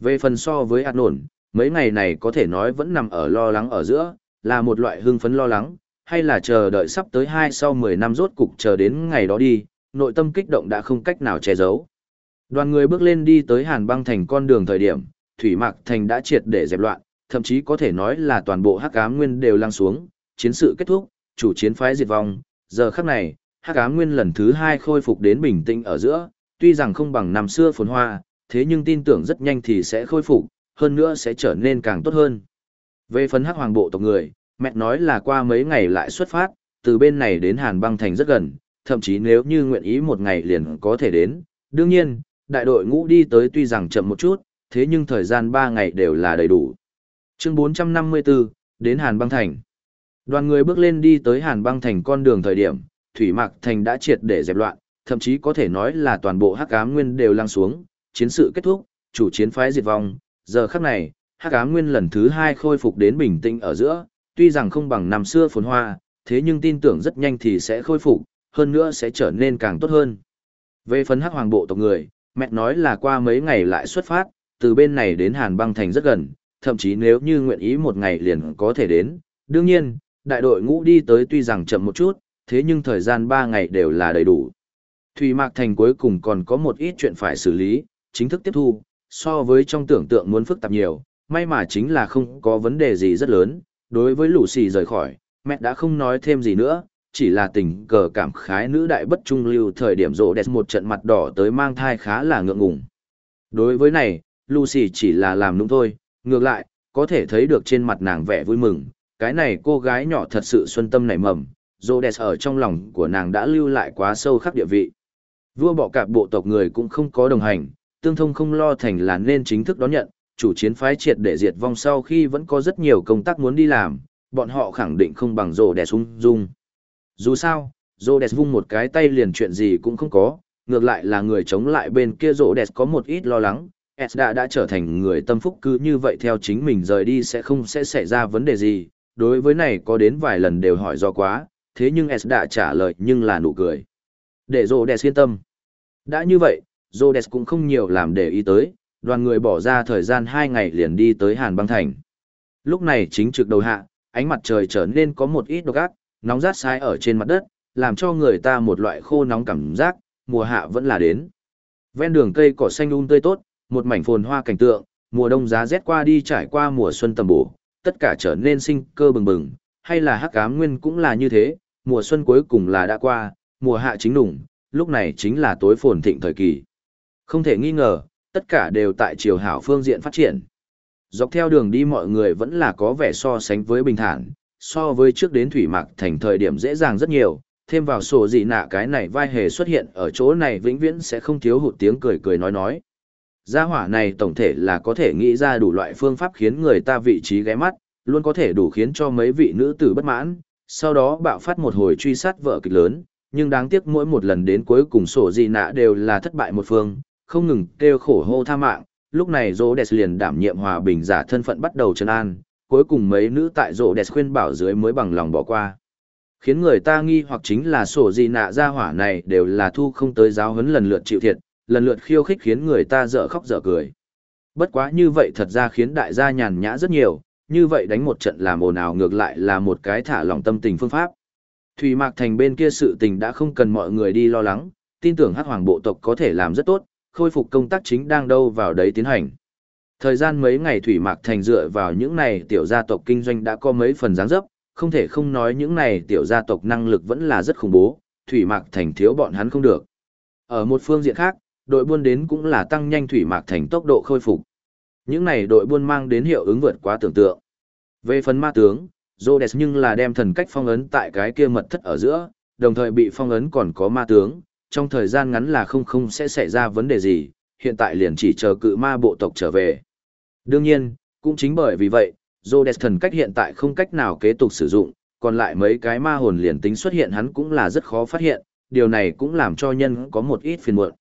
Về phần so với ạt nổn, mấy ngày này có thể nói vẫn nằm ở lo lắng ở giữa, là một loại hưng phấn lo lắng, hay là chờ đợi sắp tới hai sau 10 năm rốt cục chờ đến ngày đó đi, nội tâm kích động đã không cách nào che giấu. Đoàn người bước lên đi tới Hàn băng thành con đường thời điểm, Thủy Mạc Thành đã triệt để dẹp loạn, thậm chí có thể nói là toàn bộ hắc ám nguyên đều lăng xuống, chiến sự kết thúc, chủ chiến phái diệt vong, giờ khắc này, hắc ám nguyên lần thứ hai khôi phục đến bình tĩnh ở giữa, tuy rằng không bằng năm xưa phồn hoa, thế nhưng tin tưởng rất nhanh thì sẽ khôi phục, hơn nữa sẽ trở nên càng tốt hơn. Về phần hắc hoàng bộ tộc người, mẹ nói là qua mấy ngày lại xuất phát, từ bên này đến Hàn băng thành rất gần, thậm chí nếu như nguyện ý một ngày liền có thể đến. Đương nhiên, đại đội ngũ đi tới tuy rằng chậm một chút, thế nhưng thời gian 3 ngày đều là đầy đủ. Chương 454, đến Hàn băng thành. Đoàn người bước lên đi tới Hàn băng thành con đường thời điểm, Thủy Mạc Thành đã triệt để dẹp loạn, thậm chí có thể nói là toàn bộ hắc ám nguyên đều lăng xuống, chiến sự kết thúc, chủ chiến phái diệt vong, giờ khắc này, hắc ám nguyên lần thứ hai khôi phục đến bình tĩnh ở giữa, tuy rằng không bằng năm xưa phồn hoa, thế nhưng tin tưởng rất nhanh thì sẽ khôi phục, hơn nữa sẽ trở nên càng tốt hơn. Về phần hắc hoàng bộ tộc người, mẹ nói là qua mấy ngày lại xuất phát, từ bên này đến Hàn băng thành rất gần, thậm chí nếu như nguyện ý một ngày liền có thể đến. Đương nhiên, đại đội ngũ đi tới tuy rằng chậm một chút, thế nhưng thời gian 3 ngày đều là đầy đủ. Thủy Mạc Thành cuối cùng còn có một ít chuyện phải xử lý, chính thức tiếp thu, so với trong tưởng tượng muốn phức tạp nhiều, may mà chính là không có vấn đề gì rất lớn, đối với lũ xì rời khỏi, mẹ đã không nói thêm gì nữa, chỉ là tình cờ cảm khái nữ đại bất trung lưu thời điểm rộ đẹp một trận mặt đỏ tới mang thai khá là ngượng ngùng. Đối với này, Lucy chỉ là làm nũng thôi, ngược lại, có thể thấy được trên mặt nàng vẻ vui mừng, cái này cô gái nhỏ thật sự xuân tâm nảy mầm, rộ đẹp ở trong lòng của nàng đã lưu lại quá sâu khắc địa vị. Vua bỏ cạp bộ tộc người cũng không có đồng hành, tương thông không lo thành là nên chính thức đón nhận, chủ chiến phái triệt để diệt vong sau khi vẫn có rất nhiều công tác muốn đi làm, bọn họ khẳng định không bằng rồ đè sung dung. Dù sao, rồ đè vung một cái tay liền chuyện gì cũng không có, ngược lại là người chống lại bên kia rồ đè có một ít lo lắng. S đã đã trở thành người tâm phúc cứ như vậy theo chính mình rời đi sẽ không sẽ xảy ra vấn đề gì, đối với này có đến vài lần đều hỏi do quá, thế nhưng S đã trả lời nhưng là nụ cười. Để rồ đè yên tâm. Đã như vậy, Rhodes cũng không nhiều làm để ý tới, đoàn người bỏ ra thời gian hai ngày liền đi tới Hàn băng thành. Lúc này chính trực đầu hạ, ánh mặt trời trở nên có một ít độc ác, nóng rát sai ở trên mặt đất, làm cho người ta một loại khô nóng cảm giác, mùa hạ vẫn là đến. Ven đường cây cỏ xanh um tươi tốt, một mảnh phồn hoa cảnh tượng, mùa đông giá rét qua đi trải qua mùa xuân tầm bổ, tất cả trở nên sinh cơ bừng bừng, hay là hắc ám nguyên cũng là như thế, mùa xuân cuối cùng là đã qua, mùa hạ chính đủng, lúc này chính là tối phồn thịnh thời kỳ. Không thể nghi ngờ, tất cả đều tại chiều hảo phương diện phát triển. Dọc theo đường đi mọi người vẫn là có vẻ so sánh với bình thản, so với trước đến thủy mạc thành thời điểm dễ dàng rất nhiều, thêm vào sổ gì nạ cái này vai hề xuất hiện ở chỗ này vĩnh viễn sẽ không thiếu hụt tiếng cười cười nói nói. Gia hỏa này tổng thể là có thể nghĩ ra đủ loại phương pháp khiến người ta vị trí ghé mắt, luôn có thể đủ khiến cho mấy vị nữ tử bất mãn, sau đó bạo phát một hồi truy sát vợ kịch lớn, nhưng đáng tiếc mỗi một lần đến cuối cùng sổ gì nạ đều là thất bại một phương, không ngừng kêu khổ hô tha mạng, lúc này Rô Đẹp liền đảm nhiệm hòa bình giả thân phận bắt đầu trấn an, cuối cùng mấy nữ tại Rô Đẹp khuyên bảo dưới mới bằng lòng bỏ qua. Khiến người ta nghi hoặc chính là sổ gì nạ ra hỏa này đều là thu không tới giáo huấn lần lượt chịu thiệt, lần lượt khiêu khích khiến người ta dở khóc dở cười. Bất quá như vậy thật ra khiến đại gia nhàn nhã rất nhiều, như vậy đánh một trận làm ồn ào ngược lại là một cái thả lòng tâm tình phương pháp. Thủy Mạc Thành bên kia sự tình đã không cần mọi người đi lo lắng, tin tưởng hắc hoàng bộ tộc có thể làm rất tốt, khôi phục công tác chính đang đâu vào đấy tiến hành. Thời gian mấy ngày Thủy Mạc Thành dựa vào những này tiểu gia tộc kinh doanh đã có mấy phần dáng dấp, không thể không nói những này tiểu gia tộc năng lực vẫn là rất khủng bố, Thủy Mạc Thành thiếu bọn hắn không được. Ở một phương diện khác, đội buôn đến cũng là tăng nhanh Thủy Mạc Thành tốc độ khôi phục. Những này đội buôn mang đến hiệu ứng vượt quá tưởng tượng. Về phần ma tướng, Rhodes nhưng là đem thần cách phong ấn tại cái kia mật thất ở giữa, đồng thời bị phong ấn còn có ma tướng, trong thời gian ngắn là không không sẽ xảy ra vấn đề gì, hiện tại liền chỉ chờ cự ma bộ tộc trở về. Đương nhiên, cũng chính bởi vì vậy, Rhodes thần cách hiện tại không cách nào kế tục sử dụng, còn lại mấy cái ma hồn liền tính xuất hiện hắn cũng là rất khó phát hiện, điều này cũng làm cho nhân có một ít phiền muộn.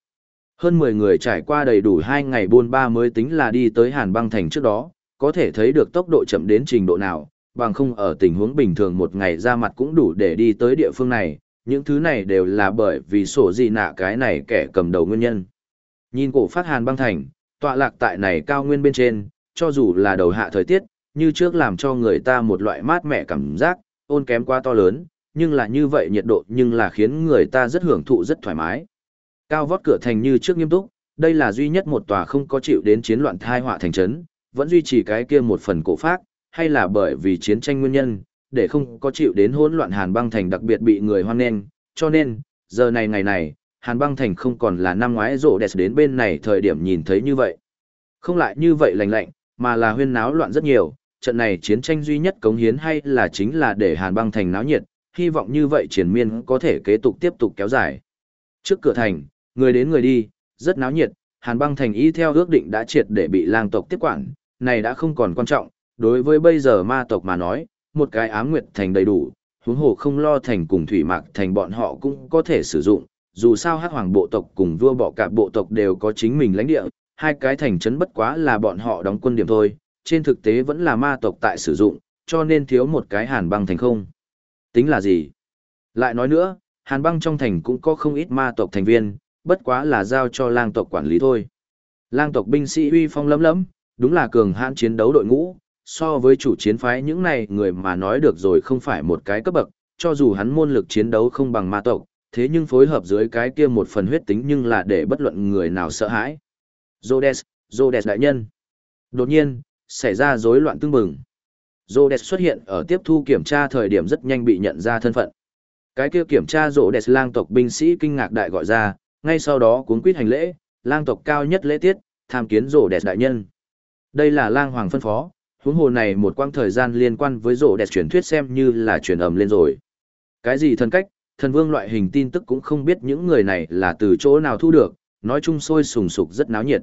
Hơn 10 người trải qua đầy đủ 2 ngày buôn ba mới tính là đi tới Hàn băng thành trước đó, có thể thấy được tốc độ chậm đến trình độ nào, bằng không ở tình huống bình thường một ngày ra mặt cũng đủ để đi tới địa phương này, những thứ này đều là bởi vì sổ gì nạ cái này kẻ cầm đầu nguyên nhân. Nhìn cổ phát hàn băng thành, Tọa lạc tại này cao nguyên bên trên, cho dù là đầu hạ thời tiết, như trước làm cho người ta một loại mát mẻ cảm giác, ôn kém quá to lớn, nhưng là như vậy nhiệt độ nhưng là khiến người ta rất hưởng thụ rất thoải mái. Cao vót cửa thành như trước nghiêm túc, đây là duy nhất một tòa không có chịu đến chiến loạn thai họa thành trấn, vẫn duy trì cái kia một phần cổ phác, hay là bởi vì chiến tranh nguyên nhân, để không có chịu đến hỗn loạn Hàn băng thành đặc biệt bị người hoan nghênh, cho nên, giờ này ngày này, Hàn băng thành không còn là năm ngoái rộ đẹp đến bên này thời điểm nhìn thấy như vậy. Không lại như vậy lạnh lạnh, mà là huyên náo loạn rất nhiều, trận này chiến tranh duy nhất cống hiến hay là chính là để Hàn băng thành náo nhiệt, hy vọng như vậy triển miên có thể kế tục tiếp tục kéo dài. Trước cửa thành, người đến người đi, rất náo nhiệt, Hàn băng thành y theo ước định đã triệt để bị lang tộc tiếp quản, này đã không còn quan trọng, đối với bây giờ ma tộc mà nói, một cái ám nguyệt thành đầy đủ, huống hồ không lo thành cùng thủy mạc thành bọn họ cũng có thể sử dụng, dù sao hắc hoàng bộ tộc cùng vua bọ cạp bộ tộc đều có chính mình lãnh địa, hai cái thành trấn bất quá là bọn họ đóng quân điểm thôi, trên thực tế vẫn là ma tộc tại sử dụng, cho nên thiếu một cái hàn băng thành không. Tính là gì? Lại nói nữa, hàn băng trong thành cũng có không ít ma tộc thành viên, bất quá là giao cho lang tộc quản lý thôi. Lang tộc binh sĩ uy phong lấm lấm, đúng là cường hãn chiến đấu đội ngũ, so với chủ chiến phái những này người mà nói được rồi không phải một cái cấp bậc, cho dù hắn môn lực chiến đấu không bằng ma tộc, thế nhưng phối hợp dưới cái kia một phần huyết tính nhưng là để bất luận người nào sợ hãi. Rhodes, Rhodes đại nhân. Đột nhiên, xảy ra rối loạn tương bừng. Rhodes xuất hiện ở tiếp thu kiểm tra thời điểm rất nhanh bị nhận ra thân phận. Cái kia kiểm tra Rhodes lang tộc binh sĩ kinh ngạc đại gọi ra, ngay sau đó cuốn quýt hành lễ, lang tộc cao nhất lễ tiết, tham kiến Rhodes đại nhân. Đây là lang hoàng phân phó, huống hồ này một quãng thời gian liên quan với rộ đẹp truyền thuyết xem như là truyền ầm lên rồi. Cái gì thần cách, thần vương loại hình tin tức cũng không biết những người này là từ chỗ nào thu được, nói chung sôi sùng sục rất náo nhiệt.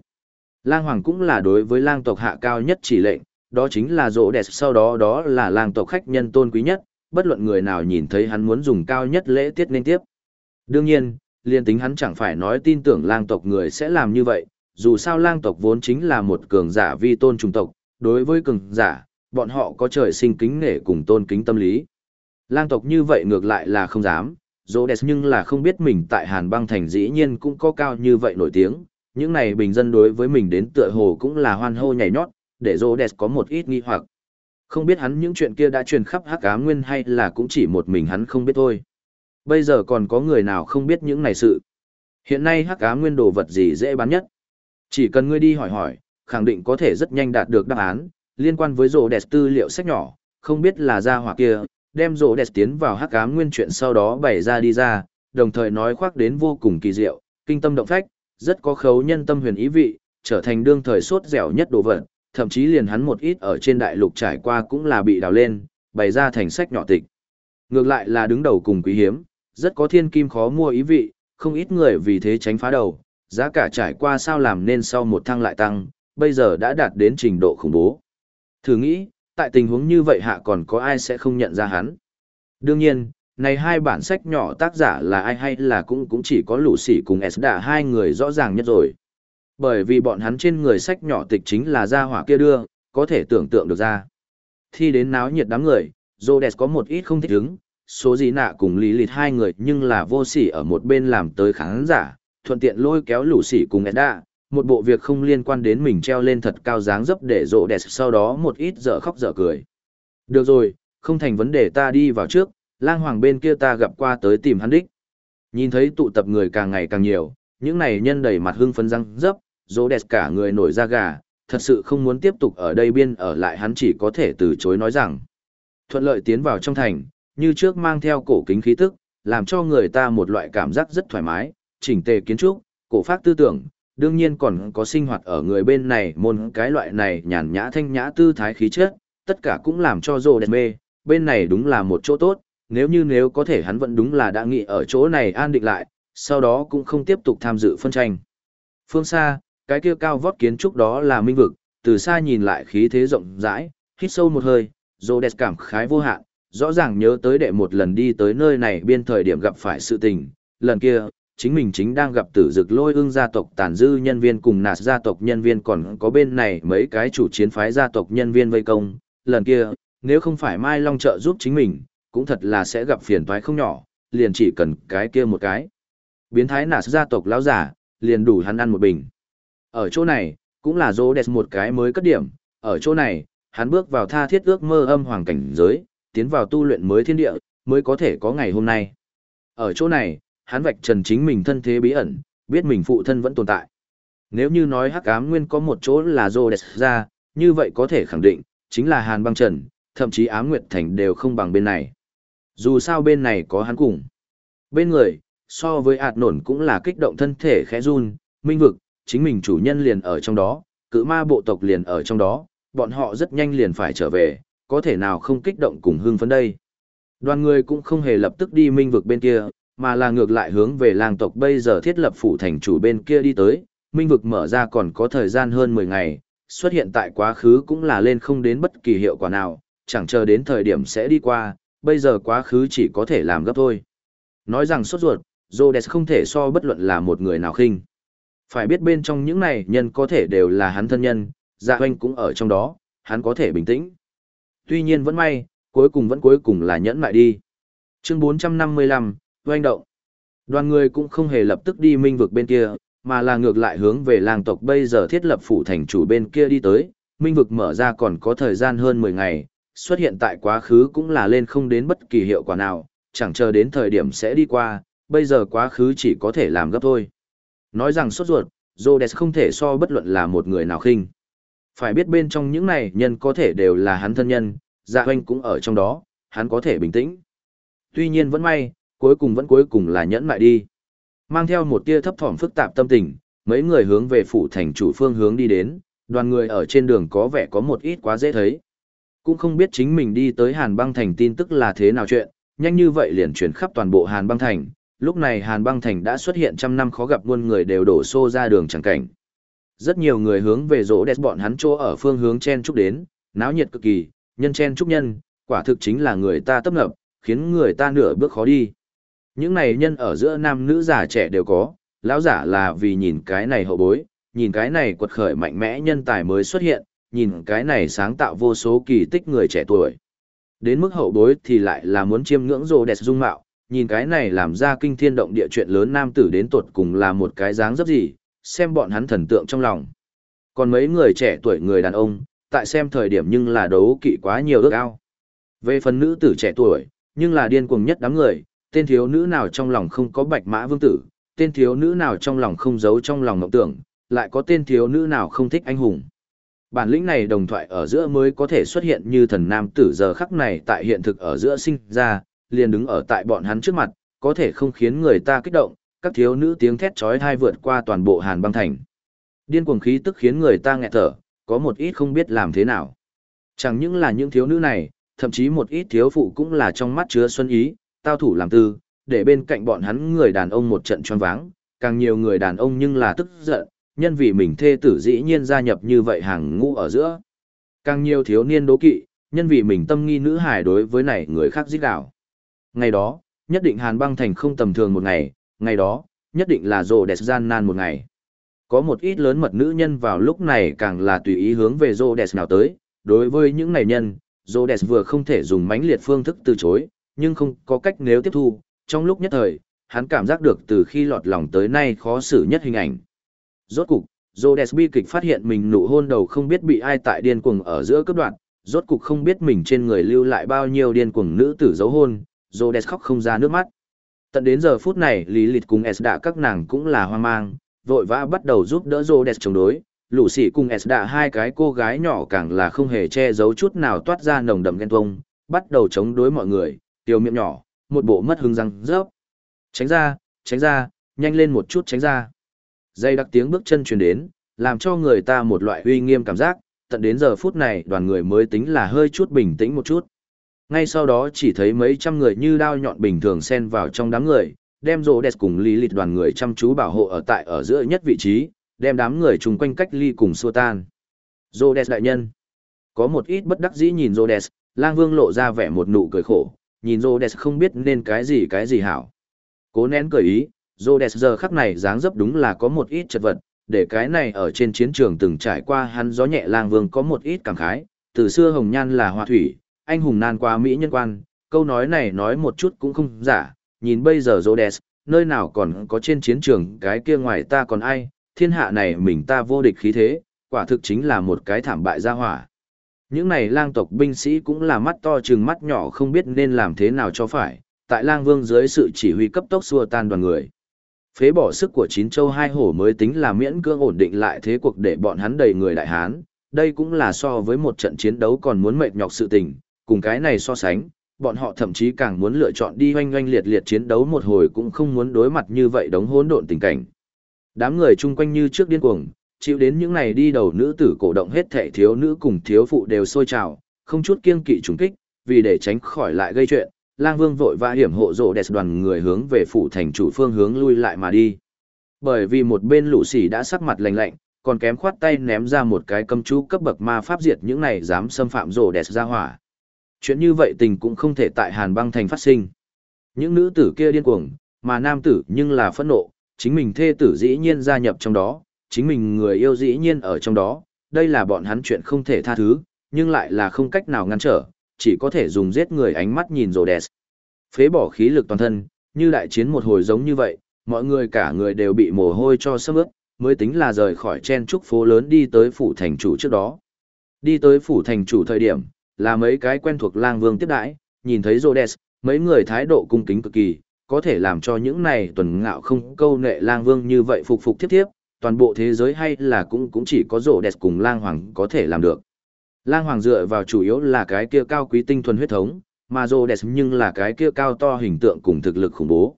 Lang hoàng cũng là đối với lang tộc hạ cao nhất chỉ lệnh, đó chính là rộ đẹp sau đó đó là lang tộc khách nhân tôn quý nhất, bất luận người nào nhìn thấy hắn muốn dùng cao nhất lễ tiết nên tiếp. Đương nhiên, liên tính hắn chẳng phải nói tin tưởng lang tộc người sẽ làm như vậy, dù sao lang tộc vốn chính là một cường giả vi tôn trung tộc, đối với cường giả, bọn họ có trời sinh kính nể cùng tôn kính tâm lý. Lang tộc như vậy ngược lại là không dám, dỗ đẹp nhưng là không biết mình tại Hàn băng thành dĩ nhiên cũng có cao như vậy nổi tiếng, những này bình dân đối với mình đến tựa hồ cũng là hoan hô nhảy nhót, để dỗ đẹp có một ít nghi hoặc. Không biết hắn những chuyện kia đã truyền khắp hắc ám nguyên hay là cũng chỉ một mình hắn không biết thôi. Bây giờ còn có người nào không biết những này sự. Hiện nay hắc ám nguyên đồ vật gì dễ bán nhất. Chỉ cần ngươi đi hỏi hỏi, khẳng định có thể rất nhanh đạt được đáp án, liên quan với rổ đẹp tư liệu sách nhỏ, không biết là ra hoặc kia, đem rổ đẹp tiến vào hắc ám nguyên chuyện sau đó bày ra đi ra, đồng thời nói khoác đến vô cùng kỳ diệu, kinh tâm động phách, rất có khấu nhân tâm huyền ý vị, trở thành đương thời sốt dẻo nhất đồ vật, thậm chí liền hắn một ít ở trên đại lục trải qua cũng là bị đào lên, bày ra thành sách nhỏ tịch. Ngược lại là đứng đầu cùng quý hiếm, rất có thiên kim khó mua ý vị, không ít người vì thế tránh phá đầu, giá cả trải qua sao làm nên sau một thăng lại tăng, bây giờ đã đạt đến trình độ khủng bố. Thử nghĩ, tại tình huống như vậy hạ còn có ai sẽ không nhận ra hắn. Đương nhiên, này hai bản sách nhỏ tác giả là ai hay là cũng cũng chỉ có lũ sỉ cùng Esda hai người rõ ràng nhất rồi. Bởi vì bọn hắn trên người sách nhỏ tịch chính là gia hỏa kia đưa, có thể tưởng tượng được ra. Thi đến náo nhiệt đám người, Rhodes có một ít không thích ứng, số gì nạ cùng lý lịt hai người nhưng là vô sỉ ở một bên làm tới khán giả, thuận tiện lôi kéo lũ sỉ cùng Esda, một bộ việc không liên quan đến mình treo lên thật cao dáng dấp để rộ đẹp sau đó một ít dở khóc dở cười. Được rồi, không thành vấn đề ta đi vào trước, lang hoàng bên kia ta gặp qua tới tìm hắn đích. Nhìn thấy tụ tập người càng ngày càng nhiều, những này nhân đầy mặt hưng phấn răng dấp, rộ đẹp cả người nổi da gà, thật sự không muốn tiếp tục ở đây biên ở lại hắn chỉ có thể từ chối nói rằng. Thuận lợi tiến vào trong thành, như trước mang theo cổ kính khí tức, làm cho người ta một loại cảm giác rất thoải mái, chỉnh tề kiến trúc, cổ pháp tư tưởng, đương nhiên còn có sinh hoạt ở người bên này môn cái loại này nhàn nhã thanh nhã tư thái khí chất, tất cả cũng làm cho rồ đẹp mê, bên này đúng là một chỗ tốt, nếu như nếu có thể hắn vẫn đúng là đã nghĩ ở chỗ này an định lại, sau đó cũng không tiếp tục tham dự phân tranh. Phương xa, cái kia cao vót kiến trúc đó là minh vực, từ xa nhìn lại khí thế rộng rãi, hít sâu một hơi, rồ đẹp cảm khái vô hạn, rõ ràng nhớ tới đệ một lần đi tới nơi này biên thời điểm gặp phải sự tình, lần kia, chính mình chính đang gặp tử dực lôi ương gia tộc tàn dư nhân viên cùng nạt gia tộc nhân viên còn có bên này mấy cái chủ chiến phái gia tộc nhân viên vây công. Lần kia, nếu không phải Mai Long trợ giúp chính mình, cũng thật là sẽ gặp phiền toái không nhỏ, liền chỉ cần cái kia một cái. Biến thái nạt gia tộc lão giả, liền đủ hắn ăn một bình. Ở chỗ này, Cũng là Rhodes một cái mới cất điểm, ở chỗ này, hắn bước vào tha thiết ước mơ âm hoàng cảnh giới, tiến vào tu luyện mới thiên địa, mới có thể có ngày hôm nay. Ở chỗ này, hắn vạch trần chính mình thân thế bí ẩn, biết mình phụ thân vẫn tồn tại. Nếu như nói hắc ám nguyên có một chỗ là Rhodes ra, như vậy có thể khẳng định, chính là Hàn băng trần, thậm chí ám nguyệt thành đều không bằng bên này. Dù sao bên này có hắn cùng. Bên người, so với ạt nổn cũng là kích động thân thể khẽ run, minh vực, chính mình chủ nhân liền ở trong đó, cự ma bộ tộc liền ở trong đó, bọn họ rất nhanh liền phải trở về, có thể nào không kích động cùng hưng phấn đây. Đoàn người cũng không hề lập tức đi minh vực bên kia, mà là ngược lại hướng về làng tộc bây giờ thiết lập phủ thành chủ bên kia đi tới, minh vực mở ra còn có thời gian hơn 10 ngày, xuất hiện tại quá khứ cũng là lên không đến bất kỳ hiệu quả nào, chẳng chờ đến thời điểm sẽ đi qua, bây giờ quá khứ chỉ có thể làm gấp thôi. Nói rằng sốt ruột, Rhodes không thể so bất luận là một người nào khinh. Phải biết bên trong những này nhân có thể đều là hắn thân nhân, dạ hoanh cũng ở trong đó, hắn có thể bình tĩnh. Tuy nhiên vẫn may, cuối cùng vẫn cuối cùng là nhẫn lại đi. Chương 455, hoanh động. Đoàn người cũng không hề lập tức đi minh vực bên kia, mà là ngược lại hướng về làng tộc bây giờ thiết lập phủ thành chủ bên kia đi tới. Minh vực mở ra còn có thời gian hơn 10 ngày, xuất hiện tại quá khứ cũng là lên không đến bất kỳ hiệu quả nào, chẳng chờ đến thời điểm sẽ đi qua, bây giờ quá khứ chỉ có thể làm gấp thôi. Nói rằng sốt ruột, Rhodes không thể so bất luận là một người nào khinh. Phải biết bên trong những này nhân có thể đều là hắn thân nhân, dạ hoanh cũng ở trong đó, hắn có thể bình tĩnh. Tuy nhiên vẫn may, cuối cùng vẫn cuối cùng là nhẫn mại đi. Mang theo một tia thấp thỏm phức tạp tâm tình, mấy người hướng về phủ thành chủ phương hướng đi đến, đoàn người ở trên đường có vẻ có một ít quá dễ thấy. Cũng không biết chính mình đi tới Hàn băng thành tin tức là thế nào chuyện, nhanh như vậy liền chuyển khắp toàn bộ Hàn băng thành, lúc này Hàn băng thành đã xuất hiện trăm năm khó gặp luôn người đều đổ xô ra đường chẳng cảnh. Rất nhiều người hướng về rỗ đẹp bọn hắn chỗ ở phương hướng chen trúc đến, náo nhiệt cực kỳ, nhân chen trúc nhân, quả thực chính là người ta tấp nập, khiến người ta nửa bước khó đi. Những này nhân ở giữa nam nữ già trẻ đều có, lão giả là vì nhìn cái này hậu bối, nhìn cái này quật khởi mạnh mẽ nhân tài mới xuất hiện, nhìn cái này sáng tạo vô số kỳ tích người trẻ tuổi. Đến mức hậu bối thì lại là muốn chiêm ngưỡng rồ đẹp dung mạo, nhìn cái này làm ra kinh thiên động địa chuyện lớn nam tử đến tuột cùng là một cái dáng dấp gì, xem bọn hắn thần tượng trong lòng. Còn mấy người trẻ tuổi người đàn ông, tại xem thời điểm nhưng là đấu kỵ quá nhiều ước ao. Về phần nữ tử trẻ tuổi, nhưng là điên cuồng nhất đám người, tên thiếu nữ nào trong lòng không có bạch mã vương tử, tên thiếu nữ nào trong lòng không giấu trong lòng mộng tưởng, lại có tên thiếu nữ nào không thích anh hùng. Bản lĩnh này đồng thoại ở giữa mới có thể xuất hiện như thần nam tử giờ khắc này tại hiện thực ở giữa sinh ra, liền đứng ở tại bọn hắn trước mặt, có thể không khiến người ta kích động, các thiếu nữ tiếng thét chói tai vượt qua toàn bộ Hàn băng thành. Điên cuồng khí tức khiến người ta nghẹt thở, có một ít không biết làm thế nào. Chẳng những là những thiếu nữ này, thậm chí một ít thiếu phụ cũng là trong mắt chứa xuân ý, tao thủ làm tư, để bên cạnh bọn hắn người đàn ông một trận choáng váng, càng nhiều người đàn ông nhưng là tức giận, nhân vì mình thê tử dĩ nhiên gia nhập như vậy hàng ngũ ở giữa. Càng nhiều thiếu niên đố kỵ, nhân vì mình tâm nghi nữ hài đối với này người khác giết đảo. Ngày đó, nhất định Hàn băng thành không tầm thường một ngày, ngày đó, nhất định là rồ đẹp gian nan một ngày. Có một ít lớn mật nữ nhân vào lúc này càng là tùy ý hướng về rồ đẹp nào tới, đối với những này nhân, rồ đẹp vừa không thể dùng mãnh liệt phương thức từ chối, nhưng không có cách nếu tiếp thu, trong lúc nhất thời, hắn cảm giác được từ khi lọt lòng tới nay khó xử nhất hình ảnh. Rốt cục, Rhodes bi kịch phát hiện mình nụ hôn đầu không biết bị ai tại điên cuồng ở giữa cấp đoạn, rốt cục không biết mình trên người lưu lại bao nhiêu điên cuồng nữ tử dấu hôn, Rhodes khóc không ra nước mắt. Tận đến giờ phút này Lý Lịch cùng Esda các nàng cũng là hoang mang, vội vã bắt đầu giúp đỡ Rhodes chống đối. Lũ sĩ cùng Esda hai cái cô gái nhỏ càng là không hề che giấu chút nào toát ra nồng đậm ghen tuông, bắt đầu chống đối mọi người, tiểu miệng nhỏ, một bộ mất hứng răng rớp. Tránh ra, tránh ra, nhanh lên một chút tránh ra. Dây đặc tiếng bước chân truyền đến, làm cho người ta một loại uy nghiêm cảm giác, tận đến giờ phút này đoàn người mới tính là hơi chút bình tĩnh một chút. Ngay sau đó chỉ thấy mấy trăm người như đao nhọn bình thường xen vào trong đám người, đem rổ đẹp cùng lý lịch đoàn người chăm chú bảo hộ ở tại ở giữa nhất vị trí, đem đám người chung quanh cách ly cùng xua tan. Rô đẹp đại nhân. Có một ít bất đắc dĩ nhìn rô đẹp, lang vương lộ ra vẻ một nụ cười khổ, nhìn rô không biết nên cái gì cái gì hảo. Cố nén cười ý, Rhodes giờ khắc này dáng dấp đúng là có một ít chật vật, để cái này ở trên chiến trường từng trải qua hắn gió nhẹ lang vương có một ít cảm khái, từ xưa hồng nhan là hoa thủy, anh hùng nan qua mỹ nhân quan, câu nói này nói một chút cũng không giả, nhìn bây giờ Rhodes, nơi nào còn có trên chiến trường cái kia ngoài ta còn ai, thiên hạ này mình ta vô địch khí thế, quả thực chính là một cái thảm bại gia hỏa. Những này lang tộc binh sĩ cũng là mắt to trừng mắt nhỏ không biết nên làm thế nào cho phải, tại lang vương dưới sự chỉ huy cấp tốc xua tan đoàn người. Phế bỏ sức của chín châu hai hổ mới tính là miễn cưỡng ổn định lại thế cuộc để bọn hắn đầy người đại hán, đây cũng là so với một trận chiến đấu còn muốn mệt nhọc sự tình, cùng cái này so sánh, bọn họ thậm chí càng muốn lựa chọn đi oanh oanh liệt liệt chiến đấu một hồi cũng không muốn đối mặt như vậy đống hỗn độn tình cảnh. Đám người chung quanh như trước điên cuồng, chịu đến những này đi đầu nữ tử cổ động hết thảy thiếu nữ cùng thiếu phụ đều sôi trào, không chút kiêng kỵ trùng kích, vì để tránh khỏi lại gây chuyện, Lang Vương vội vã hiểm hộ rộ đẹp đoàn người hướng về phủ thành chủ phương hướng lui lại mà đi. Bởi vì một bên lũ sỉ đã sắc mặt lạnh lạnh, còn kém khoát tay ném ra một cái cầm chú cấp bậc ma pháp diệt những này dám xâm phạm rộ đẹp ra hỏa. Chuyện như vậy tình cũng không thể tại Hàn băng thành phát sinh. Những nữ tử kia điên cuồng, mà nam tử nhưng là phẫn nộ, chính mình thê tử dĩ nhiên gia nhập trong đó, chính mình người yêu dĩ nhiên ở trong đó, đây là bọn hắn chuyện không thể tha thứ, nhưng lại là không cách nào ngăn trở, chỉ có thể dùng giết người ánh mắt nhìn rồ đẹp. Phế bỏ khí lực toàn thân, như đại chiến một hồi giống như vậy, mọi người cả người đều bị mồ hôi cho sâm ướt, mới tính là rời khỏi chen trúc phố lớn đi tới phủ thành chủ trước đó. Đi tới phủ thành chủ thời điểm, là mấy cái quen thuộc lang vương tiếp đãi, nhìn thấy Rhodes, mấy người thái độ cung kính cực kỳ, có thể làm cho những này tuần ngạo không câu nệ lang vương như vậy phục phục tiếp tiếp, toàn bộ thế giới hay là cũng cũng chỉ có rổ đẹp cùng lang hoàng có thể làm được. Lang hoàng dựa vào chủ yếu là cái kia cao quý tinh thuần huyết thống, mà rổ đẹp nhưng là cái kia cao to hình tượng cùng thực lực khủng bố.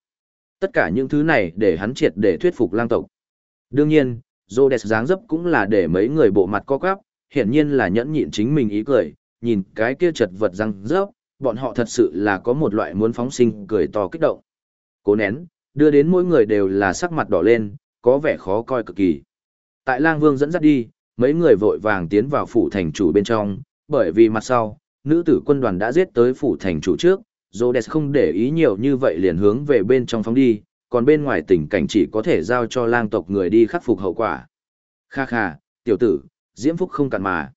Tất cả những thứ này để hắn triệt để thuyết phục lang tộc. Đương nhiên, rổ đẹp dáng dấp cũng là để mấy người bộ mặt co quắp, hiển nhiên là nhẫn nhịn chính mình ý cười, nhìn cái kia chật vật răng rớp, bọn họ thật sự là có một loại muốn phóng sinh cười to kích động. Cố nén, đưa đến mỗi người đều là sắc mặt đỏ lên, có vẻ khó coi cực kỳ. Tại lang vương dẫn dắt đi, mấy người vội vàng tiến vào phủ thành chủ bên trong, bởi vì mặt sau, nữ tử quân đoàn đã giết tới phủ thành chủ trước, Rhodes không để ý nhiều như vậy liền hướng về bên trong phóng đi, còn bên ngoài tình cảnh chỉ có thể giao cho lang tộc người đi khắc phục hậu quả. Kha kha, tiểu tử, diễm phúc không cạn mà.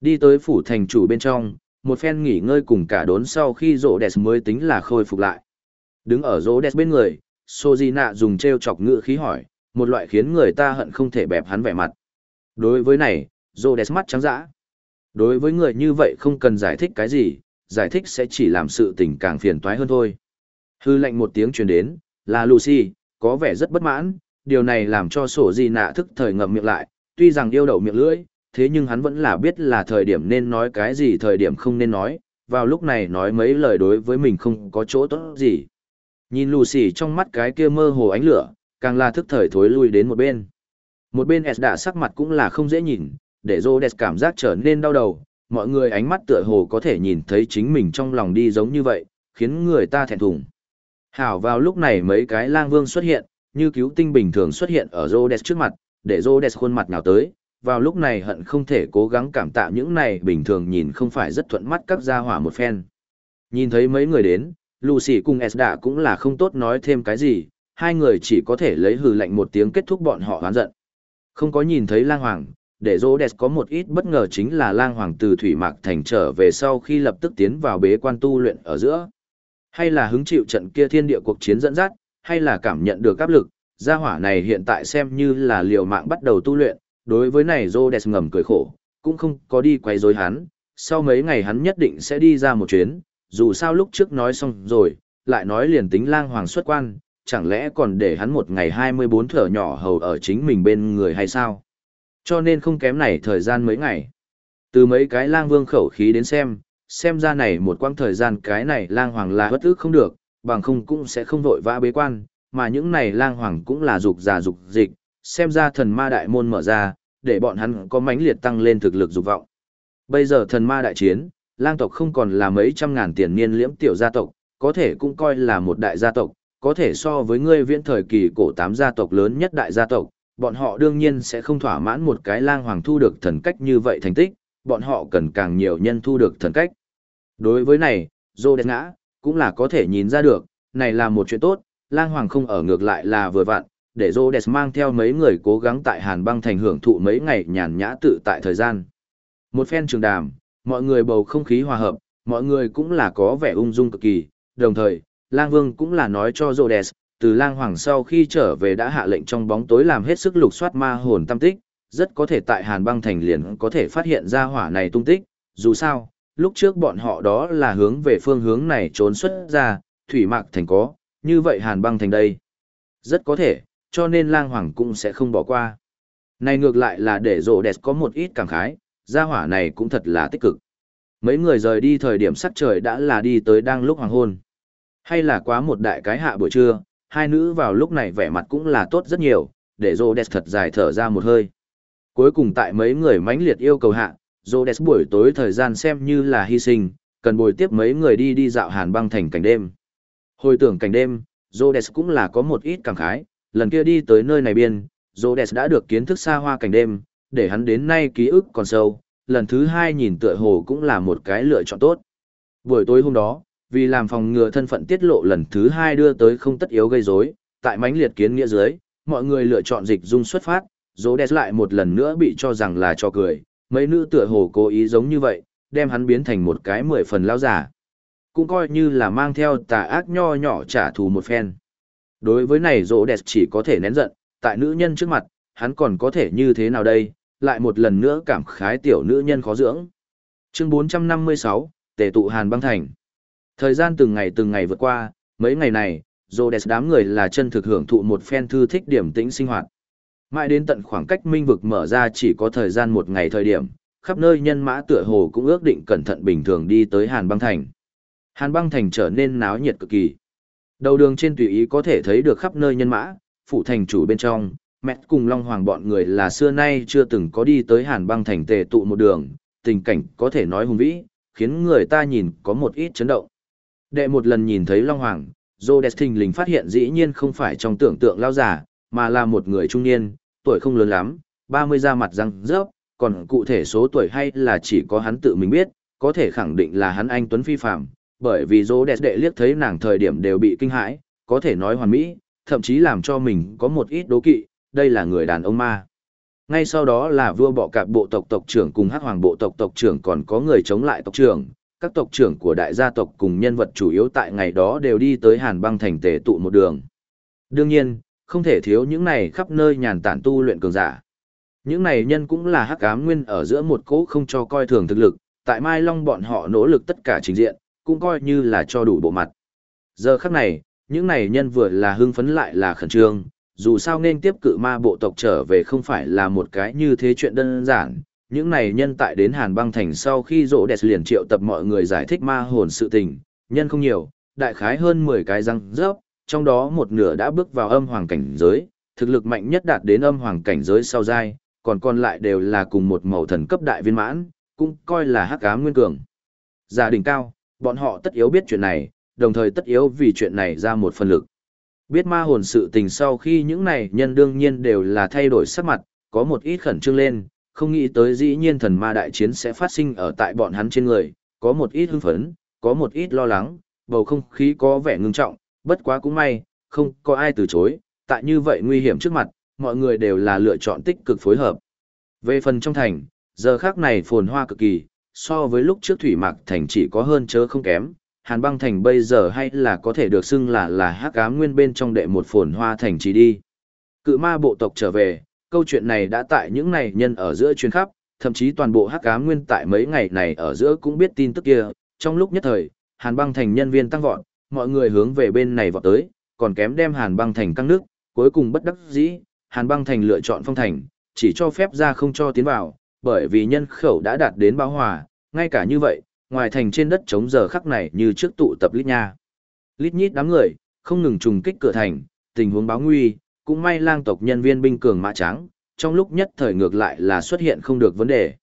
Đi tới phủ thành chủ bên trong, một phen nghỉ ngơi cùng cả đốn sau khi Rhodes mới tính là khôi phục lại. Đứng ở Rhodes bên người, Sojina dùng treo chọc ngựa khí hỏi, một loại khiến người ta hận không thể bẹp hắn vẻ mặt. Đối với này, Rhodes mắt trắng dã. Đối với người như vậy không cần giải thích cái gì, giải thích sẽ chỉ làm sự tình càng phiền toái hơn thôi. Hư lệnh một tiếng truyền đến, là Lucy, có vẻ rất bất mãn, điều này làm cho sổ gì nạ thức thời ngậm miệng lại, tuy rằng yêu đầu miệng lưỡi, thế nhưng hắn vẫn là biết là thời điểm nên nói cái gì thời điểm không nên nói, vào lúc này nói mấy lời đối với mình không có chỗ tốt gì. Nhìn Lucy trong mắt cái kia mơ hồ ánh lửa, càng là thức thời thối lui đến một bên. Một bên S đã sắc mặt cũng là không dễ nhìn, để Rhodes cảm giác trở nên đau đầu, mọi người ánh mắt tựa hồ có thể nhìn thấy chính mình trong lòng đi giống như vậy, khiến người ta thẹn thùng. Hảo vào lúc này mấy cái lang vương xuất hiện, như cứu tinh bình thường xuất hiện ở Rhodes trước mặt, để Rhodes khuôn mặt nào tới, vào lúc này hận không thể cố gắng cảm tạ những này bình thường nhìn không phải rất thuận mắt các gia hỏa một phen. Nhìn thấy mấy người đến, Lucy cùng Esda cũng là không tốt nói thêm cái gì, hai người chỉ có thể lấy hừ lạnh một tiếng kết thúc bọn họ hoán giận. Không có nhìn thấy lang hoàng, để dô đẹp có một ít bất ngờ chính là lang hoàng từ thủy mạc thành trở về sau khi lập tức tiến vào bế quan tu luyện ở giữa. Hay là hứng chịu trận kia thiên địa cuộc chiến dẫn dắt, hay là cảm nhận được áp lực, gia hỏa này hiện tại xem như là liều mạng bắt đầu tu luyện, đối với này dô đẹp ngầm cười khổ, cũng không có đi quay rối hắn, sau mấy ngày hắn nhất định sẽ đi ra một chuyến, dù sao lúc trước nói xong rồi, lại nói liền tính lang hoàng xuất quan, chẳng lẽ còn để hắn một ngày 24 thở nhỏ hầu ở chính mình bên người hay sao? Cho nên không kém này thời gian mấy ngày. Từ mấy cái lang vương khẩu khí đến xem, xem ra này một quãng thời gian cái này lang hoàng là bất ức không được, bằng không cũng sẽ không vội vã bế quan, mà những này lang hoàng cũng là dục già dục dịch, xem ra thần ma đại môn mở ra, để bọn hắn có mãnh liệt tăng lên thực lực dục vọng. Bây giờ thần ma đại chiến, lang tộc không còn là mấy trăm ngàn tiền niên liễm tiểu gia tộc, có thể cũng coi là một đại gia tộc, có thể so với ngươi viễn thời kỳ cổ tám gia tộc lớn nhất đại gia tộc, bọn họ đương nhiên sẽ không thỏa mãn một cái lang hoàng thu được thần cách như vậy thành tích, bọn họ cần càng nhiều nhân thu được thần cách. Đối với này, Dô Đẹp Ngã, cũng là có thể nhìn ra được, này là một chuyện tốt, lang hoàng không ở ngược lại là vừa vặn, để Dô Đẹp mang theo mấy người cố gắng tại Hàn băng thành hưởng thụ mấy ngày nhàn nhã tự tại thời gian. Một phen trường đàm, mọi người bầu không khí hòa hợp, mọi người cũng là có vẻ ung dung cực kỳ, đồng thời, lang vương cũng là nói cho Rhodes, từ lang hoàng sau khi trở về đã hạ lệnh trong bóng tối làm hết sức lục soát ma hồn tâm tích, rất có thể tại Hàn băng thành liền có thể phát hiện ra hỏa này tung tích, dù sao, lúc trước bọn họ đó là hướng về phương hướng này trốn xuất ra, thủy mạc thành có, như vậy Hàn băng thành đây. Rất có thể, cho nên lang hoàng cũng sẽ không bỏ qua. Này ngược lại là để Rhodes có một ít cảm khái, gia hỏa này cũng thật là tích cực. Mấy người rời đi thời điểm sắc trời đã là đi tới đang lúc hoàng hôn. Hay là quá một đại cái hạ buổi trưa, hai nữ vào lúc này vẻ mặt cũng là tốt rất nhiều, để Rhodes thật dài thở ra một hơi. Cuối cùng tại mấy người mãnh liệt yêu cầu hạ, Rhodes buổi tối thời gian xem như là hy sinh, cần bồi tiếp mấy người đi đi dạo hàn băng thành cảnh đêm. Hồi tưởng cảnh đêm, Rhodes cũng là có một ít cảm khái, lần kia đi tới nơi này biên, Rhodes đã được kiến thức xa hoa cảnh đêm, để hắn đến nay ký ức còn sâu, lần thứ hai nhìn tựa hồ cũng là một cái lựa chọn tốt. Buổi tối hôm đó, vì làm phòng ngừa thân phận tiết lộ lần thứ hai đưa tới không tất yếu gây rối, tại mãnh liệt kiến nghĩa dưới, mọi người lựa chọn dịch dung xuất phát, dỗ đẹp lại một lần nữa bị cho rằng là cho cười, mấy nữ tựa hồ cố ý giống như vậy, đem hắn biến thành một cái mười phần lao giả cũng coi như là mang theo tà ác nho nhỏ trả thù một phen. Đối với này dỗ đẹp chỉ có thể nén giận, tại nữ nhân trước mặt, hắn còn có thể như thế nào đây, lại một lần nữa cảm khái tiểu nữ nhân khó dưỡng. Chương 456, Tề tụ Hàn băng thành. Thời gian từng ngày từng ngày vượt qua, mấy ngày này, rỗ đám người là chân thực hưởng thụ một phen thư thích điểm tĩnh sinh hoạt. Mãi đến tận khoảng cách minh vực mở ra chỉ có thời gian một ngày thời điểm, khắp nơi nhân mã tựa hồ cũng ước định cẩn thận bình thường đi tới Hàn băng thành. Hàn băng thành trở nên náo nhiệt cực kỳ. Đầu đường trên tùy ý có thể thấy được khắp nơi nhân mã, phủ thành chủ bên trong, mẹ cùng Long Hoàng bọn người là xưa nay chưa từng có đi tới Hàn băng thành tề tụ một đường, tình cảnh có thể nói hùng vĩ, khiến người ta nhìn có một ít chấn động. Đệ một lần nhìn thấy Long Hoàng, Rhodes thình lình phát hiện dĩ nhiên không phải trong tưởng tượng lao giả, mà là một người trung niên, tuổi không lớn lắm, 30 ra mặt răng rớp, còn cụ thể số tuổi hay là chỉ có hắn tự mình biết, có thể khẳng định là hắn anh Tuấn Phi Phạm, bởi vì dô đệ liếc thấy nàng thời điểm đều bị kinh hãi, có thể nói hoàn mỹ, thậm chí làm cho mình có một ít đố kỵ, đây là người đàn ông ma. Ngay sau đó là vua bọ cạp bộ tộc tộc trưởng cùng hắc hoàng bộ tộc tộc trưởng còn có người chống lại tộc trưởng, các tộc trưởng của đại gia tộc cùng nhân vật chủ yếu tại ngày đó đều đi tới hàn băng thành tề tụ một đường. Đương nhiên, không thể thiếu những này khắp nơi nhàn tản tu luyện cường giả. Những này nhân cũng là hắc ám nguyên ở giữa một cỗ không cho coi thường thực lực, tại Mai Long bọn họ nỗ lực tất cả trình diện, cũng coi như là cho đủ bộ mặt. Giờ khắc này, những này nhân vừa là hưng phấn lại là khẩn trương, dù sao nên tiếp cự ma bộ tộc trở về không phải là một cái như thế chuyện đơn giản. Những này nhân tại đến Hàn băng thành sau khi rỗ đẹp liền triệu tập mọi người giải thích ma hồn sự tình, nhân không nhiều, đại khái hơn 10 cái răng rớp, trong đó một nửa đã bước vào âm hoàng cảnh giới, thực lực mạnh nhất đạt đến âm hoàng cảnh giới sau giai, còn còn lại đều là cùng một màu thần cấp đại viên mãn, cũng coi là hắc ám nguyên cường. Gia đình cao, bọn họ tất yếu biết chuyện này, đồng thời tất yếu vì chuyện này ra một phần lực. Biết ma hồn sự tình sau khi những này nhân đương nhiên đều là thay đổi sắc mặt, có một ít khẩn trương lên, không nghĩ tới dĩ nhiên thần ma đại chiến sẽ phát sinh ở tại bọn hắn trên người, có một ít hưng phấn, có một ít lo lắng, bầu không khí có vẻ ngưng trọng, bất quá cũng may, không có ai từ chối, tại như vậy nguy hiểm trước mặt, mọi người đều là lựa chọn tích cực phối hợp. Về phần trong thành, giờ khác này phồn hoa cực kỳ, so với lúc trước thủy mạc thành chỉ có hơn chớ không kém, hàn băng thành bây giờ hay là có thể được xưng là là hắc ám nguyên bên trong đệ một phồn hoa thành chỉ đi. Cự ma bộ tộc trở về, câu chuyện này đã tại những này nhân ở giữa chuyên khắp, thậm chí toàn bộ hắc ám nguyên tại mấy ngày này ở giữa cũng biết tin tức kia, trong lúc nhất thời, hàn băng thành nhân viên tăng vọt, mọi người hướng về bên này vọt tới, còn kém đem hàn băng thành căng nước, cuối cùng bất đắc dĩ, hàn băng thành lựa chọn phong thành, chỉ cho phép ra không cho tiến vào, bởi vì nhân khẩu đã đạt đến bão hòa, ngay cả như vậy, ngoài thành trên đất trống giờ khắc này như trước tụ tập lít nha. Lít nhít đám người, không ngừng trùng kích cửa thành, tình huống báo nguy, cũng may lang tộc nhân viên binh cường mã trắng, trong lúc nhất thời ngược lại là xuất hiện không được vấn đề.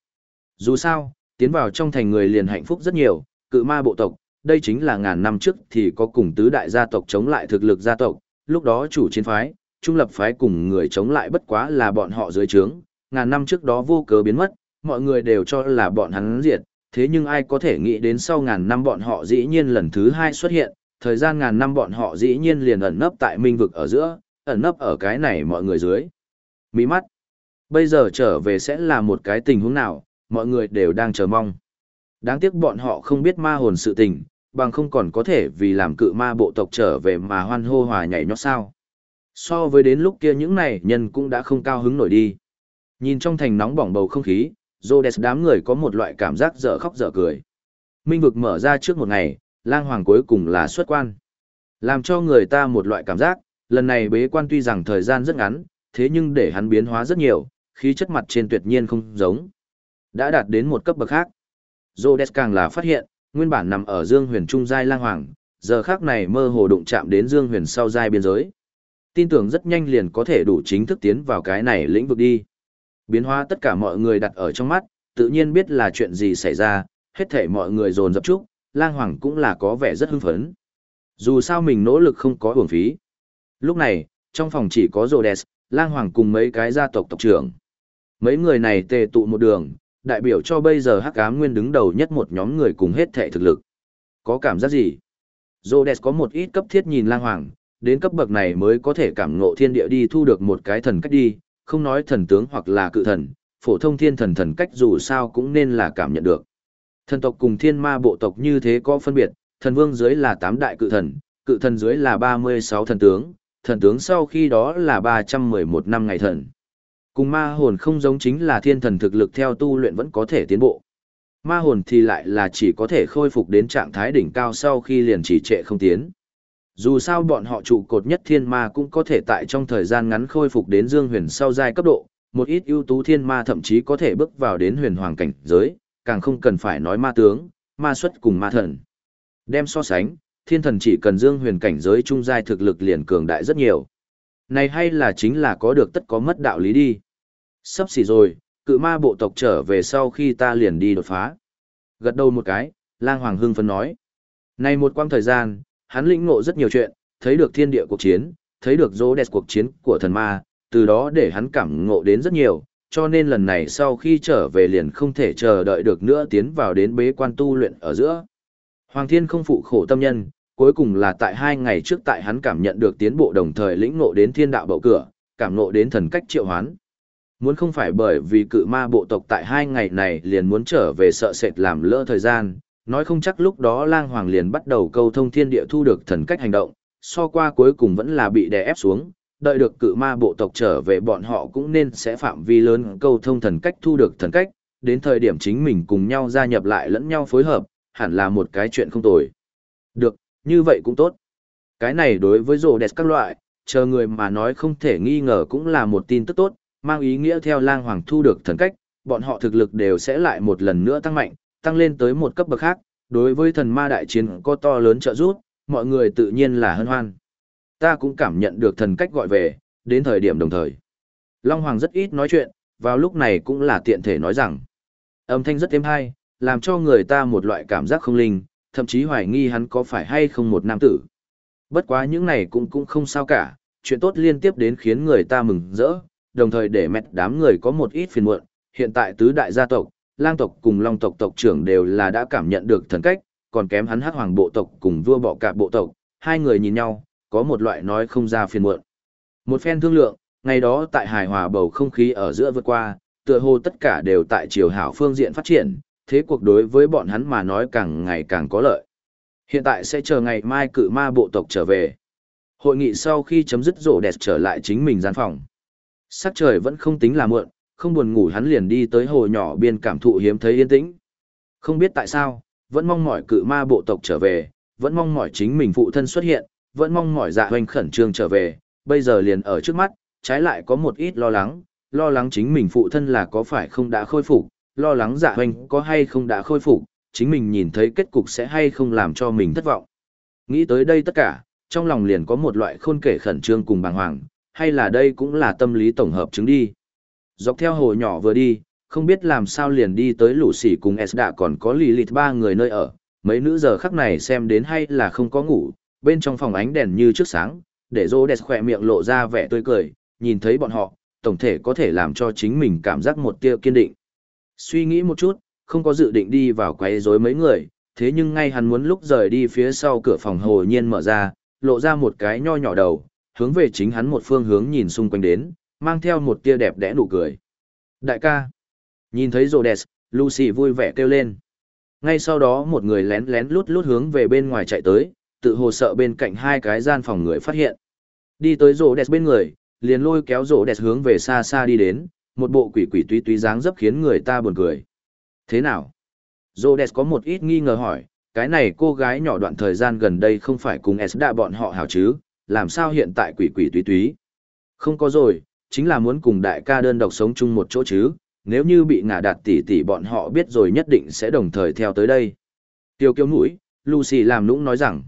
Dù sao, tiến vào trong thành người liền hạnh phúc rất nhiều, cự ma bộ tộc, đây chính là ngàn năm trước thì có cùng tứ đại gia tộc chống lại thực lực gia tộc, lúc đó chủ chiến phái, trung lập phái cùng người chống lại bất quá là bọn họ dưới trướng, ngàn năm trước đó vô cớ biến mất, mọi người đều cho là bọn hắn diệt, thế nhưng ai có thể nghĩ đến sau ngàn năm bọn họ dĩ nhiên lần thứ hai xuất hiện, thời gian ngàn năm bọn họ dĩ nhiên liền ẩn nấp tại minh vực ở giữa, ẩn nấp ở cái này mọi người dưới. Mỹ mắt. Bây giờ trở về sẽ là một cái tình huống nào, mọi người đều đang chờ mong. Đáng tiếc bọn họ không biết ma hồn sự tình, bằng không còn có thể vì làm cự ma bộ tộc trở về mà hoan hô hòa nhảy nhót sao. So với đến lúc kia những này nhân cũng đã không cao hứng nổi đi. Nhìn trong thành nóng bỏng bầu không khí, Rhodes đám người có một loại cảm giác dở khóc dở cười. Minh vực mở ra trước một ngày, lang hoàng cuối cùng là xuất quan. Làm cho người ta một loại cảm giác, lần này bế quan tuy rằng thời gian rất ngắn, thế nhưng để hắn biến hóa rất nhiều, khí chất mặt trên tuyệt nhiên không giống. Đã đạt đến một cấp bậc khác. Rhodes càng là phát hiện, nguyên bản nằm ở Dương Huyền Trung giai lang hoàng, giờ khác này mơ hồ đụng chạm đến Dương Huyền sau giai biên giới. Tin tưởng rất nhanh liền có thể đủ chính thức tiến vào cái này lĩnh vực đi. Biến hóa tất cả mọi người đặt ở trong mắt, tự nhiên biết là chuyện gì xảy ra, hết thể mọi người dồn dập chúc, lang hoàng cũng là có vẻ rất hưng phấn. Dù sao mình nỗ lực không có uổng phí. Lúc này, trong phòng chỉ có Rhodes, lang hoàng cùng mấy cái gia tộc tộc trưởng. Mấy người này tề tụ một đường, đại biểu cho bây giờ hắc ám nguyên đứng đầu nhất một nhóm người cùng hết thể thực lực. Có cảm giác gì? Rhodes có một ít cấp thiết nhìn lang hoàng, đến cấp bậc này mới có thể cảm ngộ thiên địa đi thu được một cái thần cách đi, không nói thần tướng hoặc là cự thần, phổ thông thiên thần thần cách dù sao cũng nên là cảm nhận được. Thần tộc cùng thiên ma bộ tộc như thế có phân biệt, thần vương dưới là 8 đại cự thần, cự thần dưới là 36 thần tướng, thần tướng sau khi đó là 311 năm ngày thần. Cùng ma hồn không giống chính là thiên thần thực lực theo tu luyện vẫn có thể tiến bộ. Ma hồn thì lại là chỉ có thể khôi phục đến trạng thái đỉnh cao sau khi liền chỉ trệ không tiến. Dù sao bọn họ trụ cột nhất thiên ma cũng có thể tại trong thời gian ngắn khôi phục đến dương huyền sau giai cấp độ, một ít ưu tú thiên ma thậm chí có thể bước vào đến huyền hoàng cảnh giới, càng không cần phải nói ma tướng, ma xuất cùng ma thần. Đem so sánh, thiên thần chỉ cần dương huyền cảnh giới trung giai thực lực liền cường đại rất nhiều. Này hay là chính là có được tất có mất đạo lý đi. Sắp xỉ rồi, cự ma bộ tộc trở về sau khi ta liền đi đột phá. Gật đầu một cái, lang hoàng hưng phấn nói. Này một quãng thời gian, hắn lĩnh ngộ rất nhiều chuyện, thấy được thiên địa cuộc chiến, thấy được dỗ đẹp cuộc chiến của thần ma, từ đó để hắn cảm ngộ đến rất nhiều, cho nên lần này sau khi trở về liền không thể chờ đợi được nữa tiến vào đến bế quan tu luyện ở giữa. Hoàng thiên không phụ khổ tâm nhân, cuối cùng là tại hai ngày trước tại hắn cảm nhận được tiến bộ đồng thời lĩnh ngộ đến thiên đạo bậu cửa, cảm ngộ đến thần cách triệu hoán. Muốn không phải bởi vì cự ma bộ tộc tại hai ngày này liền muốn trở về sợ sệt làm lỡ thời gian, nói không chắc lúc đó lang hoàng liền bắt đầu câu thông thiên địa thu được thần cách hành động, so qua cuối cùng vẫn là bị đè ép xuống, đợi được cự ma bộ tộc trở về bọn họ cũng nên sẽ phạm vi lớn câu thông thần cách thu được thần cách, đến thời điểm chính mình cùng nhau gia nhập lại lẫn nhau phối hợp, hẳn là một cái chuyện không tồi. Được, như vậy cũng tốt. Cái này đối với rồ đẹp các loại, chờ người mà nói không thể nghi ngờ cũng là một tin tức tốt, mang ý nghĩa theo lang hoàng thu được thần cách, bọn họ thực lực đều sẽ lại một lần nữa tăng mạnh, tăng lên tới một cấp bậc khác, đối với thần ma đại chiến có to lớn trợ giúp, mọi người tự nhiên là hân hoan. Ta cũng cảm nhận được thần cách gọi về, đến thời điểm đồng thời. Long Hoàng rất ít nói chuyện, vào lúc này cũng là tiện thể nói rằng. Âm thanh rất êm hay, làm cho người ta một loại cảm giác không linh, thậm chí hoài nghi hắn có phải hay không một nam tử. Bất quá những này cũng cũng không sao cả, chuyện tốt liên tiếp đến khiến người ta mừng rỡ, đồng thời để mẹt đám người có một ít phiền muộn. Hiện tại tứ đại gia tộc, lang tộc cùng long tộc tộc trưởng đều là đã cảm nhận được thần cách, còn kém hắn hắc hoàng bộ tộc cùng vua bọ cạp bộ tộc, hai người nhìn nhau, có một loại nói không ra phiền muộn. Một phen thương lượng, ngày đó tại hài hòa bầu không khí ở giữa vượt qua, tựa hồ tất cả đều tại chiều hảo phương diện phát triển, thế cuộc đối với bọn hắn mà nói càng ngày càng có lợi. Hiện tại sẽ chờ ngày mai cự ma bộ tộc trở về. Hội nghị sau khi chấm dứt rổ đẹp trở lại chính mình gian phòng. Sắc trời vẫn không tính là muộn, không buồn ngủ hắn liền đi tới hồ nhỏ biên cảm thụ hiếm thấy yên tĩnh. Không biết tại sao, vẫn mong mỏi cự ma bộ tộc trở về, vẫn mong mỏi chính mình phụ thân xuất hiện, vẫn mong mỏi dạ hoành khẩn trương trở về, bây giờ liền ở trước mắt, trái lại có một ít lo lắng, lo lắng chính mình phụ thân là có phải không đã khôi phục, lo lắng dạ hoành có hay không đã khôi phục, chính mình nhìn thấy kết cục sẽ hay không làm cho mình thất vọng. Nghĩ tới đây tất cả, trong lòng liền có một loại khôn kể khẩn trương cùng bàng hoàng, hay là đây cũng là tâm lý tổng hợp chứng đi. Dọc theo hồ nhỏ vừa đi, không biết làm sao liền đi tới lũ sỉ cùng Esda còn có lì lịt ba người nơi ở. Mấy nữ giờ khắc này xem đến hay là không có ngủ, bên trong phòng ánh đèn như trước sáng, để rô đẹp khỏe miệng lộ ra vẻ tươi cười, nhìn thấy bọn họ, tổng thể có thể làm cho chính mình cảm giác một tia kiên định. Suy nghĩ một chút, không có dự định đi vào quấy rối mấy người, thế nhưng ngay hắn muốn lúc rời đi phía sau cửa phòng hồ nhiên mở ra, lộ ra một cái nho nhỏ đầu, hướng về chính hắn một phương hướng nhìn xung quanh đến, mang theo một tia đẹp đẽ nụ cười. Đại ca, nhìn thấy Rhodes, Lucy vui vẻ kêu lên. Ngay sau đó một người lén lén lút lút hướng về bên ngoài chạy tới, tự hồ sợ bên cạnh hai cái gian phòng người phát hiện. Đi tới Rhodes bên người, liền lôi kéo Rhodes hướng về xa xa đi đến, một bộ quỷ quỷ túy túy dáng dấp khiến người ta buồn cười. Thế nào? Rhodes có một ít nghi ngờ hỏi, cái này cô gái nhỏ đoạn thời gian gần đây không phải cùng S đã bọn họ hảo chứ, làm sao hiện tại quỷ quỷ túy túy? Không có rồi, chính là muốn cùng đại ca đơn độc sống chung một chỗ chứ, nếu như bị ngả đạt tỷ tỷ bọn họ biết rồi nhất định sẽ đồng thời theo tới đây. Tiêu kiêu mũi, Lucy làm nũng nói rằng,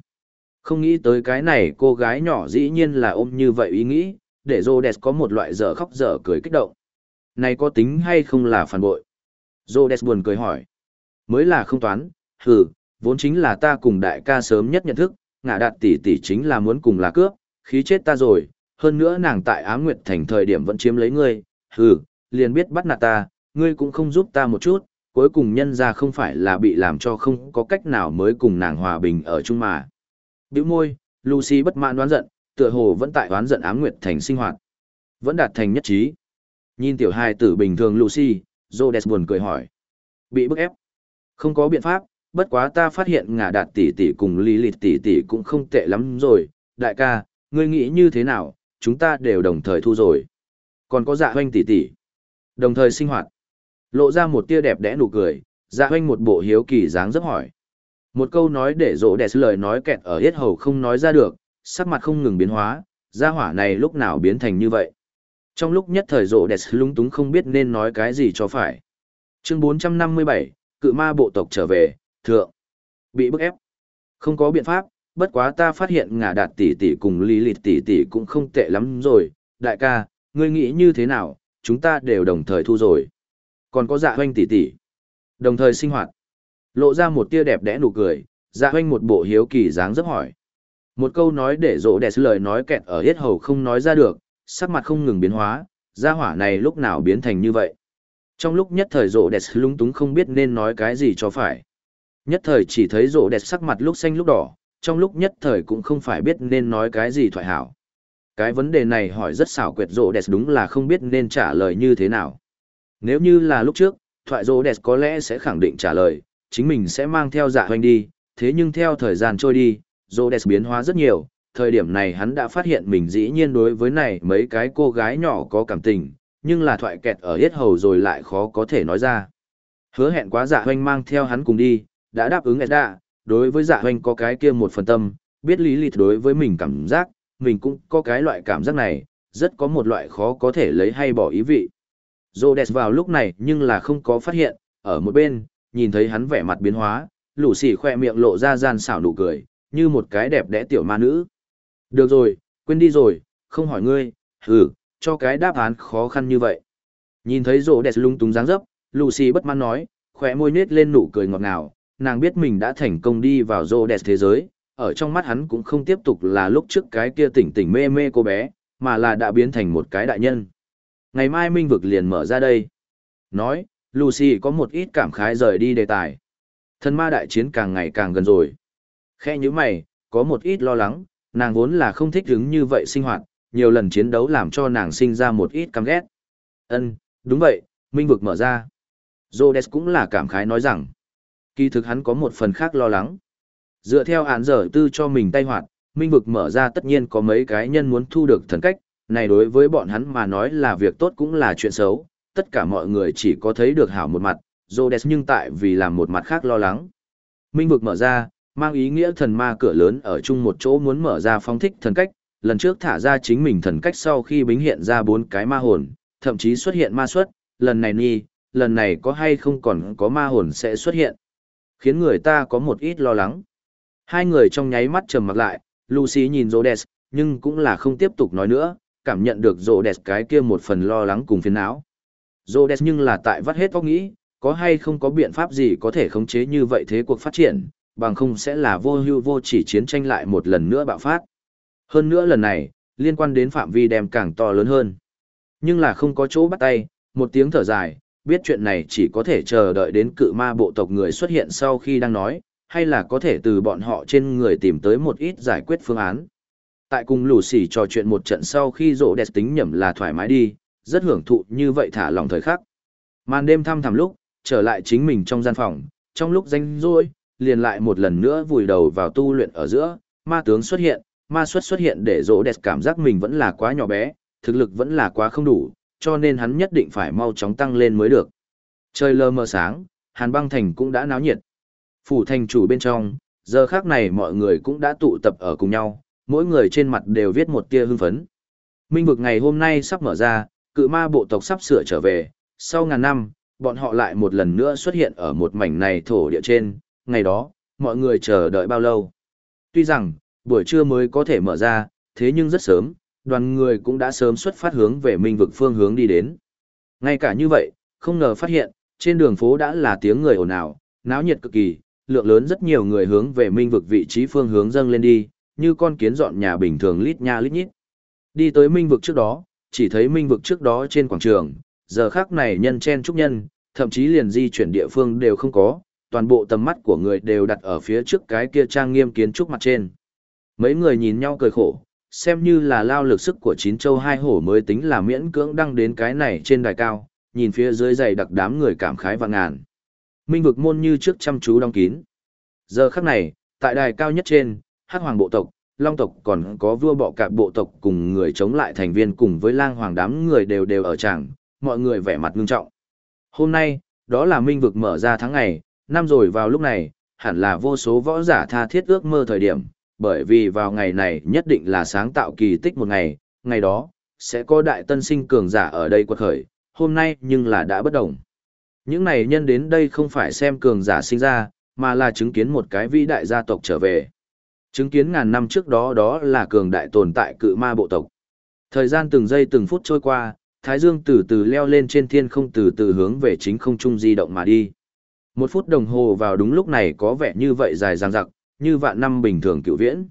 không nghĩ tới cái này cô gái nhỏ dĩ nhiên là ôm như vậy ý nghĩ, để Rhodes có một loại dở khóc dở cười kích động. Này có tính hay không là phản bội? Rhodes buồn cười hỏi. Mới là không toán, hừ, vốn chính là ta cùng đại ca sớm nhất nhận thức, ngả đạt tỷ tỷ chính là muốn cùng là cướp, khí chết ta rồi, hơn nữa nàng tại Ám Nguyệt Thành thời điểm vẫn chiếm lấy ngươi, hừ, liền biết bắt nạt ta, ngươi cũng không giúp ta một chút, cuối cùng nhân ra không phải là bị làm cho không có cách nào mới cùng nàng hòa bình ở chung mà. Biểu môi, Lucy bất mãn đoán giận, tựa hồ vẫn tại đoán giận Ám Nguyệt Thành sinh hoạt. Vẫn đạt thành nhất trí. Nhìn tiểu hài tử bình thường Lucy, Rhodes buồn cười hỏi. Bị bức ép. Không có biện pháp, bất quá ta phát hiện ngả đạt tỷ tỷ cùng Lilith tỷ tỷ cũng không tệ lắm rồi. Đại ca, ngươi nghĩ như thế nào, chúng ta đều đồng thời thu rồi. Còn có dạ hoanh tỷ tỷ. Đồng thời sinh hoạt. Lộ ra một tia đẹp đẽ nụ cười, dạ hoanh một bộ hiếu kỳ dáng dấp hỏi. Một câu nói để rộ đẹp lời nói kẹt ở hết hầu không nói ra được, sắc mặt không ngừng biến hóa, gia hỏa này lúc nào biến thành như vậy. Trong lúc nhất thời rộ đẹp lúng túng không biết nên nói cái gì cho phải. Chương 457, cự ma bộ tộc trở về, thượng. Bị bức ép. Không có biện pháp, bất quá ta phát hiện ngả đạt tỷ tỷ cùng lý lịt tỷ tỷ cũng không tệ lắm rồi. Đại ca, ngươi nghĩ như thế nào, chúng ta đều đồng thời thu rồi. Còn có dạ hoanh tỷ tỷ. Đồng thời sinh hoạt. Lộ ra một tia đẹp đẽ nụ cười, dạ hoanh một bộ hiếu kỳ dáng dấp hỏi. Một câu nói để rộ đẹp lời nói kẹt ở hết hầu không nói ra được, sắc mặt không ngừng biến hóa, gia hỏa này lúc nào biến thành như vậy. Trong lúc nhất thời rộ đẹp lung túng không biết nên nói cái gì cho phải. Nhất thời chỉ thấy rộ đẹp sắc mặt lúc xanh lúc đỏ, trong lúc nhất thời cũng không phải biết nên nói cái gì thoại hảo. Cái vấn đề này hỏi rất xảo quyệt rộ đẹp đúng là không biết nên trả lời như thế nào. Nếu như là lúc trước, thoại rộ đẹp có lẽ sẽ khẳng định trả lời, chính mình sẽ mang theo dạ hoành đi, thế nhưng theo thời gian trôi đi, rộ đẹp biến hóa rất nhiều, thời điểm này hắn đã phát hiện mình dĩ nhiên đối với này mấy cái cô gái nhỏ có cảm tình, nhưng là thoại kẹt ở hết hầu rồi lại khó có thể nói ra. Hứa hẹn quá dạ hoanh mang theo hắn cùng đi, đã đáp ứng Edda, đối với dạ hoanh có cái kia một phần tâm, biết lý lịch đối với mình cảm giác, mình cũng có cái loại cảm giác này, rất có một loại khó có thể lấy hay bỏ ý vị. Rhodes vào lúc này nhưng là không có phát hiện, ở một bên, nhìn thấy hắn vẻ mặt biến hóa, lũ xỉ khoe miệng lộ ra gian xảo nụ cười, như một cái đẹp đẽ tiểu ma nữ. Được rồi, quên đi rồi, không hỏi ngươi, hừ, cho cái đáp án khó khăn như vậy. Nhìn thấy rỗ đẹp lung túng dáng dấp, Lucy bất mãn nói, khỏe môi nết lên nụ cười ngọt ngào, nàng biết mình đã thành công đi vào rỗ đẹp thế giới, ở trong mắt hắn cũng không tiếp tục là lúc trước cái kia tỉnh tỉnh mê mê cô bé, mà là đã biến thành một cái đại nhân. Ngày mai minh vực liền mở ra đây. Nói, Lucy có một ít cảm khái rời đi đề tài. Thần ma đại chiến càng ngày càng gần rồi. Khe như mày, có một ít lo lắng, nàng vốn là không thích hứng như vậy sinh hoạt, nhiều lần chiến đấu làm cho nàng sinh ra một ít căm ghét. Ân, đúng vậy, minh vực mở ra. Rhodes cũng là cảm khái nói rằng, kỳ thực hắn có một phần khác lo lắng. Dựa theo án giờ tư cho mình tay hoạt, minh vực mở ra tất nhiên có mấy cái nhân muốn thu được thần cách, này đối với bọn hắn mà nói là việc tốt cũng là chuyện xấu, tất cả mọi người chỉ có thấy được hảo một mặt, Rhodes nhưng tại vì làm một mặt khác lo lắng. Minh vực mở ra, mang ý nghĩa thần ma cửa lớn ở chung một chỗ muốn mở ra phong thích thần cách, lần trước thả ra chính mình thần cách sau khi bính hiện ra bốn cái ma hồn, thậm chí xuất hiện ma xuất, lần này nghi, lần này có hay không còn có ma hồn sẽ xuất hiện. Khiến người ta có một ít lo lắng. Hai người trong nháy mắt trầm mặt lại, Lucy nhìn Rhodes, nhưng cũng là không tiếp tục nói nữa, cảm nhận được Rhodes cái kia một phần lo lắng cùng phiền não. Rhodes nhưng là tại vắt hết óc nghĩ, có hay không có biện pháp gì có thể khống chế như vậy thế cuộc phát triển, bằng không sẽ là vô hưu vô chỉ chiến tranh lại một lần nữa bạo phát. Hơn nữa lần này, liên quan đến phạm vi đem càng to lớn hơn. Nhưng là không có chỗ bắt tay, một tiếng thở dài, biết chuyện này chỉ có thể chờ đợi đến cự ma bộ tộc người xuất hiện sau khi đang nói, hay là có thể từ bọn họ trên người tìm tới một ít giải quyết phương án. Tại cùng lù xỉ trò chuyện một trận sau khi rộ đẹp tính nhầm là thoải mái đi, rất hưởng thụ như vậy thả lòng thời khắc. Màn đêm thăm thẳm lúc, trở lại chính mình trong gian phòng, trong lúc danh rỗi, liền lại một lần nữa vùi đầu vào tu luyện ở giữa, ma tướng xuất hiện, ma xuất xuất hiện để rỗ đẹp cảm giác mình vẫn là quá nhỏ bé, thực lực vẫn là quá không đủ, cho nên hắn nhất định phải mau chóng tăng lên mới được. Trời lờ mờ sáng, Hàn băng thành cũng đã náo nhiệt. Phủ thành chủ bên trong, giờ khác này mọi người cũng đã tụ tập ở cùng nhau, mỗi người trên mặt đều viết một tia hưng phấn. Minh vực ngày hôm nay sắp mở ra, cự ma bộ tộc sắp sửa trở về, sau ngàn năm, bọn họ lại một lần nữa xuất hiện ở một mảnh này thổ địa trên, ngày đó, mọi người chờ đợi bao lâu. Tuy rằng, buổi trưa mới có thể mở ra, thế nhưng rất sớm, đoàn người cũng đã sớm xuất phát hướng về minh vực phương hướng đi đến. Ngay cả như vậy, không ngờ phát hiện, trên đường phố đã là tiếng người ồn ào, náo nhiệt cực kỳ, lượng lớn rất nhiều người hướng về minh vực vị trí phương hướng dâng lên đi, như con kiến dọn nhà bình thường lít nha lít nhít. Đi tới minh vực trước đó, chỉ thấy minh vực trước đó trên quảng trường, giờ khác này nhân chen trúc nhân, thậm chí liền di chuyển địa phương đều không có, toàn bộ tầm mắt của người đều đặt ở phía trước cái kia trang nghiêm kiến trúc mặt trên. Mấy người nhìn nhau cười khổ, xem như là lao lực sức của chín châu hai hổ mới tính là miễn cưỡng đăng đến cái này trên đài cao, nhìn phía dưới dày đặc đám người cảm khái và ngàn. Minh vực môn như trước chăm chú đóng kín. Giờ khắc này, tại đài cao nhất trên, hắc hoàng bộ tộc, long tộc còn có vua bọ cạp bộ tộc cùng người chống lại thành viên cùng với lang hoàng đám người đều đều ở tràng, mọi người vẻ mặt ngưng trọng. Hôm nay, đó là minh vực mở ra tháng ngày, năm rồi vào lúc này, hẳn là vô số võ giả tha thiết ước mơ thời điểm, bởi vì vào ngày này nhất định là sáng tạo kỳ tích một ngày, ngày đó, sẽ có đại tân sinh cường giả ở đây quật khởi, hôm nay nhưng là đã bất đồng. Những này nhân đến đây không phải xem cường giả sinh ra, mà là chứng kiến một cái vĩ đại gia tộc trở về. Chứng kiến ngàn năm trước đó đó là cường đại tồn tại cự ma bộ tộc. Thời gian từng giây từng phút trôi qua, Thái Dương từ từ leo lên trên thiên không từ từ hướng về chính không trung di động mà đi. Một phút đồng hồ vào đúng lúc này có vẻ như vậy dài dằng dặc, như vạn năm bình thường cựu viễn.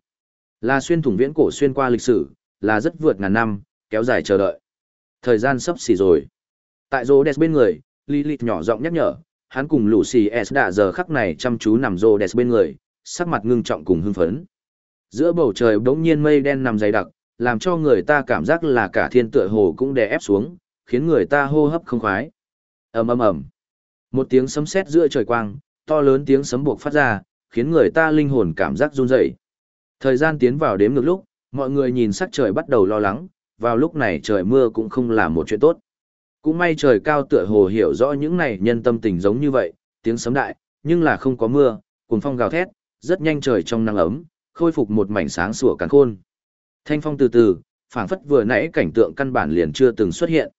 Là xuyên thủng viễn cổ xuyên qua lịch sử, là rất vượt ngàn năm, kéo dài chờ đợi. Thời gian sắp xỉ rồi. Tại rô bên người, Lilith nhỏ giọng nhắc nhở, hắn cùng Lucy S đã giờ khắc này chăm chú nằm rô bên người, sắc mặt ngưng trọng cùng hưng phấn. Giữa bầu trời đống nhiên mây đen nằm dày đặc, làm cho người ta cảm giác là cả thiên tựa hồ cũng đè ép xuống, khiến người ta hô hấp không khoái. ầm ầm ầm, một tiếng sấm sét giữa trời quang, to lớn tiếng sấm buộc phát ra, khiến người ta linh hồn cảm giác run rẩy. Thời gian tiến vào đếm ngược lúc, mọi người nhìn sắc trời bắt đầu lo lắng, vào lúc này trời mưa cũng không là một chuyện tốt. Cũng may trời cao tựa hồ hiểu rõ những này nhân tâm tình giống như vậy, tiếng sấm đại, nhưng là không có mưa, cuồng phong gào thét, rất nhanh trời trong nắng ấm, khôi phục một mảnh sáng sủa càn khôn. Thanh phong từ từ, phảng phất vừa nãy cảnh tượng căn bản liền chưa từng xuất hiện.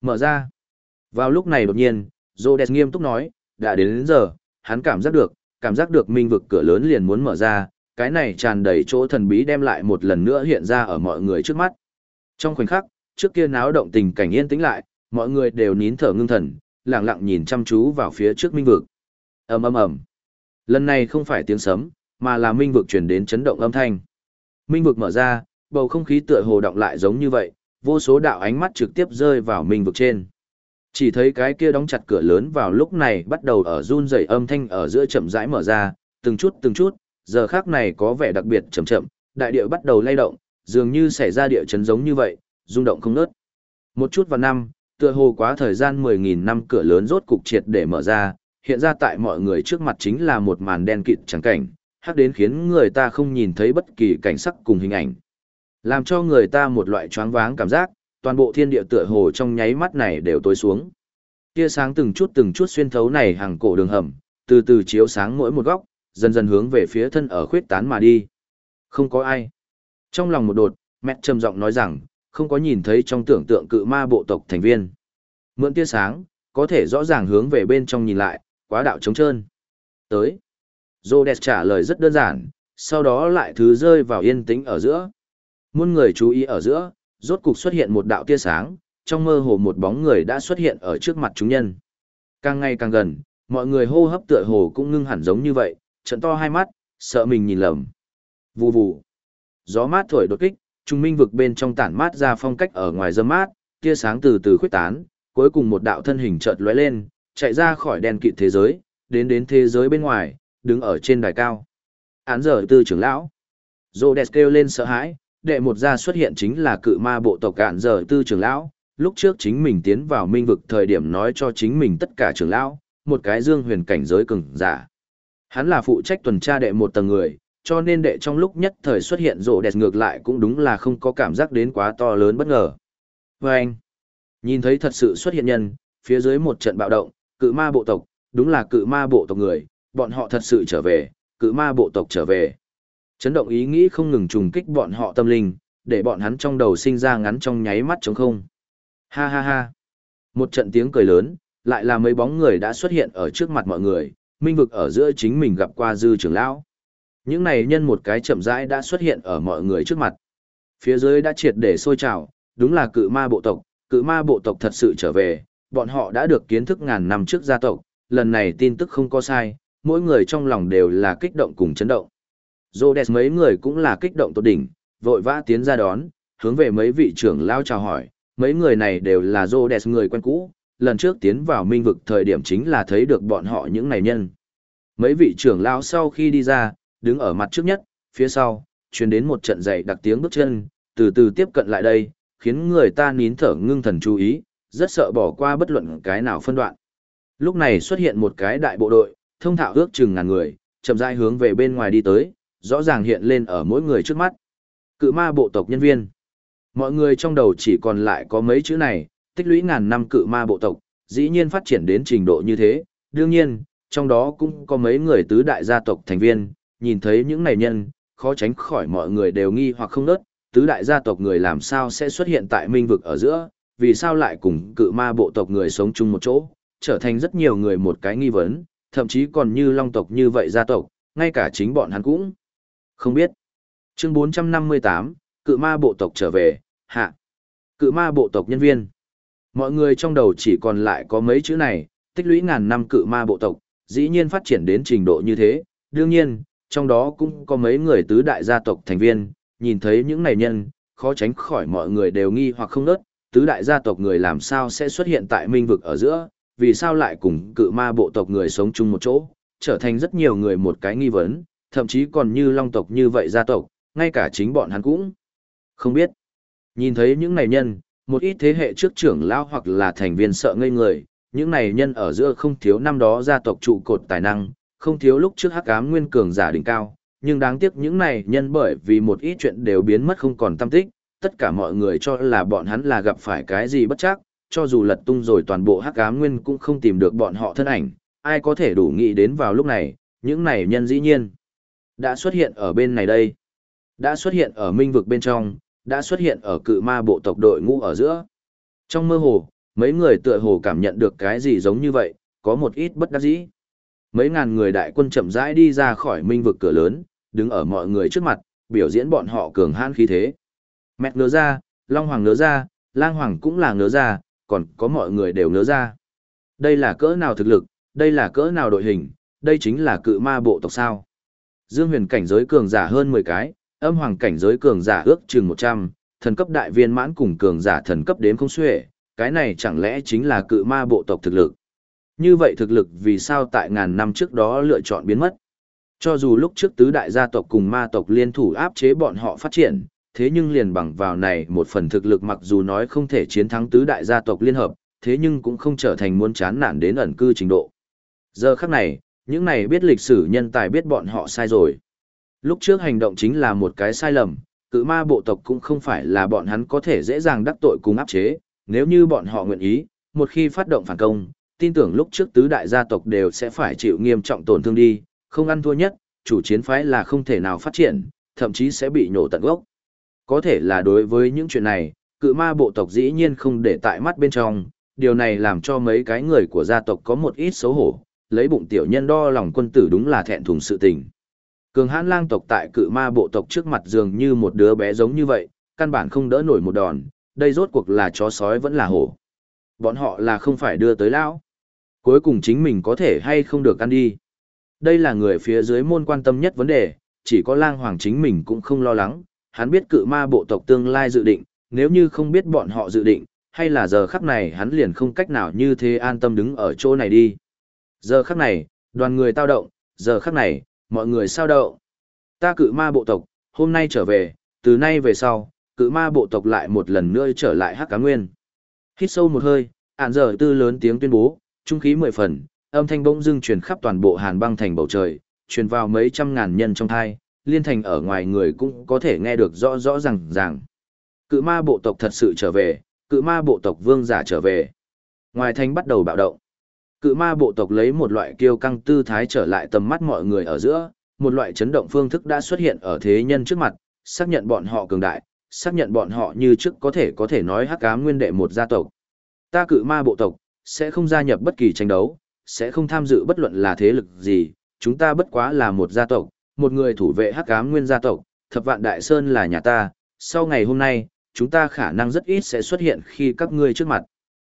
Mở ra. Vào lúc này đột nhiên, Rhodes nghiêm túc nói, đã đến, đến giờ, hắn cảm giác được, cảm giác được minh vực cửa lớn liền muốn mở ra, cái này tràn đầy chỗ thần bí đem lại một lần nữa hiện ra ở mọi người trước mắt. Trong khoảnh khắc, trước kia náo động tình cảnh yên tĩnh lại, mọi người đều nín thở ngưng thần, lặng lặng nhìn chăm chú vào phía trước minh vực. ầm ầm ầm. Lần này không phải tiếng sấm, mà là minh vực truyền đến chấn động âm thanh. Minh vực mở ra, bầu không khí tựa hồ động lại giống như vậy, vô số đạo ánh mắt trực tiếp rơi vào minh vực trên. Chỉ thấy cái kia đóng chặt cửa lớn vào lúc này bắt đầu ở run rẩy âm thanh ở giữa chậm rãi mở ra, từng chút từng chút, giờ khác này có vẻ đặc biệt chậm chậm, đại địa bắt đầu lay động, dường như xảy ra địa chấn giống như vậy, rung động không ngớt. Một chút vào năm, tựa hồ quá thời gian 10.000 năm cửa lớn rốt cục triệt để mở ra, hiện ra tại mọi người trước mặt chính là một màn đen kịt trắng cảnh, hắc đến khiến người ta không nhìn thấy bất kỳ cảnh sắc cùng hình ảnh. Làm cho người ta một loại choáng váng cảm giác, toàn bộ thiên địa tựa hồ trong nháy mắt này đều tối xuống. Tia sáng từng chút từng chút xuyên thấu này hàng cổ đường hầm, từ từ chiếu sáng mỗi một góc, dần dần hướng về phía thân ở khuyết tán mà đi. Không có ai. Trong lòng một đột, mẹ trầm giọng nói rằng, không có nhìn thấy trong tưởng tượng cự ma bộ tộc thành viên. Mượn tia sáng, có thể rõ ràng hướng về bên trong nhìn lại, quá đạo trống trơn. Tới. Rhodes trả lời rất đơn giản, sau đó lại thứ rơi vào yên tĩnh ở giữa. Muôn người chú ý ở giữa, rốt cục xuất hiện một đạo tia sáng, trong mơ hồ một bóng người đã xuất hiện ở trước mặt chúng nhân. Càng ngày càng gần, mọi người hô hấp tựa hồ cũng ngưng hẳn giống như vậy, trận to hai mắt, sợ mình nhìn lầm. Vù vù. Gió mát thổi đột kích, trung minh vực bên trong tản mát ra phong cách ở ngoài dâm mát, tia sáng từ từ khuyết tán, cuối cùng một đạo thân hình chợt lóe lên, chạy ra khỏi đèn kịt thế giới, đến đến thế giới bên ngoài, đứng ở trên đài cao. Án giờ tư trưởng lão. Rhodes kêu lên sợ hãi, đệ một gia xuất hiện chính là cự ma bộ tộc cạn giờ tư trưởng lão. Lúc trước chính mình tiến vào minh vực thời điểm nói cho chính mình tất cả trưởng lão, một cái dương huyền cảnh giới cường giả. Hắn là phụ trách tuần tra đệ một tầng người, cho nên đệ trong lúc nhất thời xuất hiện rộ đẹp ngược lại cũng đúng là không có cảm giác đến quá to lớn bất ngờ. Và anh, Nhìn thấy thật sự xuất hiện nhân, phía dưới một trận bạo động, cự ma bộ tộc, đúng là cự ma bộ tộc người, bọn họ thật sự trở về, cự ma bộ tộc trở về. Chấn động ý nghĩ không ngừng trùng kích bọn họ tâm linh, để bọn hắn trong đầu sinh ra ngắn trong nháy mắt trống không. Ha ha ha. Một trận tiếng cười lớn, lại là mấy bóng người đã xuất hiện ở trước mặt mọi người, minh vực ở giữa chính mình gặp qua dư trưởng lão. Những này nhân một cái chậm rãi đã xuất hiện ở mọi người trước mặt. Phía dưới đã triệt để sôi trào, đúng là cự ma bộ tộc, cự ma bộ tộc thật sự trở về, bọn họ đã được kiến thức ngàn năm trước gia tộc, lần này tin tức không có sai, mỗi người trong lòng đều là kích động cùng chấn động. Rhodes mấy người cũng là kích động tột đỉnh, vội vã tiến ra đón, hướng về mấy vị trưởng lao chào hỏi, mấy người này đều là Rhodes người quen cũ, lần trước tiến vào minh vực thời điểm chính là thấy được bọn họ những này nhân. Mấy vị trưởng lao sau khi đi ra, đứng ở mặt trước nhất, phía sau, truyền đến một trận dày đặc tiếng bước chân, từ từ tiếp cận lại đây, khiến người ta nín thở ngưng thần chú ý, rất sợ bỏ qua bất luận cái nào phân đoạn. Lúc này xuất hiện một cái đại bộ đội, thông thạo ước chừng ngàn người, chậm rãi hướng về bên ngoài đi tới, rõ ràng hiện lên ở mỗi người trước mắt. Cự ma bộ tộc nhân viên. Mọi người trong đầu chỉ còn lại có mấy chữ này, tích lũy ngàn năm cự ma bộ tộc, dĩ nhiên phát triển đến trình độ như thế. Đương nhiên, trong đó cũng có mấy người tứ đại gia tộc thành viên, nhìn thấy những này nhân, khó tránh khỏi mọi người đều nghi hoặc không nớt, tứ đại gia tộc người làm sao sẽ xuất hiện tại minh vực ở giữa, vì sao lại cùng cự ma bộ tộc người sống chung một chỗ, trở thành rất nhiều người một cái nghi vấn, thậm chí còn như long tộc như vậy gia tộc, ngay cả chính bọn hắn cũng không biết. Chương 458, cự ma bộ tộc trở về, hạ. Cự ma bộ tộc nhân viên. Mọi người trong đầu chỉ còn lại có mấy chữ này, tích lũy ngàn năm cự ma bộ tộc, dĩ nhiên phát triển đến trình độ như thế. Đương nhiên, trong đó cũng có mấy người tứ đại gia tộc thành viên, nhìn thấy những này nhân, khó tránh khỏi mọi người đều nghi hoặc không nớt, tứ đại gia tộc người làm sao sẽ xuất hiện tại minh vực ở giữa, vì sao lại cùng cự ma bộ tộc người sống chung một chỗ, trở thành rất nhiều người một cái nghi vấn, thậm chí còn như long tộc như vậy gia tộc, ngay cả chính bọn hắn cũng không biết. Nhìn thấy những này nhân, một ít thế hệ trước trưởng lão hoặc là thành viên sợ ngây người, những này nhân ở giữa không thiếu năm đó gia tộc trụ cột tài năng, không thiếu lúc trước hắc ám nguyên cường giả đỉnh cao, nhưng đáng tiếc những này nhân bởi vì một ít chuyện đều biến mất không còn tâm tích, tất cả mọi người cho là bọn hắn là gặp phải cái gì bất chắc, cho dù lật tung rồi toàn bộ hắc ám nguyên cũng không tìm được bọn họ thân ảnh, ai có thể đủ nghĩ đến vào lúc này, những này nhân dĩ nhiên đã xuất hiện ở bên này đây, đã xuất hiện ở minh vực bên trong, đã xuất hiện ở cự ma bộ tộc đội ngũ ở giữa. Trong mơ hồ, mấy người tựa hồ cảm nhận được cái gì giống như vậy, có một ít bất đắc dĩ. Mấy ngàn người đại quân chậm rãi đi ra khỏi minh vực cửa lớn, đứng ở mọi người trước mặt, biểu diễn bọn họ cường hãn khí thế. Mẹt ngớ ra, Long Hoàng ngớ ra, Lang Hoàng cũng là ngớ ra, còn có mọi người đều ngớ ra. Đây là cỡ nào thực lực, đây là cỡ nào đội hình, đây chính là cự ma bộ tộc sao. Dương huyền cảnh giới cường giả hơn 10 cái, âm hoàng cảnh giới cường giả ước chừng 100, thần cấp đại viên mãn cùng cường giả thần cấp đến không xuể, cái này chẳng lẽ chính là cự ma bộ tộc thực lực. Như vậy thực lực vì sao tại ngàn năm trước đó lựa chọn biến mất? Cho dù lúc trước tứ đại gia tộc cùng ma tộc liên thủ áp chế bọn họ phát triển, thế nhưng liền bằng vào này một phần thực lực mặc dù nói không thể chiến thắng tứ đại gia tộc liên hợp, thế nhưng cũng không trở thành muốn chán nản đến ẩn cư trình độ. Giờ khắc này, những này biết lịch sử nhân tài biết bọn họ sai rồi. Lúc trước hành động chính là một cái sai lầm, cự ma bộ tộc cũng không phải là bọn hắn có thể dễ dàng đắc tội cùng áp chế, nếu như bọn họ nguyện ý, một khi phát động phản công, tin tưởng lúc trước tứ đại gia tộc đều sẽ phải chịu nghiêm trọng tổn thương đi, không ăn thua nhất, chủ chiến phái là không thể nào phát triển, thậm chí sẽ bị nhổ tận gốc. Có thể là đối với những chuyện này, cự ma bộ tộc dĩ nhiên không để tại mắt bên trong, điều này làm cho mấy cái người của gia tộc có một ít xấu hổ, lấy bụng tiểu nhân đo lòng quân tử đúng là thẹn thùng sự tình. Cường hãn lang tộc tại cự ma bộ tộc trước mặt dường như một đứa bé giống như vậy, căn bản không đỡ nổi một đòn, đây rốt cuộc là chó sói vẫn là hổ. Bọn họ là không phải đưa tới lão. Cuối cùng chính mình có thể hay không được ăn đi. Đây là người phía dưới môn quan tâm nhất vấn đề, chỉ có lang hoàng chính mình cũng không lo lắng, hắn biết cự ma bộ tộc tương lai dự định, nếu như không biết bọn họ dự định, hay là giờ khắc này hắn liền không cách nào như thế an tâm đứng ở chỗ này đi. Giờ khắc này, đoàn người tao động, giờ khắc này, mọi người sao động. Ta cự ma bộ tộc, hôm nay trở về, từ nay về sau, cự ma bộ tộc lại một lần nữa trở lại hắc cá nguyên. Hít sâu một hơi, ạn giờ tư lớn tiếng tuyên bố, trung khí mười phần, âm thanh bỗng dưng truyền khắp toàn bộ hàn băng thành bầu trời, truyền vào mấy trăm ngàn nhân trong thai, liên thành ở ngoài người cũng có thể nghe được rõ rõ ràng ràng. Cự ma bộ tộc thật sự trở về, cự ma bộ tộc vương giả trở về. Ngoài thành bắt đầu bạo động. Cự ma bộ tộc lấy một loại kiêu căng tư thái trở lại tầm mắt mọi người ở giữa, một loại chấn động phương thức đã xuất hiện ở thế nhân trước mặt, xác nhận bọn họ cường đại, xác nhận bọn họ như trước có thể có thể nói hắc ám nguyên đệ một gia tộc. Ta cự ma bộ tộc, sẽ không gia nhập bất kỳ tranh đấu, sẽ không tham dự bất luận là thế lực gì, chúng ta bất quá là một gia tộc, một người thủ vệ hắc ám nguyên gia tộc, thập vạn đại sơn là nhà ta, sau ngày hôm nay, chúng ta khả năng rất ít sẽ xuất hiện khi các ngươi trước mặt.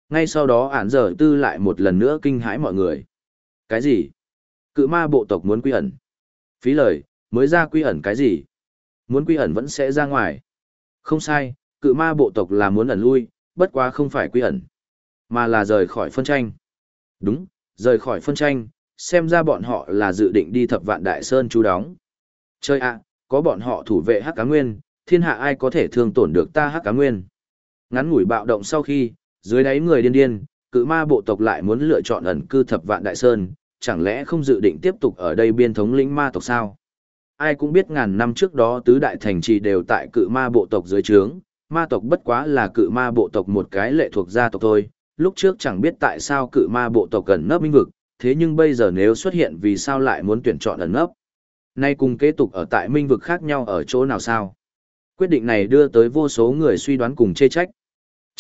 Ngay sau đó ản dở tư lại một lần nữa kinh hãi mọi người. Cái gì? Cự ma bộ tộc muốn quy ẩn. Phí lời, mới ra quy ẩn cái gì? Muốn quy ẩn vẫn sẽ ra ngoài. Không sai, cự ma bộ tộc là muốn ẩn lui, bất quá không phải quy ẩn, mà là rời khỏi phân tranh. Đúng, rời khỏi phân tranh, xem ra bọn họ là dự định đi thập vạn đại sơn chú đóng. Chơi ạ, có bọn họ thủ vệ hắc cá nguyên, thiên hạ ai có thể thương tổn được ta hắc cá nguyên. Ngắn ngủi bạo động sau khi, dưới đáy người điên điên, cự ma bộ tộc lại muốn lựa chọn ẩn cư thập vạn đại sơn, chẳng lẽ không dự định tiếp tục ở đây biên thống lĩnh ma tộc sao? Ai cũng biết ngàn năm trước đó tứ đại thành trì đều tại cự ma bộ tộc dưới trướng, ma tộc bất quá là cự ma bộ tộc một cái lệ thuộc gia tộc thôi, lúc trước chẳng biết tại sao cự ma bộ tộc cần nấp minh vực, thế nhưng bây giờ nếu xuất hiện vì sao lại muốn tuyển chọn ẩn nấp. Nay cùng kế tục ở tại minh vực khác nhau ở chỗ nào sao? Quyết định này đưa tới vô số người suy đoán cùng chê trách.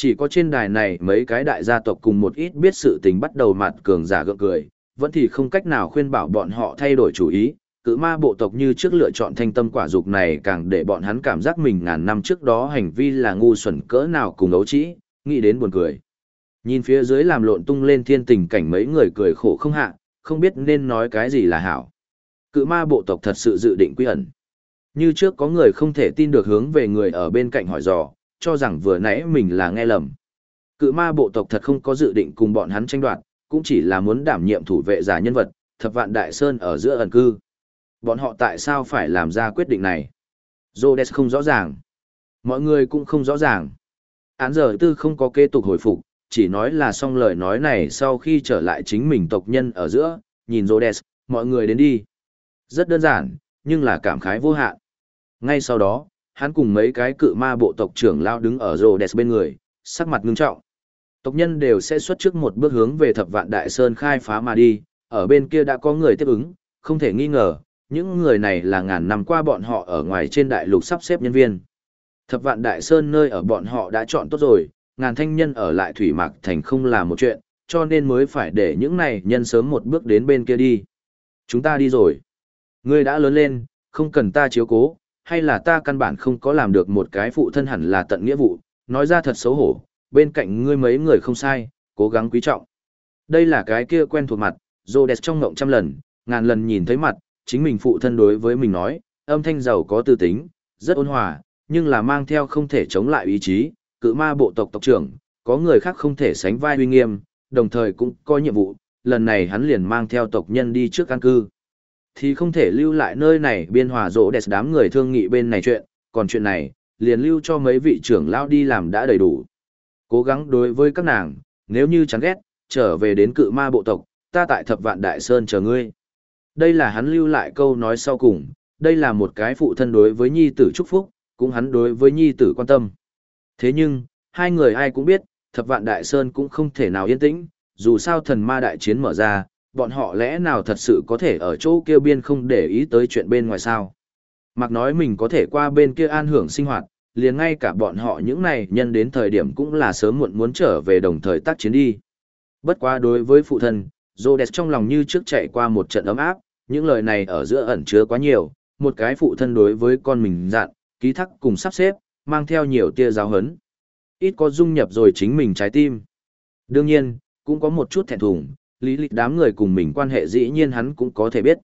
Chỉ có trên đài này mấy cái đại gia tộc cùng một ít biết sự tình bắt đầu mặt cường giả gượng cười, vẫn thì không cách nào khuyên bảo bọn họ thay đổi chủ ý, cự ma bộ tộc như trước lựa chọn thanh tâm quả dục này càng để bọn hắn cảm giác mình ngàn năm trước đó hành vi là ngu xuẩn cỡ nào cùng ấu trĩ, nghĩ đến buồn cười. Nhìn phía dưới làm lộn tung lên thiên tình cảnh mấy người cười khổ không hạ, không biết nên nói cái gì là hảo. Cự ma bộ tộc thật sự dự định quy ẩn. Như trước có người không thể tin được hướng về người ở bên cạnh hỏi dò, cho rằng vừa nãy mình là nghe lầm. Cự ma bộ tộc thật không có dự định cùng bọn hắn tranh đoạt, cũng chỉ là muốn đảm nhiệm thủ vệ giả nhân vật, thập vạn đại sơn ở giữa ẩn cư. Bọn họ tại sao phải làm ra quyết định này? Rhodes không rõ ràng. Mọi người cũng không rõ ràng. Án giờ tư không có kế tục hồi phục, chỉ nói là xong lời nói này sau khi trở lại chính mình tộc nhân ở giữa, nhìn Rhodes, mọi người đến đi. Rất đơn giản, nhưng là cảm khái vô hạn. Ngay sau đó, hắn cùng mấy cái cự ma bộ tộc trưởng lao đứng ở Rhodes bên người, sắc mặt ngưng trọng. Tộc nhân đều sẽ xuất trước một bước hướng về thập vạn đại sơn khai phá mà đi, ở bên kia đã có người tiếp ứng, không thể nghi ngờ, những người này là ngàn năm qua bọn họ ở ngoài trên đại lục sắp xếp nhân viên. Thập vạn đại sơn nơi ở bọn họ đã chọn tốt rồi, ngàn thanh nhân ở lại thủy mạc thành không là một chuyện, cho nên mới phải để những này nhân sớm một bước đến bên kia đi. Chúng ta đi rồi. Ngươi đã lớn lên, không cần ta chiếu cố, hay là ta căn bản không có làm được một cái phụ thân hẳn là tận nghĩa vụ, nói ra thật xấu hổ, bên cạnh ngươi mấy người không sai, cố gắng quý trọng. Đây là cái kia quen thuộc mặt, Rhodes trong ngộng trăm lần, ngàn lần nhìn thấy mặt, chính mình phụ thân đối với mình nói, âm thanh giàu có tư tính, rất ôn hòa, nhưng là mang theo không thể chống lại ý chí, cự ma bộ tộc tộc trưởng, có người khác không thể sánh vai uy nghiêm, đồng thời cũng có nhiệm vụ, lần này hắn liền mang theo tộc nhân đi trước căn cư. Thì không thể lưu lại nơi này biên hòa rỗ đẹp đám người thương nghị bên này chuyện, còn chuyện này, liền lưu cho mấy vị trưởng lao đi làm đã đầy đủ. Cố gắng đối với các nàng, nếu như chán ghét, trở về đến cự ma bộ tộc, ta tại thập vạn đại sơn chờ ngươi. Đây là hắn lưu lại câu nói sau cùng, đây là một cái phụ thân đối với nhi tử chúc phúc, cũng hắn đối với nhi tử quan tâm. Thế nhưng, hai người ai cũng biết, thập vạn đại sơn cũng không thể nào yên tĩnh, dù sao thần ma đại chiến mở ra, bọn họ lẽ nào thật sự có thể ở chỗ kia biên không để ý tới chuyện bên ngoài sao. Mặc nói mình có thể qua bên kia an hưởng sinh hoạt, liền ngay cả bọn họ những này nhân đến thời điểm cũng là sớm muộn muốn trở về đồng thời tác chiến đi. Bất quá đối với phụ thân, Rhodes trong lòng như trước chạy qua một trận ấm áp, những lời này ở giữa ẩn chứa quá nhiều, một cái phụ thân đối với con mình dặn, ký thác cùng sắp xếp, mang theo nhiều tia giáo hấn. Ít có dung nhập rồi chính mình trái tim. Đương nhiên, cũng có một chút thẹn thùng, lý lịch đám người cùng mình quan hệ dĩ nhiên hắn cũng có thể biết.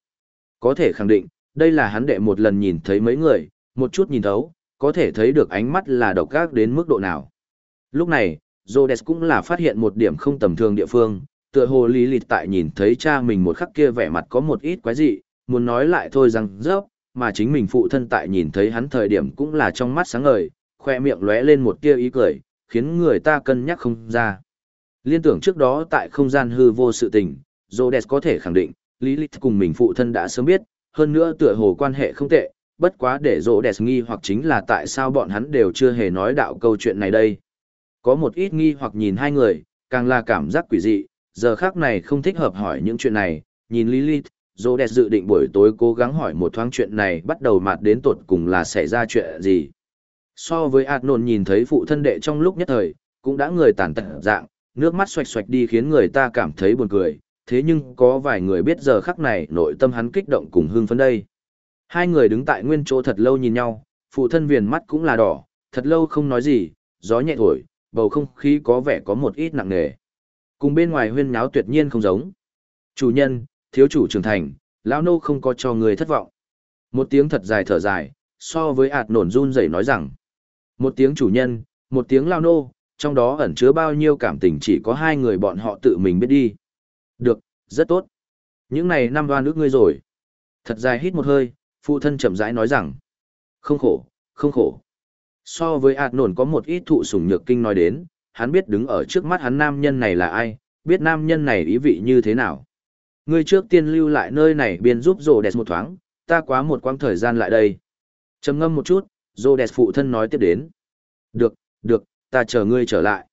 Có thể khẳng định, đây là hắn đệ một lần nhìn thấy mấy người, một chút nhìn thấu, có thể thấy được ánh mắt là độc ác đến mức độ nào. Lúc này, Rhodes cũng là phát hiện một điểm không tầm thường địa phương, tựa hồ lý lịch tại nhìn thấy cha mình một khắc kia vẻ mặt có một ít quái dị, muốn nói lại thôi rằng rớp, mà chính mình phụ thân tại nhìn thấy hắn thời điểm cũng là trong mắt sáng ngời, khoe miệng lóe lên một tia ý cười, khiến người ta cân nhắc không ra. Liên tưởng trước đó tại không gian hư vô sự tình, Rhodes có thể khẳng định, Lý Lịch cùng mình phụ thân đã sớm biết, hơn nữa tựa hồ quan hệ không tệ, bất quá để Rhodes nghi hoặc chính là tại sao bọn hắn đều chưa hề nói đạo câu chuyện này đây. Có một ít nghi hoặc nhìn hai người, càng là cảm giác quỷ dị, giờ khác này không thích hợp hỏi những chuyện này, nhìn Lilith, Rhodes dự định buổi tối cố gắng hỏi một thoáng chuyện này bắt đầu mặt đến tột cùng là xảy ra chuyện gì. So với Adnon nhìn thấy phụ thân đệ trong lúc nhất thời, cũng đã người tàn tật dạng, nước mắt xoạch xoạch đi khiến người ta cảm thấy buồn cười, thế nhưng có vài người biết giờ khắc này nội tâm hắn kích động cùng hưng phấn đây. Hai người đứng tại nguyên chỗ thật lâu nhìn nhau, phụ thân viền mắt cũng là đỏ, thật lâu không nói gì, gió nhẹ thổi, bầu không khí có vẻ có một ít nặng nề. Cùng bên ngoài huyên náo tuyệt nhiên không giống. Chủ nhân, thiếu chủ trưởng thành, lão nô không có cho người thất vọng. Một tiếng thật dài thở dài, so với ạt nổn run rẩy nói rằng. Một tiếng chủ nhân, một tiếng lao nô, trong đó ẩn chứa bao nhiêu cảm tình chỉ có hai người bọn họ tự mình biết đi. Được, rất tốt. Những này năm đoan nước ngươi rồi. Thật dài hít một hơi, phụ thân chậm rãi nói rằng. Không khổ, không khổ. So với ạt nổn có một ít thụ sủng nhược kinh nói đến, hắn biết đứng ở trước mắt hắn nam nhân này là ai, biết nam nhân này ý vị như thế nào. Ngươi trước tiên lưu lại nơi này biên giúp rồ đẹp một thoáng, ta quá một quãng thời gian lại đây. trầm ngâm một chút, rồ đẹp phụ thân nói tiếp đến. Được, được, ta chờ ngươi trở lại.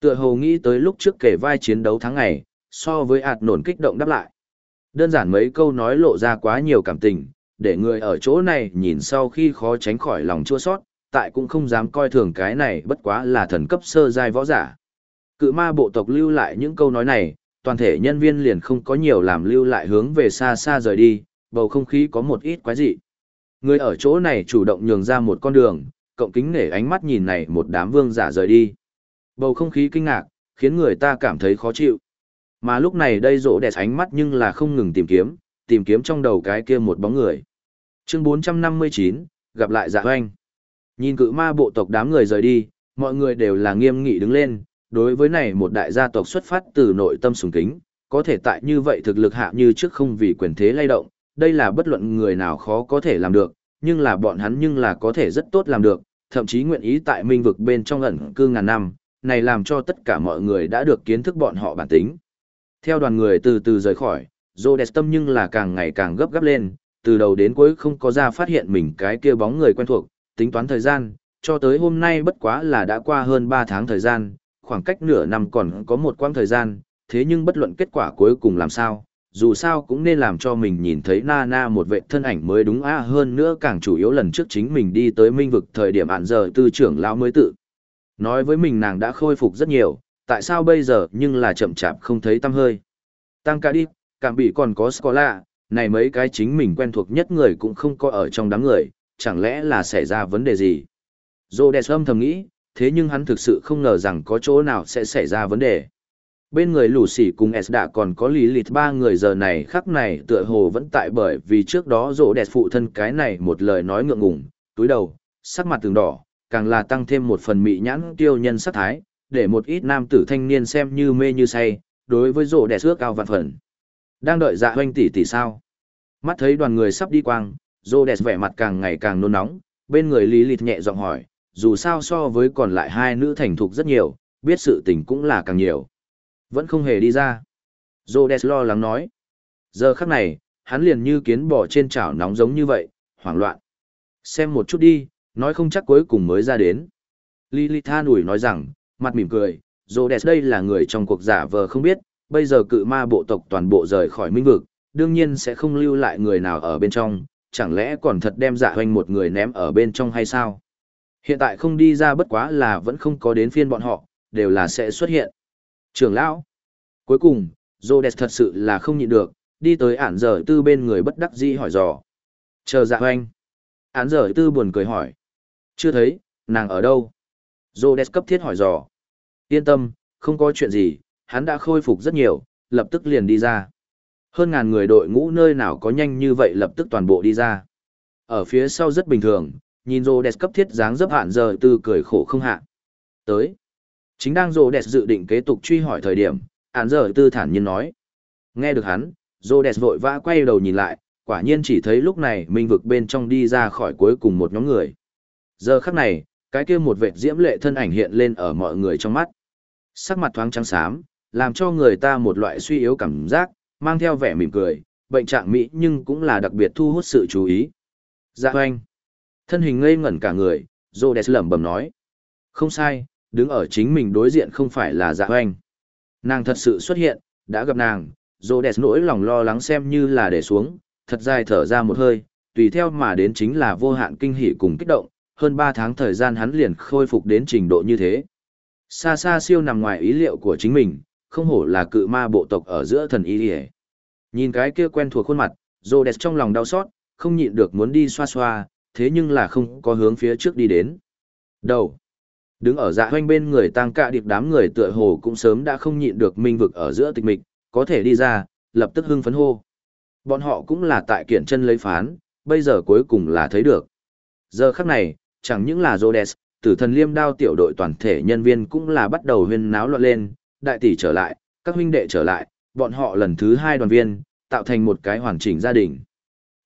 Tựa hồ nghĩ tới lúc trước kể vai chiến đấu tháng ngày, so với ạt nổn kích động đáp lại. Đơn giản mấy câu nói lộ ra quá nhiều cảm tình, để người ở chỗ này nhìn sau khi khó tránh khỏi lòng chua sót, tại cũng không dám coi thường cái này bất quá là thần cấp sơ giai võ giả. Cự ma bộ tộc lưu lại những câu nói này, toàn thể nhân viên liền không có nhiều làm lưu lại hướng về xa xa rời đi, bầu không khí có một ít quái dị. Người ở chỗ này chủ động nhường ra một con đường, cộng kính nể ánh mắt nhìn này một đám vương giả rời đi. Bầu không khí kinh ngạc, khiến người ta cảm thấy khó chịu. Mà lúc này đây rỗ đẹp ánh mắt nhưng là không ngừng tìm kiếm, tìm kiếm trong đầu cái kia một bóng người. Chương 459, gặp lại dạ hoanh. Nhìn cự ma bộ tộc đám người rời đi, mọi người đều là nghiêm nghị đứng lên, đối với này một đại gia tộc xuất phát từ nội tâm sùng kính, có thể tại như vậy thực lực hạ như trước không vì quyền thế lay động, đây là bất luận người nào khó có thể làm được, nhưng là bọn hắn nhưng là có thể rất tốt làm được, thậm chí nguyện ý tại minh vực bên trong ẩn cư ngàn năm, này làm cho tất cả mọi người đã được kiến thức bọn họ bản tính. Theo đoàn người từ từ rời khỏi, Rhodes tâm nhưng là càng ngày càng gấp gáp lên, từ đầu đến cuối không có ra phát hiện mình cái kia bóng người quen thuộc, tính toán thời gian, cho tới hôm nay bất quá là đã qua hơn 3 tháng thời gian, khoảng cách nửa năm còn có một quãng thời gian, thế nhưng bất luận kết quả cuối cùng làm sao, dù sao cũng nên làm cho mình nhìn thấy na na một vệ thân ảnh mới đúng a hơn nữa càng chủ yếu lần trước chính mình đi tới minh vực thời điểm ạn giờ tư trưởng lão mới tự. Nói với mình nàng đã khôi phục rất nhiều, tại sao bây giờ nhưng là chậm chạp không thấy tâm hơi. Tăng ca đi, cảm bị còn có Scola, này mấy cái chính mình quen thuộc nhất người cũng không có ở trong đám người, chẳng lẽ là xảy ra vấn đề gì. Rhodes âm thầm nghĩ, thế nhưng hắn thực sự không ngờ rằng có chỗ nào sẽ xảy ra vấn đề. Bên người lũ sỉ cùng S đã còn có lý lịt ba người giờ này khắc này tựa hồ vẫn tại bởi vì trước đó rỗ đẹp phụ thân cái này một lời nói ngượng ngùng, túi đầu, sắc mặt từng đỏ, càng là tăng thêm một phần mị nhãn tiêu nhân sắc thái, để một ít nam tử thanh niên xem như mê như say, đối với rỗ đẹp ước cao vạn phần. Đang đợi dạ hoanh tỷ tỷ sao? Mắt thấy đoàn người sắp đi quang, rỗ đẹp vẻ mặt càng ngày càng nôn nóng, bên người lý lịt nhẹ giọng hỏi, dù sao so với còn lại hai nữ thành thục rất nhiều, biết sự tình cũng là càng nhiều. Vẫn không hề đi ra. Rhodes lo lắng nói. Giờ khắc này, hắn liền như kiến bò trên chảo nóng giống như vậy, hoảng loạn. Xem một chút đi, nói không chắc cuối cùng mới ra đến. Lilitha nủi nói rằng, mặt mỉm cười, Rhodes đây là người trong cuộc giả vờ không biết, bây giờ cự ma bộ tộc toàn bộ rời khỏi minh vực, đương nhiên sẽ không lưu lại người nào ở bên trong, chẳng lẽ còn thật đem dạ hoanh một người ném ở bên trong hay sao? Hiện tại không đi ra bất quá là vẫn không có đến phiên bọn họ, đều là sẽ xuất hiện. Trưởng lão. Cuối cùng, Rhodes thật sự là không nhịn được, đi tới ản dở tư bên người bất đắc dĩ hỏi dò. Chờ dạ hoanh. Án dở tư buồn cười hỏi. Chưa thấy, nàng ở đâu? Rhodes cấp thiết hỏi dò. Yên tâm, không có chuyện gì, hắn đã khôi phục rất nhiều, lập tức liền đi ra. Hơn ngàn người đội ngũ nơi nào có nhanh như vậy lập tức toàn bộ đi ra. Ở phía sau rất bình thường, nhìn rô cấp thiết dáng dấp hạn giờ tư cười khổ không hạ tới chính đang rô đẹp dự định kế tục truy hỏi thời điểm hạn giờ tư thản nhiên nói. Nghe được hắn rô đẹp vội vã quay đầu nhìn lại quả nhiên chỉ thấy lúc này minh vực bên trong đi ra khỏi cuối cùng một nhóm người. Giờ khắc này cái kia một vệt diễm lệ thân ảnh hiện lên ở mọi người trong mắt. Sắc mặt thoáng trắng xám làm cho người ta một loại suy yếu cảm giác mang theo vẻ mỉm cười bệnh trạng mỹ nhưng cũng là đặc biệt thu hút sự chú ý. Dạ oanh Thân hình ngây ngẩn cả người, Rhodes lẩm bẩm nói. Không sai, đứng ở chính mình đối diện không phải là dạ hoanh. Nàng thật sự xuất hiện, đã gặp nàng, dô đẹp nỗi lòng lo lắng xem như là để xuống, thật dài thở ra một hơi, tùy theo mà đến chính là vô hạn kinh hỉ cùng kích động, hơn 3 tháng thời gian hắn liền khôi phục đến trình độ như thế. Xa xa siêu nằm ngoài ý liệu của chính mình, không hổ là cự ma bộ tộc ở giữa thần y hề. Nhìn cái kia quen thuộc khuôn mặt, dô đẹp trong lòng đau xót, không nhịn được muốn đi xoa xoa, thế nhưng là không có hướng phía trước đi đến. Đầu. Đứng ở dạ hoanh bên người tăng cạ điệp đám người tựa hồ cũng sớm đã không nhịn được minh vực ở giữa tịch mịch, có thể đi ra, lập tức hưng phấn hô. Bọn họ cũng là tại kiện chân lấy phán, bây giờ cuối cùng là thấy được. Giờ khắc này, chẳng những là Rhodes, tử thần liêm đao tiểu đội toàn thể nhân viên cũng là bắt đầu huyên náo loạn lên, đại tỷ trở lại, các huynh đệ trở lại, bọn họ lần thứ hai đoàn viên, tạo thành một cái hoàn chỉnh gia đình.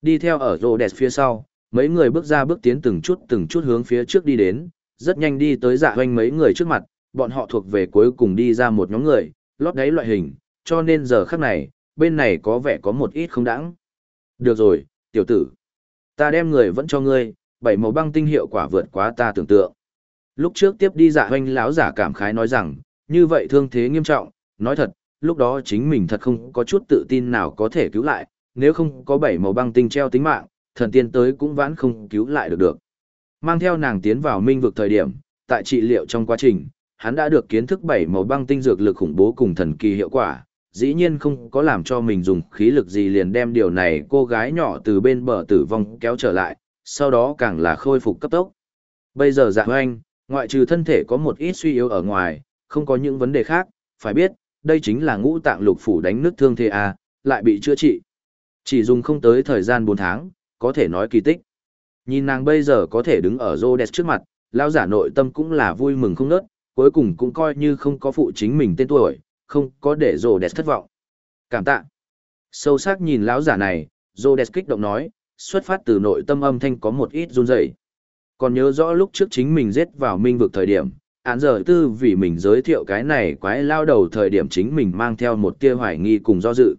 Đi theo ở Rhodes phía sau, mấy người bước ra bước tiến từng chút từng chút hướng phía trước đi đến, rất nhanh đi tới dạ hoanh mấy người trước mặt, bọn họ thuộc về cuối cùng đi ra một nhóm người, lót đáy loại hình, cho nên giờ khắc này, bên này có vẻ có một ít không đáng. Được rồi, tiểu tử. Ta đem người vẫn cho ngươi, bảy màu băng tinh hiệu quả vượt quá ta tưởng tượng. Lúc trước tiếp đi dạ hoanh lão giả cảm khái nói rằng, như vậy thương thế nghiêm trọng, nói thật, lúc đó chính mình thật không có chút tự tin nào có thể cứu lại, nếu không có bảy màu băng tinh treo tính mạng, thần tiên tới cũng vãn không cứu lại được được. Mang theo nàng tiến vào minh vực thời điểm, tại trị liệu trong quá trình, hắn đã được kiến thức bảy màu băng tinh dược lực khủng bố cùng thần kỳ hiệu quả, dĩ nhiên không có làm cho mình dùng khí lực gì liền đem điều này cô gái nhỏ từ bên bờ tử vong kéo trở lại, sau đó càng là khôi phục cấp tốc. Bây giờ dạ hoanh, ngoại trừ thân thể có một ít suy yếu ở ngoài, không có những vấn đề khác, phải biết, đây chính là ngũ tạng lục phủ đánh nước thương thế à, lại bị chữa trị. Chỉ dùng không tới thời gian 4 tháng, có thể nói kỳ tích. Nhìn nàng bây giờ có thể đứng ở Rhodes trước mặt, lão giả nội tâm cũng là vui mừng không nớt, cuối cùng cũng coi như không có phụ chính mình tên tuổi, không có để Rhodes thất vọng. Cảm tạ. Sâu sắc nhìn lão giả này, Rhodes kích động nói, xuất phát từ nội tâm âm thanh có một ít run rẩy. Còn nhớ rõ lúc trước chính mình giết vào minh vực thời điểm, án giờ tư vì mình giới thiệu cái này quái lao đầu thời điểm chính mình mang theo một tia hoài nghi cùng do dự.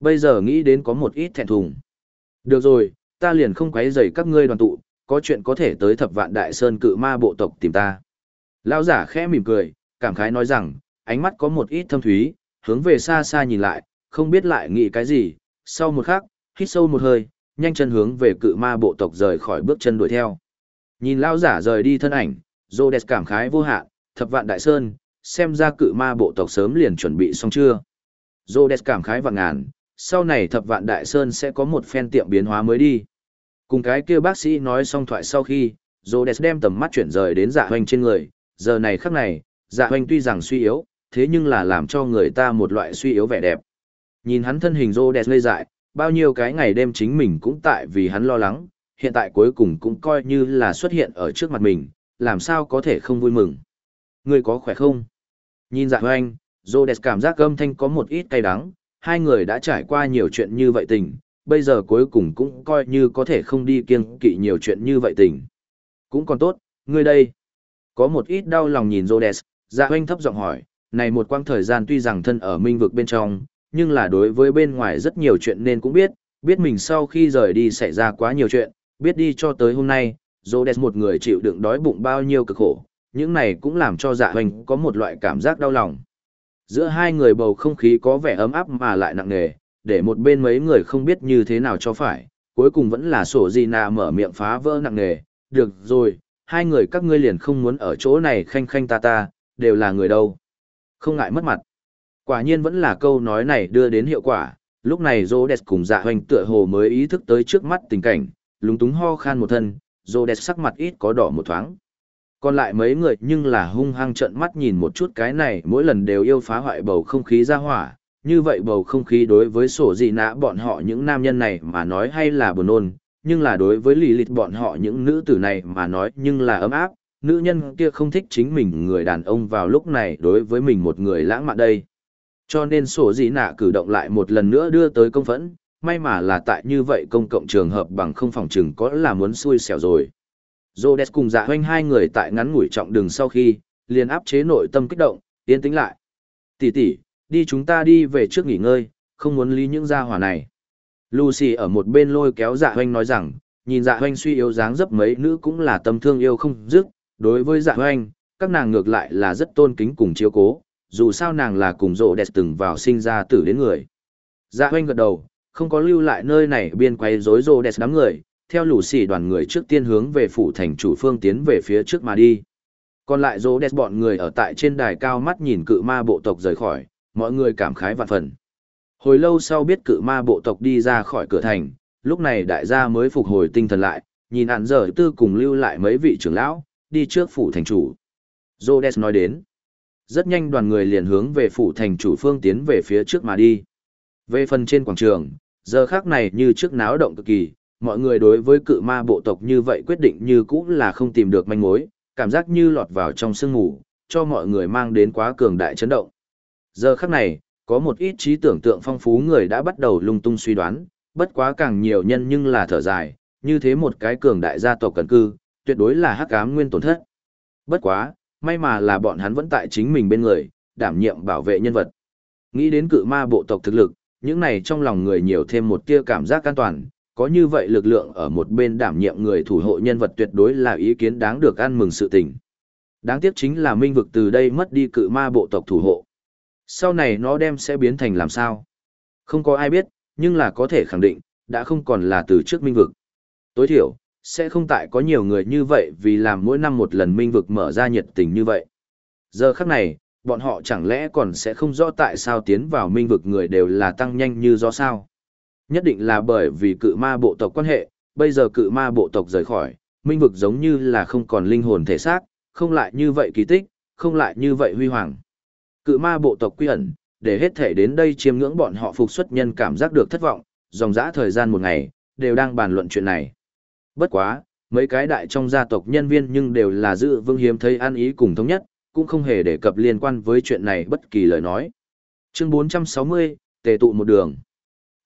Bây giờ nghĩ đến có một ít thẹn thùng. Được rồi, ta liền không quấy rầy các ngươi đoàn tụ, có chuyện có thể tới thập vạn đại sơn cự ma bộ tộc tìm ta. Lão giả khẽ mỉm cười, cảm khái nói rằng, ánh mắt có một ít thâm thúy, hướng về xa xa nhìn lại, không biết lại nghĩ cái gì, sau một khắc, hít sâu một hơi, nhanh chân hướng về cự ma bộ tộc rời khỏi bước chân đuổi theo. Nhìn lão giả rời đi thân ảnh, Rhodes cảm khái vô hạn, thập vạn đại sơn, xem ra cự ma bộ tộc sớm liền chuẩn bị xong chưa. Rhodes cảm khái vạn ngàn, sau này thập vạn đại sơn sẽ có một phen tiệm biến hóa mới đi. Cùng cái kia bác sĩ nói xong thoại sau khi, Rhodes đem tầm mắt chuyển rời đến dạ Hoành trên người, giờ này khắc này, dạ Hoành tuy rằng suy yếu, thế nhưng là làm cho người ta một loại suy yếu vẻ đẹp. Nhìn hắn thân hình Rhodes ngây dại, bao nhiêu cái ngày đêm chính mình cũng tại vì hắn lo lắng, hiện tại cuối cùng cũng coi như là xuất hiện ở trước mặt mình, làm sao có thể không vui mừng. Người có khỏe không? Nhìn dạ Hoành, Rhodes cảm giác âm thanh có một ít cay đắng, hai người đã trải qua nhiều chuyện như vậy tình, bây giờ cuối cùng cũng coi như có thể không đi kiêng kỵ nhiều chuyện như vậy tình. Cũng còn tốt, ngươi đây. Có một ít đau lòng nhìn Rhodes, dạ hoanh thấp giọng hỏi, này một quãng thời gian tuy rằng thân ở minh vực bên trong, nhưng là đối với bên ngoài rất nhiều chuyện nên cũng biết, biết mình sau khi rời đi xảy ra quá nhiều chuyện, biết đi cho tới hôm nay, Rhodes một người chịu đựng đói bụng bao nhiêu cực khổ, những này cũng làm cho dạ hoành có một loại cảm giác đau lòng. Giữa hai người bầu không khí có vẻ ấm áp mà lại nặng nề, để một bên mấy người không biết như thế nào cho phải, cuối cùng vẫn là sổ gì nà mở miệng phá vỡ nặng nề, được rồi, hai người các ngươi liền không muốn ở chỗ này khanh khanh ta ta, đều là người đâu. Không ngại mất mặt. Quả nhiên vẫn là câu nói này đưa đến hiệu quả, lúc này Rhodes cùng dạ hoành tựa hồ mới ý thức tới trước mắt tình cảnh, lúng túng ho khan một thân, Rhodes sắc mặt ít có đỏ một thoáng. Còn lại mấy người nhưng là hung hăng trợn mắt nhìn một chút cái này mỗi lần đều yêu phá hoại bầu không khí ra hỏa, như vậy bầu không khí đối với sổ gì nã bọn họ những nam nhân này mà nói hay là buồn nôn, nhưng là đối với lì lịt bọn họ những nữ tử này mà nói nhưng là ấm áp, nữ nhân kia không thích chính mình người đàn ông vào lúc này đối với mình một người lãng mạn đây. Cho nên sổ gì nạ cử động lại một lần nữa đưa tới công phẫn, may mà là tại như vậy công cộng trường hợp bằng không phòng chừng có là muốn xui xẻo rồi. Rhodes cùng dạ hoanh hai người tại ngắn ngủi trọng đường sau khi, liền áp chế nội tâm kích động, tiến tính lại. Tỷ tỷ, đi chúng ta đi về trước nghỉ ngơi, không muốn lý những gia hỏa này. Lucy ở một bên lôi kéo dạ hoanh nói rằng, nhìn dạ hoanh suy yếu dáng dấp mấy nữ cũng là tâm thương yêu không dứt, đối với dạ hoanh, các nàng ngược lại là rất tôn kính cùng chiếu cố, dù sao nàng là cùng rộ đẹp từng vào sinh ra tử đến người. Dạ hoanh gật đầu, không có lưu lại nơi này biên quay rối rộ đẹp đám người, theo lũ sỉ, đoàn người trước tiên hướng về phủ thành chủ phương tiến về phía trước mà đi. Còn lại rộ đẹp bọn người ở tại trên đài cao mắt nhìn cự ma bộ tộc rời khỏi, mọi người cảm khái vạn phần. Hồi lâu sau biết cự ma bộ tộc đi ra khỏi cửa thành, lúc này đại gia mới phục hồi tinh thần lại, nhìn ạn dở tư cùng lưu lại mấy vị trưởng lão, đi trước phủ thành chủ. Rhodes nói đến. Rất nhanh đoàn người liền hướng về phủ thành chủ phương tiến về phía trước mà đi. Về phần trên quảng trường, giờ khác này như trước náo động cực kỳ, mọi người đối với cự ma bộ tộc như vậy quyết định như cũ là không tìm được manh mối, cảm giác như lọt vào trong sương ngủ, cho mọi người mang đến quá cường đại chấn động. Giờ khắc này, có một ít trí tưởng tượng phong phú người đã bắt đầu lung tung suy đoán, bất quá càng nhiều nhân nhưng là thở dài, như thế một cái cường đại gia tộc cần cư, tuyệt đối là hắc ám nguyên tổn thất. Bất quá, may mà là bọn hắn vẫn tại chính mình bên người, đảm nhiệm bảo vệ nhân vật. Nghĩ đến cự ma bộ tộc thực lực, những này trong lòng người nhiều thêm một tia cảm giác an toàn, có như vậy lực lượng ở một bên đảm nhiệm người thủ hộ nhân vật tuyệt đối là ý kiến đáng được ăn mừng sự tình. Đáng tiếc chính là minh vực từ đây mất đi cự ma bộ tộc thủ hộ. Sau này nó đem sẽ biến thành làm sao? Không có ai biết, nhưng là có thể khẳng định, đã không còn là từ trước minh vực. Tối thiểu, sẽ không tại có nhiều người như vậy vì làm mỗi năm một lần minh vực mở ra nhiệt tình như vậy. Giờ khắc này, bọn họ chẳng lẽ còn sẽ không rõ tại sao tiến vào minh vực người đều là tăng nhanh như do sao? Nhất định là bởi vì cự ma bộ tộc quan hệ, bây giờ cự ma bộ tộc rời khỏi, minh vực giống như là không còn linh hồn thể xác, không lại như vậy kỳ tích, không lại như vậy huy hoàng. Cự ma bộ tộc quy ẩn, để hết thể đến đây chiêm ngưỡng bọn họ phục xuất nhân cảm giác được thất vọng, dòng dã thời gian một ngày, đều đang bàn luận chuyện này. Bất quá, mấy cái đại trong gia tộc nhân viên nhưng đều là giữ vương hiếm thấy an ý cùng thống nhất, cũng không hề đề cập liên quan với chuyện này bất kỳ lời nói. Chương 460, tề tụ một đường.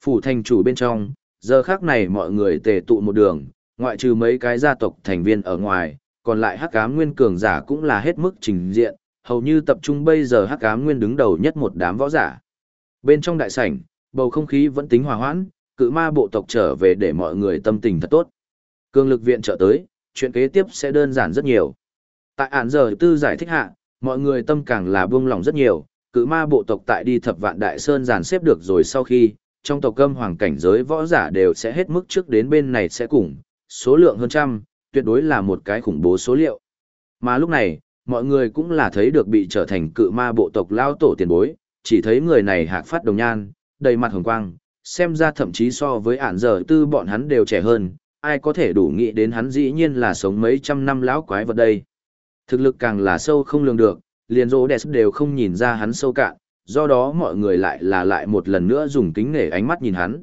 Phủ thành chủ bên trong, giờ khác này mọi người tề tụ một đường, ngoại trừ mấy cái gia tộc thành viên ở ngoài, còn lại hắc ám nguyên cường giả cũng là hết mức trình diện, hầu như tập trung bây giờ hắc ám nguyên đứng đầu nhất một đám võ giả. Bên trong đại sảnh, bầu không khí vẫn tính hòa hoãn, cự ma bộ tộc trở về để mọi người tâm tình thật tốt. Cường lực viện trợ tới, chuyện kế tiếp sẽ đơn giản rất nhiều. Tại án giờ tư giải thích hạ, mọi người tâm càng là buông lòng rất nhiều, cự ma bộ tộc tại đi thập vạn đại sơn giàn xếp được rồi sau khi, trong tộc cơm hoàng cảnh giới võ giả đều sẽ hết mức trước đến bên này sẽ cùng, số lượng hơn trăm, tuyệt đối là một cái khủng bố số liệu. Mà lúc này, mọi người cũng là thấy được bị trở thành cự ma bộ tộc lao tổ tiền bối, chỉ thấy người này hạc phát đồng nhan, đầy mặt hồng quang, xem ra thậm chí so với ản giờ tư bọn hắn đều trẻ hơn, ai có thể đủ nghĩ đến hắn dĩ nhiên là sống mấy trăm năm lão quái vật đây. Thực lực càng là sâu không lường được, liền rô đẹp đều không nhìn ra hắn sâu cạn, do đó mọi người lại là lại một lần nữa dùng kính nể ánh mắt nhìn hắn.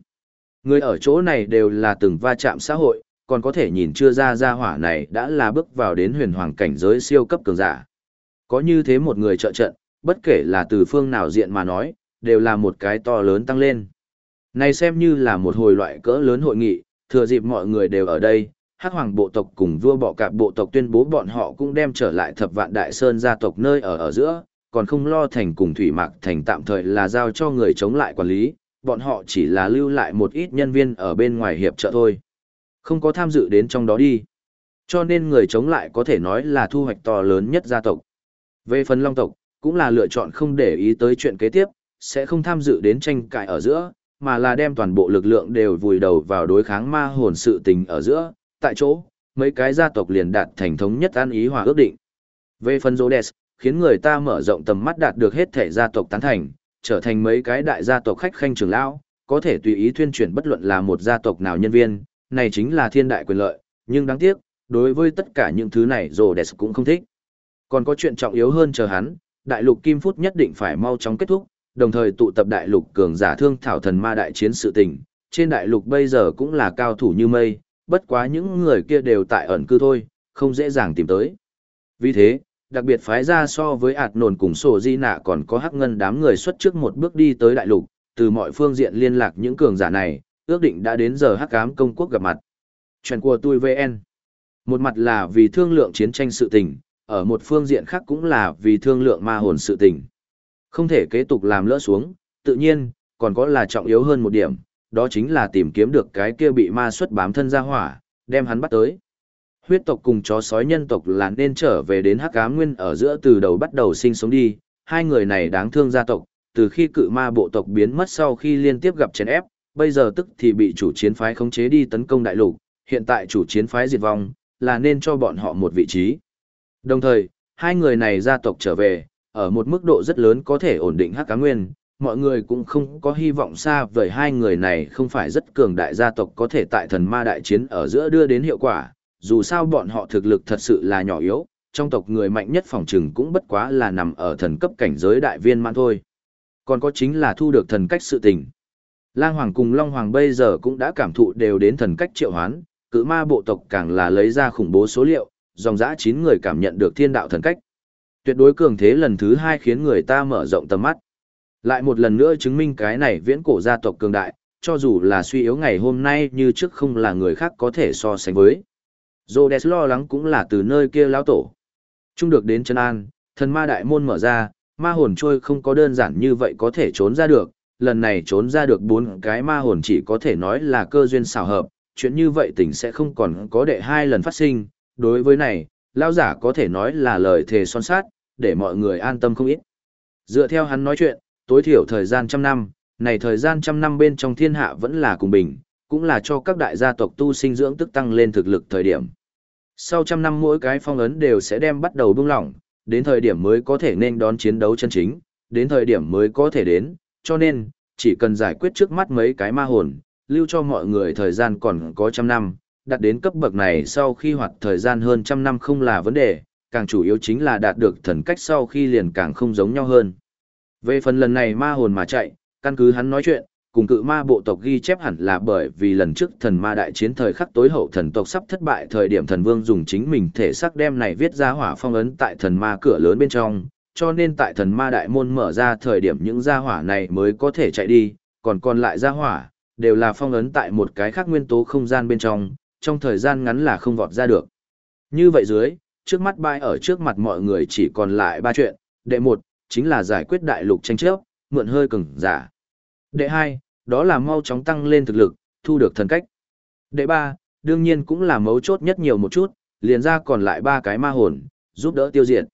Người ở chỗ này đều là từng va chạm xã hội, còn có thể nhìn chưa ra ra hỏa này đã là bước vào đến huyền hoàng cảnh giới siêu cấp cường giả. Có như thế một người trợ trận, bất kể là từ phương nào diện mà nói, đều là một cái to lớn tăng lên. Này xem như là một hồi loại cỡ lớn hội nghị, thừa dịp mọi người đều ở đây, hắc hoàng bộ tộc cùng vua bọ cạp bộ tộc tuyên bố bọn họ cũng đem trở lại thập vạn đại sơn gia tộc nơi ở ở giữa, còn không lo thành cùng thủy mạc thành tạm thời là giao cho người chống lại quản lý, bọn họ chỉ là lưu lại một ít nhân viên ở bên ngoài hiệp trợ thôi. Không có tham dự đến trong đó đi. Cho nên người chống lại có thể nói là thu hoạch to lớn nhất gia tộc. Về phần long tộc, cũng là lựa chọn không để ý tới chuyện kế tiếp, sẽ không tham dự đến tranh cãi ở giữa, mà là đem toàn bộ lực lượng đều vùi đầu vào đối kháng ma hồn sự tình ở giữa, tại chỗ, mấy cái gia tộc liền đạt thành thống nhất an ý hòa ước định. Về phần Rhodes, khiến người ta mở rộng tầm mắt đạt được hết thể gia tộc tán thành, trở thành mấy cái đại gia tộc khách khanh trưởng lão, có thể tùy ý tuyên truyền bất luận là một gia tộc nào nhân viên, này chính là thiên đại quyền lợi, nhưng đáng tiếc, đối với tất cả những thứ này Rhodes cũng không thích. Còn có chuyện trọng yếu hơn chờ hắn, đại lục Kim Phút nhất định phải mau chóng kết thúc, đồng thời tụ tập đại lục cường giả thương thảo thần ma đại chiến sự tình. Trên đại lục bây giờ cũng là cao thủ như mây, bất quá những người kia đều tại ẩn cư thôi, không dễ dàng tìm tới. Vì thế, đặc biệt phái ra so với ạt nồn cùng sổ di nạ còn có hắc ngân đám người xuất trước một bước đi tới đại lục, từ mọi phương diện liên lạc những cường giả này, ước định đã đến giờ hắc ám công quốc gặp mặt. Chuyện của tôi VN. Một mặt là vì thương lượng chiến tranh sự tình, ở một phương diện khác cũng là vì thương lượng ma hồn sự tình. Không thể kế tục làm lỡ xuống, tự nhiên, còn có là trọng yếu hơn một điểm, đó chính là tìm kiếm được cái kia bị ma xuất bám thân ra hỏa, đem hắn bắt tới huyết tộc cùng chó sói nhân tộc là nên trở về đến hắc cá nguyên ở giữa từ đầu bắt đầu sinh sống đi, hai người này đáng thương gia tộc, từ khi cự ma bộ tộc biến mất sau khi liên tiếp gặp chèn ép, bây giờ tức thì bị chủ chiến phái khống chế đi tấn công đại lục, hiện tại chủ chiến phái diệt vong, là nên cho bọn họ một vị trí. Đồng thời, hai người này gia tộc trở về, ở một mức độ rất lớn có thể ổn định hắc cá nguyên, mọi người cũng không có hy vọng xa vời hai người này không phải rất cường đại gia tộc có thể tại thần ma đại chiến ở giữa đưa đến hiệu quả, dù sao bọn họ thực lực thật sự là nhỏ yếu, trong tộc người mạnh nhất phòng trừng cũng bất quá là nằm ở thần cấp cảnh giới đại viên mãn thôi. Còn có chính là thu được thần cách sự tình. Lang Hoàng cùng Long Hoàng bây giờ cũng đã cảm thụ đều đến thần cách triệu hoán, cự ma bộ tộc càng là lấy ra khủng bố số liệu, dòng dã 9 người cảm nhận được thiên đạo thần cách. Tuyệt đối cường thế lần thứ 2 khiến người ta mở rộng tầm mắt. Lại một lần nữa chứng minh cái này viễn cổ gia tộc cường đại, cho dù là suy yếu ngày hôm nay như trước không là người khác có thể so sánh với. Rhodes lo lắng cũng là từ nơi kia lão tổ. Trung được đến chân an, thần ma đại môn mở ra, ma hồn trôi không có đơn giản như vậy có thể trốn ra được, lần này trốn ra được bốn cái ma hồn chỉ có thể nói là cơ duyên xảo hợp, chuyện như vậy tình sẽ không còn có đệ hai lần phát sinh, đối với này, lão giả có thể nói là lời thề son sát, để mọi người an tâm không ít. Dựa theo hắn nói chuyện, tối thiểu thời gian trăm năm, này thời gian trăm năm bên trong thiên hạ vẫn là cùng bình, cũng là cho các đại gia tộc tu sinh dưỡng tức tăng lên thực lực thời điểm. Sau trăm năm mỗi cái phong ấn đều sẽ đem bắt đầu buông lỏng, đến thời điểm mới có thể nên đón chiến đấu chân chính, đến thời điểm mới có thể đến, cho nên, chỉ cần giải quyết trước mắt mấy cái ma hồn, lưu cho mọi người thời gian còn có trăm năm, đạt đến cấp bậc này sau khi hoạt thời gian hơn trăm năm không là vấn đề, càng chủ yếu chính là đạt được thần cách sau khi liền càng không giống nhau hơn. Về phần lần này ma hồn mà chạy, căn cứ hắn nói chuyện, cùng cự ma bộ tộc ghi chép hẳn là bởi vì lần trước thần ma đại chiến thời khắc tối hậu thần tộc sắp thất bại thời điểm thần vương dùng chính mình thể xác đem này viết ra hỏa phong ấn tại thần ma cửa lớn bên trong, cho nên tại thần ma đại môn mở ra thời điểm những gia hỏa này mới có thể chạy đi, còn còn lại gia hỏa, đều là phong ấn tại một cái khác nguyên tố không gian bên trong, trong thời gian ngắn là không vọt ra được. Như vậy dưới, trước mắt bay ở trước mặt mọi người chỉ còn lại ba chuyện, đệ một, chính là giải quyết đại lục tranh chấp, mượn hơi cứng, giả. Đệ hai, đó là mau chóng tăng lên thực lực, thu được thần cách. Đệ ba, đương nhiên cũng là mấu chốt nhất nhiều một chút, liền ra còn lại ba cái ma hồn, giúp đỡ tiêu diệt.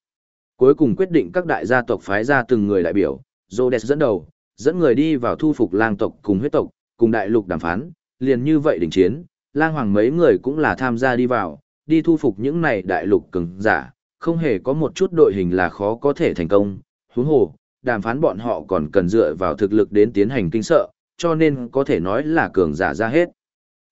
Cuối cùng quyết định các đại gia tộc phái ra từng người đại biểu, Rhodes dẫn đầu, dẫn người đi vào thu phục lang tộc cùng huyết tộc, cùng đại lục đàm phán, liền như vậy đình chiến, lang hoàng mấy người cũng là tham gia đi vào, đi thu phục những này đại lục cường giả, không hề có một chút đội hình là khó có thể thành công, huống hồ, đàm phán bọn họ còn cần dựa vào thực lực đến tiến hành kinh sợ, cho nên có thể nói là cường giả ra hết.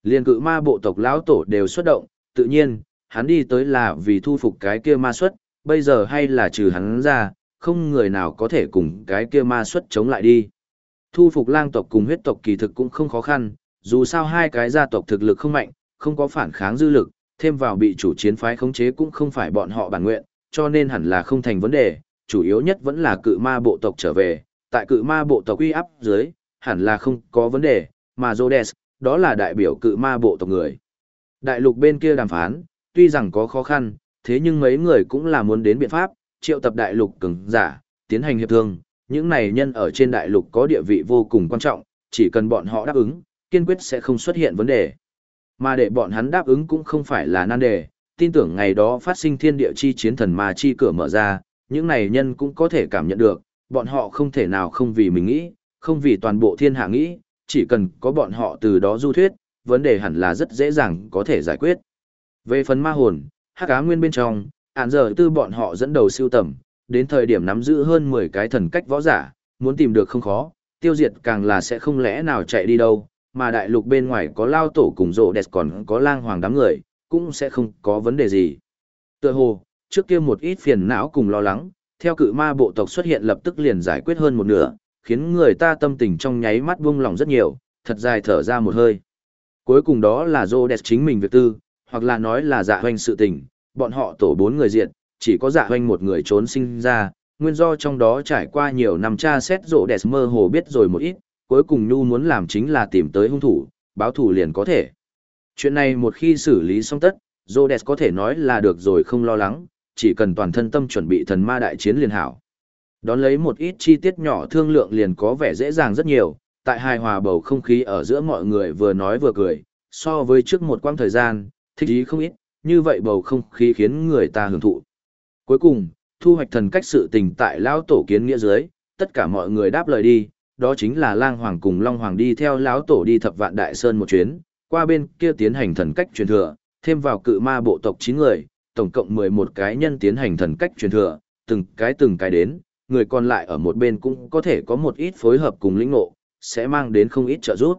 Liên cự ma bộ tộc lão tổ đều xuất động, tự nhiên, hắn đi tới là vì thu phục cái kia ma xuất, bây giờ hay là trừ hắn ra, không người nào có thể cùng cái kia ma xuất chống lại đi. Thu phục lang tộc cùng huyết tộc kỳ thực cũng không khó khăn, dù sao hai cái gia tộc thực lực không mạnh, không có phản kháng dư lực, thêm vào bị chủ chiến phái khống chế cũng không phải bọn họ bản nguyện, cho nên hẳn là không thành vấn đề, chủ yếu nhất vẫn là cự ma bộ tộc trở về, tại cự ma bộ tộc uy áp dưới, hẳn là không có vấn đề, mà Rhodes, đó là đại biểu cự ma bộ tộc người. Đại lục bên kia đàm phán, tuy rằng có khó khăn, thế nhưng mấy người cũng là muốn đến biện pháp, triệu tập đại lục cường giả, tiến hành hiệp thương, những này nhân ở trên đại lục có địa vị vô cùng quan trọng, chỉ cần bọn họ đáp ứng, kiên quyết sẽ không xuất hiện vấn đề. Mà để bọn hắn đáp ứng cũng không phải là nan đề, tin tưởng ngày đó phát sinh thiên địa chi chiến thần ma chi cửa mở ra, những này nhân cũng có thể cảm nhận được, bọn họ không thể nào không vì mình nghĩ, không vì toàn bộ thiên hạ nghĩ, chỉ cần có bọn họ từ đó du thuyết, vấn đề hẳn là rất dễ dàng có thể giải quyết. Về phần ma hồn, hắc á nguyên bên trong, án giờ tư bọn họ dẫn đầu siêu tầm, đến thời điểm nắm giữ hơn 10 cái thần cách võ giả, muốn tìm được không khó, tiêu diệt càng là sẽ không lẽ nào chạy đi đâu, mà đại lục bên ngoài có lao tổ cùng rộ đẹp còn có lang hoàng đám người, cũng sẽ không có vấn đề gì. Tựa hồ, trước kia một ít phiền não cùng lo lắng, theo cự ma bộ tộc xuất hiện lập tức liền giải quyết hơn một nửa, khiến người ta tâm tình trong nháy mắt buông lòng rất nhiều, thật dài thở ra một hơi. Cuối cùng đó là rộ đẹp chính mình việc tư, hoặc là nói là dạ hoanh sự tình, bọn họ tổ bốn người diện, chỉ có dạ hoanh một người trốn sinh ra, nguyên do trong đó trải qua nhiều năm tra xét rộ đẹp mơ hồ biết rồi một ít, cuối cùng Nhu muốn làm chính là tìm tới hung thủ, báo thủ liền có thể. Chuyện này một khi xử lý xong tất, Rhodes có thể nói là được rồi không lo lắng, chỉ cần toàn thân tâm chuẩn bị thần ma đại chiến liền hảo. Đón lấy một ít chi tiết nhỏ thương lượng liền có vẻ dễ dàng rất nhiều, tại hài hòa bầu không khí ở giữa mọi người vừa nói vừa cười, so với trước một quãng thời gian, thích ý không ít, như vậy bầu không khí khiến người ta hưởng thụ. Cuối cùng, thu hoạch thần cách sự tình tại lão tổ kiến nghĩa dưới, tất cả mọi người đáp lời đi, đó chính là lang hoàng cùng long hoàng đi theo lão tổ đi thập vạn đại sơn một chuyến, qua bên kia tiến hành thần cách truyền thừa, thêm vào cự ma bộ tộc 9 người, tổng cộng 11 cái nhân tiến hành thần cách truyền thừa, từng cái từng cái đến, người còn lại ở một bên cũng có thể có một ít phối hợp cùng lĩnh ngộ, sẽ mang đến không ít trợ giúp.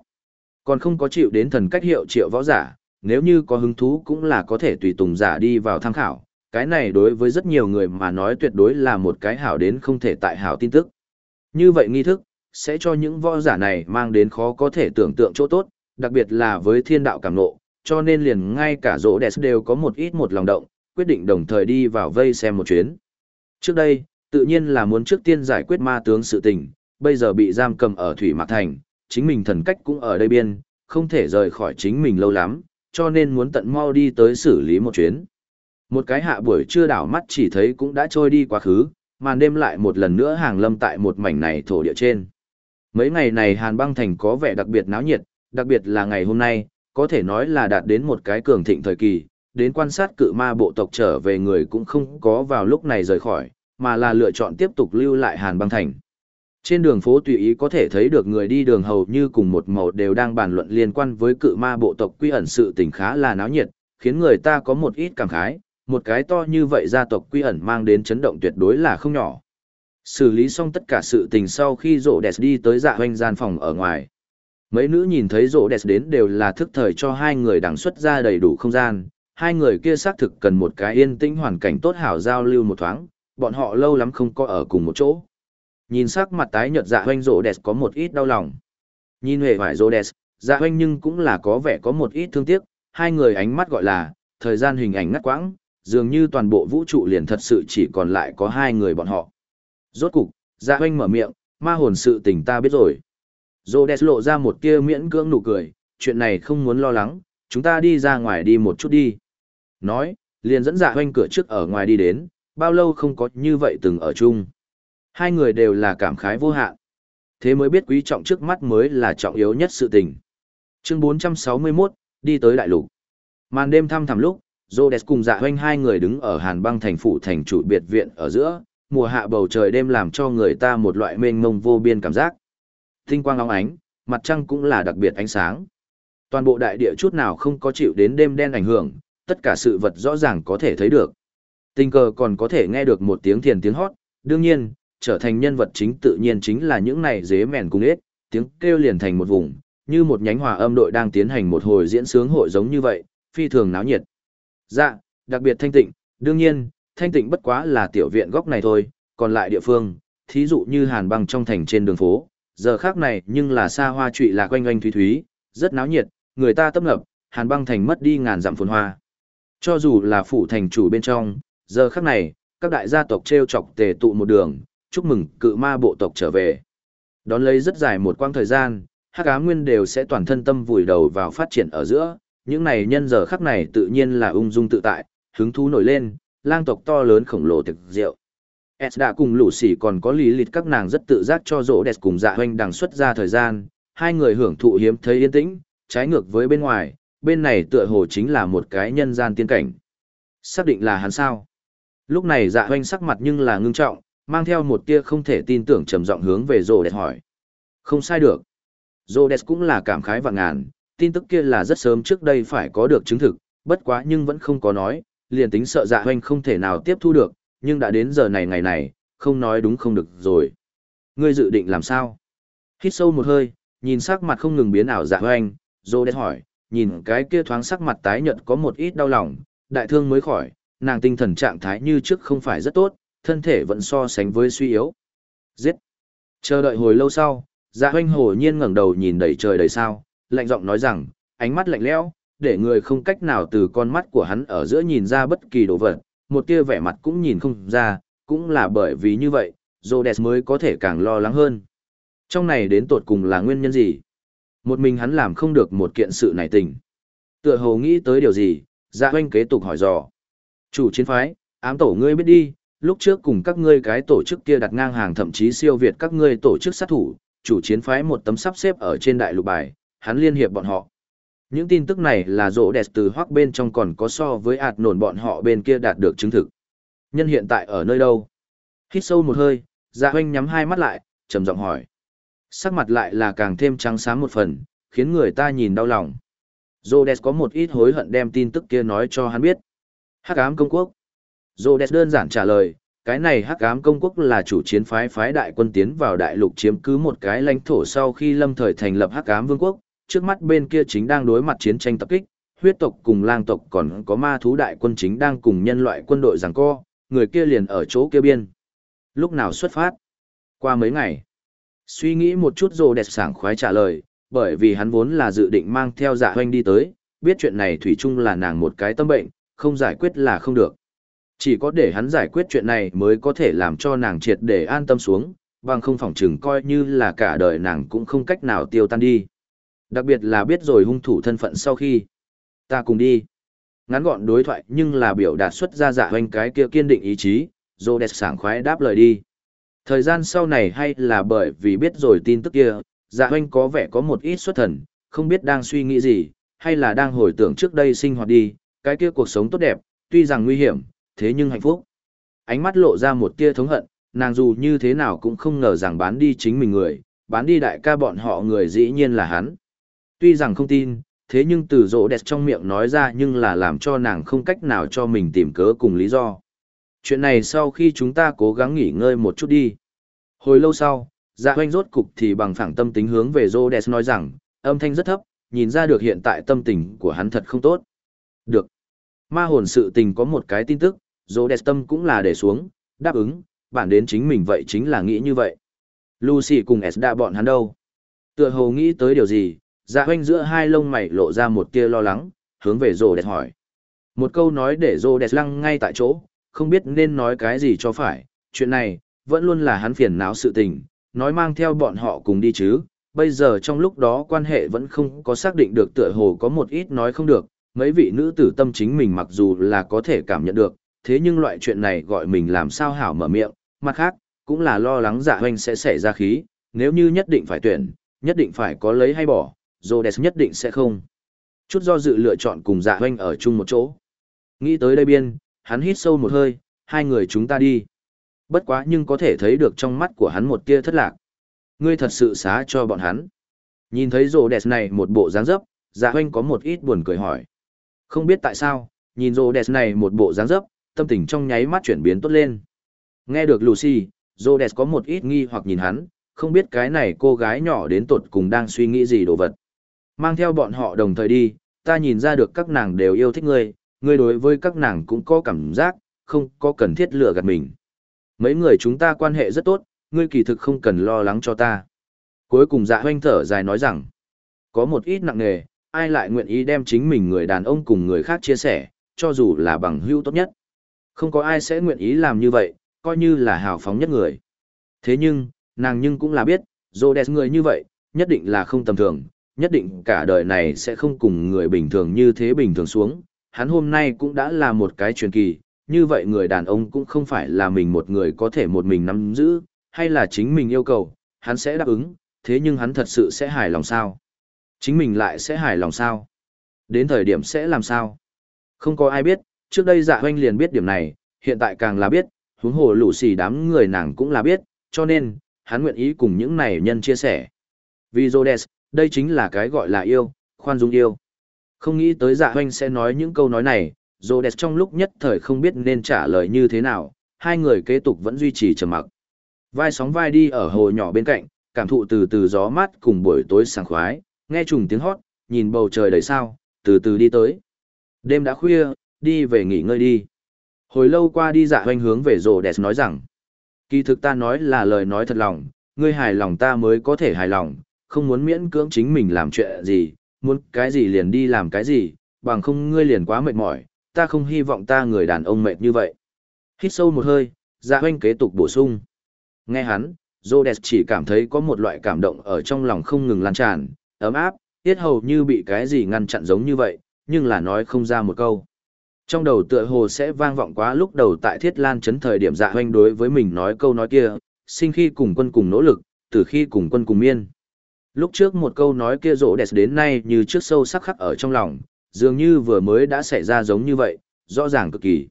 Còn không có chịu đến thần cách hiệu triệu võ giả, nếu như có hứng thú cũng là có thể tùy tùng giả đi vào tham khảo, cái này đối với rất nhiều người mà nói tuyệt đối là một cái hảo đến không thể tại hảo tin tức. Như vậy nghi thức, sẽ cho những võ giả này mang đến khó có thể tưởng tượng chỗ tốt, đặc biệt là với thiên đạo cảm nộ, cho nên liền ngay cả rỗ đẹp đều có một ít một lòng động, quyết định đồng thời đi vào vây xem một chuyến. Trước đây, tự nhiên là muốn trước tiên giải quyết ma tướng sự tình, bây giờ bị giam cầm ở Thủy Mạc Thành, chính mình thần cách cũng ở đây biên, không thể rời khỏi chính mình lâu lắm, cho nên muốn tận mau đi tới xử lý một chuyến. Một cái hạ buổi trưa đảo mắt chỉ thấy cũng đã trôi đi quá khứ, màn đêm lại một lần nữa hàng lâm tại một mảnh này thổ địa trên. Mấy ngày này Hàn băng thành có vẻ đặc biệt náo nhiệt, đặc biệt là ngày hôm nay, có thể nói là đạt đến một cái cường thịnh thời kỳ, đến quan sát cự ma bộ tộc trở về người cũng không có vào lúc này rời khỏi, mà là lựa chọn tiếp tục lưu lại Hàn băng thành. Trên đường phố tùy ý có thể thấy được người đi đường hầu như cùng một màu đều đang bàn luận liên quan với cự ma bộ tộc quy ẩn sự tình khá là náo nhiệt, khiến người ta có một ít cảm khái, một cái to như vậy gia tộc quy ẩn mang đến chấn động tuyệt đối là không nhỏ. Xử lý xong tất cả sự tình sau khi rộ đẹp đi tới dạ hoanh gian phòng ở ngoài. Mấy nữ nhìn thấy rộ đẹp đến đều là thức thời cho hai người đẳng xuất ra đầy đủ không gian, hai người kia xác thực cần một cái yên tĩnh hoàn cảnh tốt hảo giao lưu một thoáng, bọn họ lâu lắm không có ở cùng một chỗ. Nhìn sắc mặt tái nhợt dạ hoanh rộ đẹp có một ít đau lòng. Nhìn hề vải rô đẹp, dạ hoanh nhưng cũng là có vẻ có một ít thương tiếc, hai người ánh mắt gọi là, thời gian hình ảnh ngắt quãng, dường như toàn bộ vũ trụ liền thật sự chỉ còn lại có hai người bọn họ. Rốt cục, dạ hoanh mở miệng, ma hồn sự tình ta biết rồi. Rô đẹp lộ ra một tia miễn cưỡng nụ cười, chuyện này không muốn lo lắng, chúng ta đi ra ngoài đi một chút đi. Nói, liền dẫn dạ hoanh cửa trước ở ngoài đi đến, bao lâu không có như vậy từng ở chung. Hai người đều là cảm khái vô hạn. Thế mới biết quý trọng trước mắt mới là trọng yếu nhất sự tình. Chương 461, đi tới đại lục. Màn đêm thăm thẳm lúc, Rhodes cùng dạ hoanh hai người đứng ở hàn băng thành phủ thành chủ biệt viện ở giữa, mùa hạ bầu trời đêm làm cho người ta một loại mênh mông vô biên cảm giác. Tinh quang óng ánh, mặt trăng cũng là đặc biệt ánh sáng. Toàn bộ đại địa chút nào không có chịu đến đêm đen ảnh hưởng, tất cả sự vật rõ ràng có thể thấy được. Tình cờ còn có thể nghe được một tiếng thiền tiếng hót, đương nhiên, trở thành nhân vật chính tự nhiên chính là những này dế mèn cung ếch, tiếng kêu liền thành một vùng, như một nhánh hòa âm đội đang tiến hành một hồi diễn sướng hội giống như vậy, phi thường náo nhiệt. Dạ, đặc biệt thanh tịnh, đương nhiên, thanh tịnh bất quá là tiểu viện góc này thôi, còn lại địa phương, thí dụ như hàn băng trong thành trên đường phố, giờ khác này nhưng là xa hoa trụy là quanh quanh thúy thúy, rất náo nhiệt, người ta tấp nập, hàn băng thành mất đi ngàn dặm phồn hoa. Cho dù là phủ thành chủ bên trong, giờ khắc này, các đại gia tộc treo chọc tề tụ một đường, chúc mừng cự ma bộ tộc trở về. Đón lấy rất dài một quãng thời gian, hắc ám nguyên đều sẽ toàn thân tâm vùi đầu vào phát triển ở giữa, những này nhân giờ khắc này tự nhiên là ung dung tự tại, hứng thú nổi lên, lang tộc to lớn khổng lồ thực rượu. S đã cùng lũ sỉ còn có lý lịch các nàng rất tự giác cho rỗ đẹp cùng dạ hoanh đằng xuất ra thời gian, hai người hưởng thụ hiếm thấy yên tĩnh, trái ngược với bên ngoài, bên này tựa hồ chính là một cái nhân gian tiên cảnh. Xác định là hắn sao? Lúc này dạ hoanh sắc mặt nhưng là ngưng trọng, mang theo một tia không thể tin tưởng trầm giọng hướng về rỗ hỏi. Không sai được. Rỗ cũng là cảm khái vạn ngàn, tin tức kia là rất sớm trước đây phải có được chứng thực, bất quá nhưng vẫn không có nói, liền tính sợ dạ hoanh không thể nào tiếp thu được, nhưng đã đến giờ này ngày này, không nói đúng không được rồi. Ngươi dự định làm sao? Hít sâu một hơi, nhìn sắc mặt không ngừng biến ảo dạ hoanh, dô hỏi, nhìn cái kia thoáng sắc mặt tái nhợt có một ít đau lòng, đại thương mới khỏi, nàng tinh thần trạng thái như trước không phải rất tốt, thân thể vẫn so sánh với suy yếu. Giết! Chờ đợi hồi lâu sau, dạ hoanh hồ nhiên ngẩng đầu nhìn đầy trời đầy sao, lạnh giọng nói rằng, ánh mắt lạnh lẽo, để người không cách nào từ con mắt của hắn ở giữa nhìn ra bất kỳ đồ vật, một tia vẻ mặt cũng nhìn không ra, cũng là bởi vì như vậy, Rhodes mới có thể càng lo lắng hơn. Trong này đến tột cùng là nguyên nhân gì? Một mình hắn làm không được một kiện sự này tình. Tựa hồ nghĩ tới điều gì, dạ hoanh kế tục hỏi dò. Chủ chiến phái, ám tổ ngươi biết đi, lúc trước cùng các ngươi cái tổ chức kia đặt ngang hàng thậm chí siêu việt các ngươi tổ chức sát thủ, chủ chiến phái một tấm sắp xếp ở trên đại lục bài, hắn liên hiệp bọn họ. Những tin tức này là rỗ đẹp từ hoác bên trong còn có so với ạt nổn bọn họ bên kia đạt được chứng thực. Nhân hiện tại ở nơi đâu? Hít sâu một hơi, dạ hoanh nhắm hai mắt lại, trầm giọng hỏi. Sắc mặt lại là càng thêm trắng xám một phần, khiến người ta nhìn đau lòng. Rhodes có một ít hối hận đem tin tức kia nói cho hắn biết. Hắc ám công quốc. Rhodes đơn giản trả lời, cái này Hắc ám công quốc là chủ chiến phái phái đại quân tiến vào đại lục chiếm cứ một cái lãnh thổ sau khi lâm thời thành lập Hắc ám vương quốc, trước mắt bên kia chính đang đối mặt chiến tranh tập kích, huyết tộc cùng lang tộc còn có ma thú đại quân chính đang cùng nhân loại quân đội giằng co, người kia liền ở chỗ kia biên. Lúc nào xuất phát? Qua mấy ngày. Suy nghĩ một chút rồi đẹp sảng khoái trả lời, bởi vì hắn vốn là dự định mang theo dạ hoanh đi tới, biết chuyện này thủy chung là nàng một cái tâm bệnh, không giải quyết là không được. Chỉ có để hắn giải quyết chuyện này mới có thể làm cho nàng triệt để an tâm xuống, bằng không phỏng chừng coi như là cả đời nàng cũng không cách nào tiêu tan đi. Đặc biệt là biết rồi hung thủ thân phận sau khi. Ta cùng đi. Ngắn gọn đối thoại nhưng là biểu đạt xuất ra dạ hoanh cái kia kiên định ý chí, dô đẹp sảng khoái đáp lời đi. Thời gian sau này hay là bởi vì biết rồi tin tức kia, dạ hoanh có vẻ có một ít xuất thần, không biết đang suy nghĩ gì, hay là đang hồi tưởng trước đây sinh hoạt đi, cái kia cuộc sống tốt đẹp, tuy rằng nguy hiểm, thế nhưng hạnh phúc. Ánh mắt lộ ra một tia thống hận, nàng dù như thế nào cũng không ngờ rằng bán đi chính mình người, bán đi đại ca bọn họ người dĩ nhiên là hắn. Tuy rằng không tin, thế nhưng từ rỗ đẹp trong miệng nói ra nhưng là làm cho nàng không cách nào cho mình tìm cớ cùng lý do. Chuyện này sau khi chúng ta cố gắng nghỉ ngơi một chút đi. Hồi lâu sau, dạ hoanh rốt cục thì bằng phẳng tâm tính hướng về rỗ nói rằng, âm thanh rất thấp, nhìn ra được hiện tại tâm tình của hắn thật không tốt. Được. Ma hồn sự tình có một cái tin tức, rỗ tâm cũng là để xuống, đáp ứng, bản đến chính mình vậy chính là nghĩ như vậy. Lucy cùng S đã bọn hắn đâu? Tựa hồ nghĩ tới điều gì, dạ hoanh giữa hai lông mày lộ ra một tia lo lắng, hướng về rồ hỏi. Một câu nói để rồ lăng ngay tại chỗ, không biết nên nói cái gì cho phải, chuyện này, vẫn luôn là hắn phiền não sự tình, nói mang theo bọn họ cùng đi chứ, bây giờ trong lúc đó quan hệ vẫn không có xác định được tựa hồ có một ít nói không được, mấy vị nữ tử tâm chính mình mặc dù là có thể cảm nhận được, thế nhưng loại chuyện này gọi mình làm sao hảo mở miệng, mặt khác, cũng là lo lắng dạ hoanh sẽ xảy ra khí, nếu như nhất định phải tuyển, nhất định phải có lấy hay bỏ, Rhodes nhất định sẽ không. Chút do dự lựa chọn cùng dạ hoanh ở chung một chỗ. Nghĩ tới đây biên, hắn hít sâu một hơi, hai người chúng ta đi. Bất quá nhưng có thể thấy được trong mắt của hắn một tia thất lạc. Ngươi thật sự xá cho bọn hắn. Nhìn thấy Rhodes này một bộ dáng dấp, dạ hoanh có một ít buồn cười hỏi. Không biết tại sao, nhìn Rhodes này một bộ dáng dấp, tâm tình trong nháy mắt chuyển biến tốt lên. Nghe được Lucy, Rhodes có một ít nghi hoặc nhìn hắn, không biết cái này cô gái nhỏ đến tột cùng đang suy nghĩ gì đồ vật. Mang theo bọn họ đồng thời đi, ta nhìn ra được các nàng đều yêu thích ngươi, ngươi đối với các nàng cũng có cảm giác, không có cần thiết lựa gạt mình. Mấy người chúng ta quan hệ rất tốt, ngươi kỳ thực không cần lo lắng cho ta. Cuối cùng dạ hoanh thở dài nói rằng, có một ít nặng nề, ai lại nguyện ý đem chính mình người đàn ông cùng người khác chia sẻ, cho dù là bằng hữu tốt nhất. Không có ai sẽ nguyện ý làm như vậy, coi như là hào phóng nhất người. Thế nhưng, nàng nhưng cũng là biết, dô đẹp người như vậy, nhất định là không tầm thường, nhất định cả đời này sẽ không cùng người bình thường như thế bình thường xuống. Hắn hôm nay cũng đã là một cái truyền kỳ, như vậy người đàn ông cũng không phải là mình một người có thể một mình nắm giữ, hay là chính mình yêu cầu, hắn sẽ đáp ứng, thế nhưng hắn thật sự sẽ hài lòng sao? Chính mình lại sẽ hài lòng sao? Đến thời điểm sẽ làm sao? Không có ai biết, trước đây dạ hoanh liền biết điểm này, hiện tại càng là biết, huống hồ lũ xì đám người nàng cũng là biết, cho nên, hắn nguyện ý cùng những này nhân chia sẻ. Vì Rhodes, đây chính là cái gọi là yêu, khoan dung yêu. Không nghĩ tới dạ hoanh sẽ nói những câu nói này, Rhodes trong lúc nhất thời không biết nên trả lời như thế nào, hai người kế tục vẫn duy trì trầm mặc. Vai sóng vai đi ở hồ nhỏ bên cạnh, cảm thụ từ từ gió mát cùng buổi tối sảng khoái, nghe trùng tiếng hót, nhìn bầu trời đầy sao, từ từ đi tới. Đêm đã khuya, đi về nghỉ ngơi đi. Hồi lâu qua đi dạ hoanh hướng về rồ đẹp nói rằng, kỳ thực ta nói là lời nói thật lòng, ngươi hài lòng ta mới có thể hài lòng, không muốn miễn cưỡng chính mình làm chuyện gì, muốn cái gì liền đi làm cái gì, bằng không ngươi liền quá mệt mỏi, ta không hy vọng ta người đàn ông mệt như vậy. Hít sâu một hơi, dạ hoanh kế tục bổ sung. Nghe hắn, Rhodes chỉ cảm thấy có một loại cảm động ở trong lòng không ngừng lan tràn, ấm áp, tiết hầu như bị cái gì ngăn chặn giống như vậy, nhưng là nói không ra một câu. Trong đầu tựa hồ sẽ vang vọng quá lúc đầu tại Thiết Lan chấn thời điểm dạ hoanh đối với mình nói câu nói kia, sinh khi cùng quân cùng nỗ lực, từ khi cùng quân cùng miên. Lúc trước một câu nói kia rỗ đẹp đến nay như trước sâu sắc khắc ở trong lòng, dường như vừa mới đã xảy ra giống như vậy, rõ ràng cực kỳ.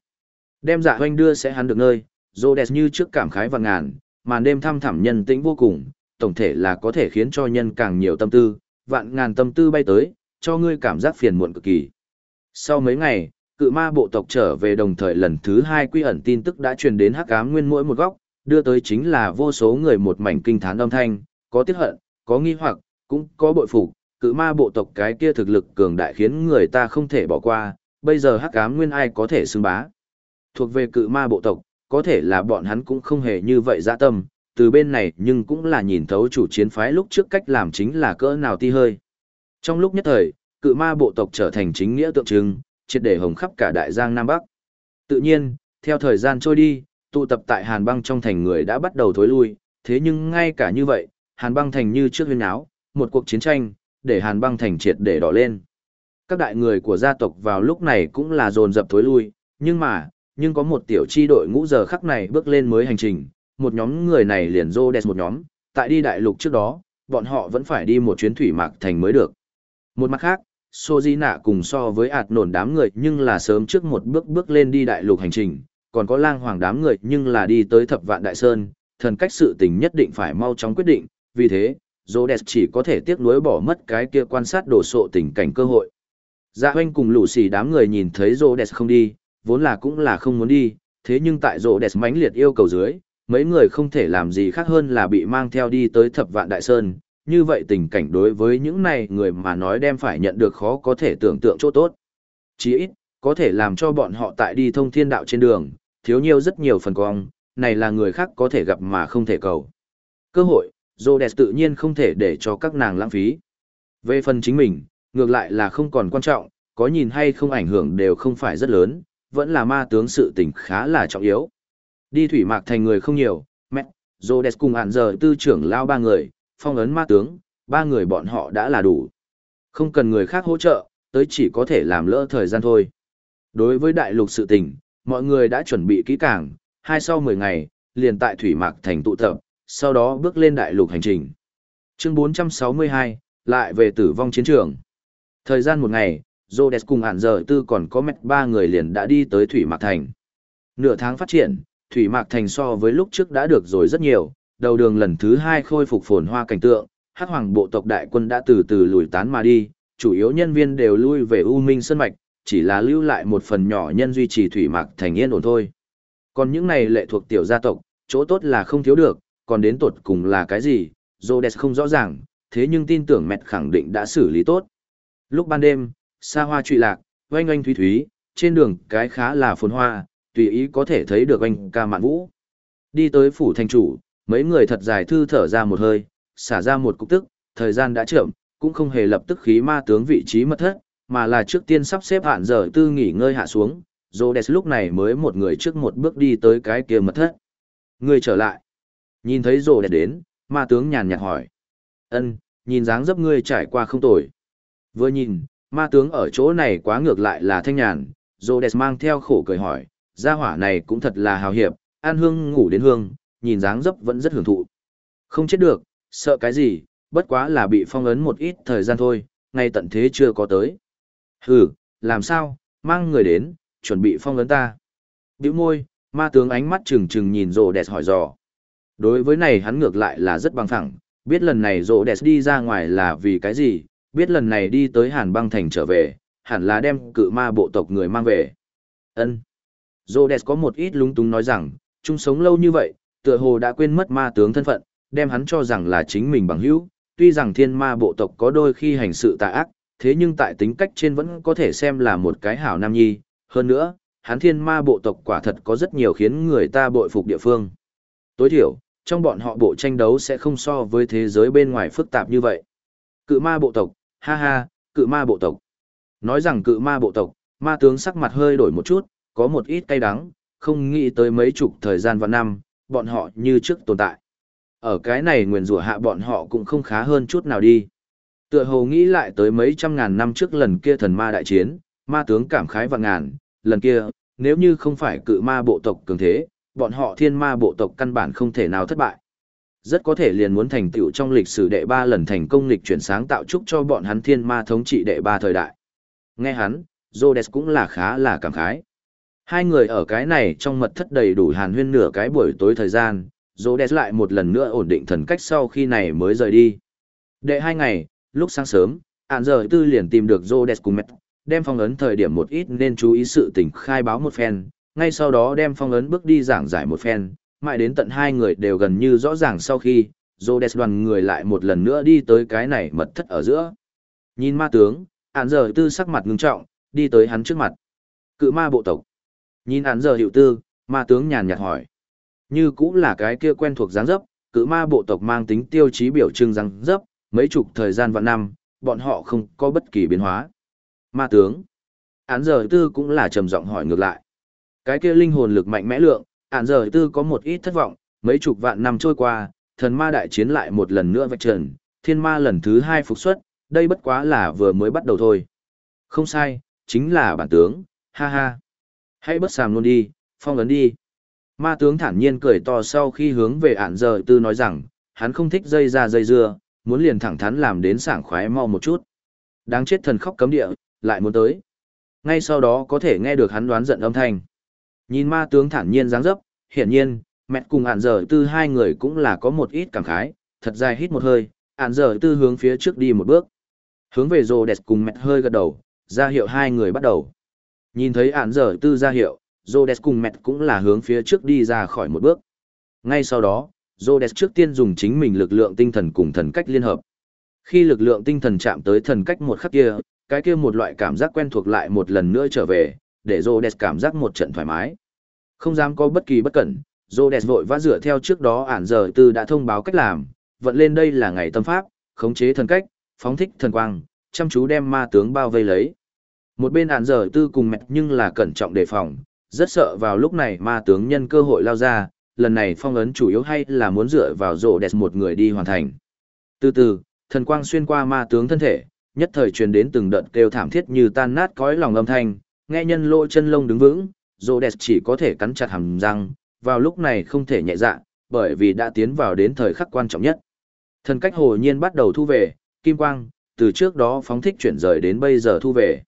Đem dạ hoanh đưa sẽ hắn được nơi, rỗ đẹp như trước cảm khái và ngàn, màn đêm thăm thẳm nhân tĩnh vô cùng, tổng thể là có thể khiến cho nhân càng nhiều tâm tư, vạn ngàn tâm tư bay tới, cho ngươi cảm giác phiền muộn cực kỳ. Sau mấy ngày, cự ma bộ tộc trở về đồng thời lần thứ hai quy ẩn tin tức đã truyền đến hắc ám nguyên mỗi một góc, đưa tới chính là vô số người một mảnh kinh thán âm thanh, có tiếc hận, có nghi hoặc, cũng có bội phục, cự ma bộ tộc cái kia thực lực cường đại khiến người ta không thể bỏ qua, bây giờ hắc ám nguyên ai có thể xưng bá. Thuộc về cự ma bộ tộc, có thể là bọn hắn cũng không hề như vậy dã tâm, từ bên này nhưng cũng là nhìn thấu chủ chiến phái lúc trước cách làm chính là cỡ nào ti hơi. Trong lúc nhất thời, cự ma bộ tộc trở thành chính nghĩa tượng trưng, triệt để hồng khắp cả đại giang Nam Bắc. Tự nhiên, theo thời gian trôi đi, tụ tập tại Hàn băng trong thành người đã bắt đầu thối lui, thế nhưng ngay cả như vậy, Hàn băng thành như trước huyên áo, một cuộc chiến tranh, để Hàn băng thành triệt để đỏ lên. Các đại người của gia tộc vào lúc này cũng là dồn dập thối lui, nhưng mà, nhưng có một tiểu chi đội ngũ giờ khắc này bước lên mới hành trình, một nhóm người này liền rô đẹp một nhóm, tại đi đại lục trước đó, bọn họ vẫn phải đi một chuyến thủy mạc thành mới được. Một mặt khác, Sô Di Nạ cùng so với ạt nổn đám người nhưng là sớm trước một bước bước lên đi đại lục hành trình, còn có lang hoàng đám người nhưng là đi tới thập vạn đại sơn, thần cách sự tình nhất định phải mau chóng quyết định, vì thế, Rhodes chỉ có thể tiếc nuối bỏ mất cái kia quan sát đổ sộ tình cảnh cơ hội. Dạ hoanh cùng lũ xì đám người nhìn thấy Rhodes không đi, vốn là cũng là không muốn đi, thế nhưng tại Rhodes mãnh liệt yêu cầu dưới, mấy người không thể làm gì khác hơn là bị mang theo đi tới thập vạn đại sơn, như vậy tình cảnh đối với những này người mà nói đem phải nhận được khó có thể tưởng tượng chỗ tốt. Chỉ ít, có thể làm cho bọn họ tại đi thông thiên đạo trên đường, thiếu nhiều rất nhiều phần cong, này là người khác có thể gặp mà không thể cầu. Cơ hội, Rhodes tự nhiên không thể để cho các nàng lãng phí. Về phần chính mình, ngược lại là không còn quan trọng, có nhìn hay không ảnh hưởng đều không phải rất lớn, vẫn là ma tướng sự tình khá là trọng yếu. Đi thủy mạc thành người không nhiều, mẹ, Rhodes cùng hạn giờ tư trưởng lao ba người, phong ấn ma tướng, ba người bọn họ đã là đủ. Không cần người khác hỗ trợ, tới chỉ có thể làm lỡ thời gian thôi. Đối với đại lục sự tình, mọi người đã chuẩn bị kỹ càng, hai sau 10 ngày, liền tại Thủy Mạc thành tụ tập, sau đó bước lên đại lục hành trình. Chương 462, lại về tử vong chiến trường. Thời gian một ngày, Rhodes cùng ản giờ tư còn có mệt ba người liền đã đi tới Thủy Mạc Thành. Nửa tháng phát triển, Thủy Mạc Thành so với lúc trước đã được rồi rất nhiều, đầu đường lần thứ hai khôi phục phồn hoa cảnh tượng, hắc hoàng bộ tộc đại quân đã từ từ lùi tán mà đi, chủ yếu nhân viên đều lui về U Minh Sơn Mạch, chỉ là lưu lại một phần nhỏ nhân duy trì Thủy Mạc Thành yên ổn thôi. Còn những này lệ thuộc tiểu gia tộc, chỗ tốt là không thiếu được, còn đến tột cùng là cái gì, Rhodes không rõ ràng, thế nhưng tin tưởng mẹ khẳng định đã xử lý tốt. Lúc ban đêm, xa hoa trụy lạc, oanh oanh thúy thúy, trên đường cái khá là phồn hoa, tùy ý có thể thấy được anh ca mạn vũ. Đi tới phủ thành chủ, mấy người thật dài thư thở ra một hơi, xả ra một cục tức, thời gian đã chậm, cũng không hề lập tức khí ma tướng vị trí mất thất, mà là trước tiên sắp xếp hạn giờ tư nghỉ ngơi hạ xuống, Rhodes lúc này mới một người trước một bước đi tới cái kia mật thất. Người trở lại. Nhìn thấy rồ đẹp đến, ma tướng nhàn nhạt hỏi. Ân, nhìn dáng dấp ngươi trải qua không tồi. Vừa nhìn, ma tướng ở chỗ này quá ngược lại là thanh nhàn, rồ đẹp mang theo khổ cười hỏi, gia hỏa này cũng thật là hào hiệp, an hương ngủ đến hương, nhìn dáng dấp vẫn rất hưởng thụ. Không chết được, sợ cái gì, bất quá là bị phong ấn một ít thời gian thôi, ngay tận thế chưa có tới. Hừ, làm sao, mang người đến, chuẩn bị phong ấn ta. Biểu môi, ma tướng ánh mắt trừng trừng nhìn rồ đẹp hỏi dò. Đối với này hắn ngược lại là rất bằng phẳng, biết lần này rộ đẹp đi ra ngoài là vì cái gì, biết lần này đi tới hàn băng thành trở về, hẳn là đem cự ma bộ tộc người mang về. ân Rộ đẹp có một ít lúng túng nói rằng, chung sống lâu như vậy, tựa hồ đã quên mất ma tướng thân phận, đem hắn cho rằng là chính mình bằng hữu, tuy rằng thiên ma bộ tộc có đôi khi hành sự tà ác, thế nhưng tại tính cách trên vẫn có thể xem là một cái hảo nam nhi, hơn nữa, hắn thiên ma bộ tộc quả thật có rất nhiều khiến người ta bội phục địa phương. Tối thiểu, trong bọn họ bộ tranh đấu sẽ không so với thế giới bên ngoài phức tạp như vậy. Cự ma bộ tộc, ha ha, cự ma bộ tộc. Nói rằng cự ma bộ tộc, ma tướng sắc mặt hơi đổi một chút, có một ít cay đắng, không nghĩ tới mấy chục thời gian và năm, bọn họ như trước tồn tại. Ở cái này nguyền rủa hạ bọn họ cũng không khá hơn chút nào đi. Tựa hồ nghĩ lại tới mấy trăm ngàn năm trước lần kia thần ma đại chiến, ma tướng cảm khái vạn ngàn, lần kia, nếu như không phải cự ma bộ tộc cường thế, bọn họ thiên ma bộ tộc căn bản không thể nào thất bại. Rất có thể liền muốn thành tựu trong lịch sử đệ ba lần thành công lịch chuyển sáng tạo chúc cho bọn hắn thiên ma thống trị đệ ba thời đại. Nghe hắn, Rhodes cũng là khá là cảm khái. Hai người ở cái này trong mật thất đầy đủ hàn huyên nửa cái buổi tối thời gian, Rhodes lại một lần nữa ổn định thần cách sau khi này mới rời đi. Đệ hai ngày, lúc sáng sớm, ạn giờ tư liền tìm được Rhodes cùng mẹ, đem phong ấn thời điểm một ít nên chú ý sự tình khai báo một phen, ngay sau đó đem phong ấn bước đi giảng giải một phen, mãi đến tận hai người đều gần như rõ ràng sau khi, Rhodes đoàn người lại một lần nữa đi tới cái này mật thất ở giữa. Nhìn ma tướng, án giờ tư sắc mặt ngưng trọng, đi tới hắn trước mặt. Cự ma bộ tộc. Nhìn án giờ hiệu tư, ma tướng nhàn nhạt hỏi. Như cũng là cái kia quen thuộc dáng dấp, cự ma bộ tộc mang tính tiêu chí biểu trưng dáng dấp, mấy chục thời gian vạn năm, bọn họ không có bất kỳ biến hóa. Ma tướng. Án giờ tư cũng là trầm giọng hỏi ngược lại. Cái kia linh hồn lực mạnh mẽ lượng, án giờ tư có một ít thất vọng, mấy chục vạn năm trôi qua, thần ma đại chiến lại một lần nữa vạch trần, thiên ma lần thứ hai phục xuất, đây bất quá là vừa mới bắt đầu thôi. Không sai, chính là bản tướng, ha ha. Hãy bất sàm luôn đi, phong ấn đi. Ma tướng thản nhiên cười to sau khi hướng về ản giờ tư nói rằng, hắn không thích dây ra dây dưa, muốn liền thẳng thắn làm đến sảng khoái mau một chút. Đáng chết thần khóc cấm địa, lại muốn tới. Ngay sau đó có thể nghe được hắn đoán giận âm thanh. Nhìn ma tướng thản nhiên dáng dấp, hiển nhiên, mẹ cùng ản dở tư hai người cũng là có một ít cảm khái, thật dài hít một hơi, ản dở tư hướng phía trước đi một bước. Hướng về rồ đẹp cùng mẹ hơi gật đầu, ra hiệu hai người bắt đầu. Nhìn thấy ản dở tư ra hiệu, rồ đẹp cùng mẹ cũng là hướng phía trước đi ra khỏi một bước. Ngay sau đó, Rhodes trước tiên dùng chính mình lực lượng tinh thần cùng thần cách liên hợp. Khi lực lượng tinh thần chạm tới thần cách một khắc kia, cái kia một loại cảm giác quen thuộc lại một lần nữa trở về, để Rhodes cảm giác một trận thoải mái. Không dám có bất kỳ bất cẩn, Rhodes vội vã dựa theo trước đó ản giờ tư đã thông báo cách làm, vận lên đây là ngày tâm pháp, khống chế thần cách, phóng thích thần quang, chăm chú đem ma tướng bao vây lấy. Một bên ản giờ tư cùng mẹ nhưng là cẩn trọng đề phòng, rất sợ vào lúc này ma tướng nhân cơ hội lao ra, lần này phong ấn chủ yếu hay là muốn dựa vào rộ đẹp một người đi hoàn thành. Từ từ, thần quang xuyên qua ma tướng thân thể, nhất thời truyền đến từng đợt kêu thảm thiết như tan nát cõi lòng âm thanh, nghe nhân lộ chân lông đứng vững, Rô đẹp chỉ có thể cắn chặt hàm răng, vào lúc này không thể nhẹ dạ, bởi vì đã tiến vào đến thời khắc quan trọng nhất. Thần cách hồ nhiên bắt đầu thu về, kim quang, từ trước đó phóng thích chuyển rời đến bây giờ thu về.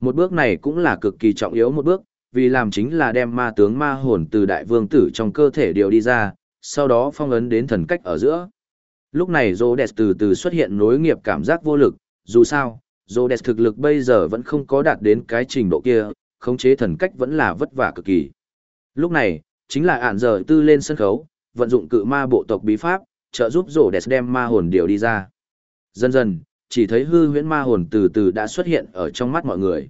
Một bước này cũng là cực kỳ trọng yếu một bước, vì làm chính là đem ma tướng ma hồn từ đại vương tử trong cơ thể điều đi ra, sau đó phong ấn đến thần cách ở giữa. Lúc này Rhodes từ từ xuất hiện nối nghiệp cảm giác vô lực, dù sao, Rhodes thực lực bây giờ vẫn không có đạt đến cái trình độ kia, khống chế thần cách vẫn là vất vả cực kỳ. Lúc này, chính là ản giờ tư lên sân khấu, vận dụng cự ma bộ tộc bí pháp, trợ giúp Rhodes đem ma hồn điều đi ra. Dần dần, chỉ thấy hư huyễn ma hồn từ từ đã xuất hiện ở trong mắt mọi người.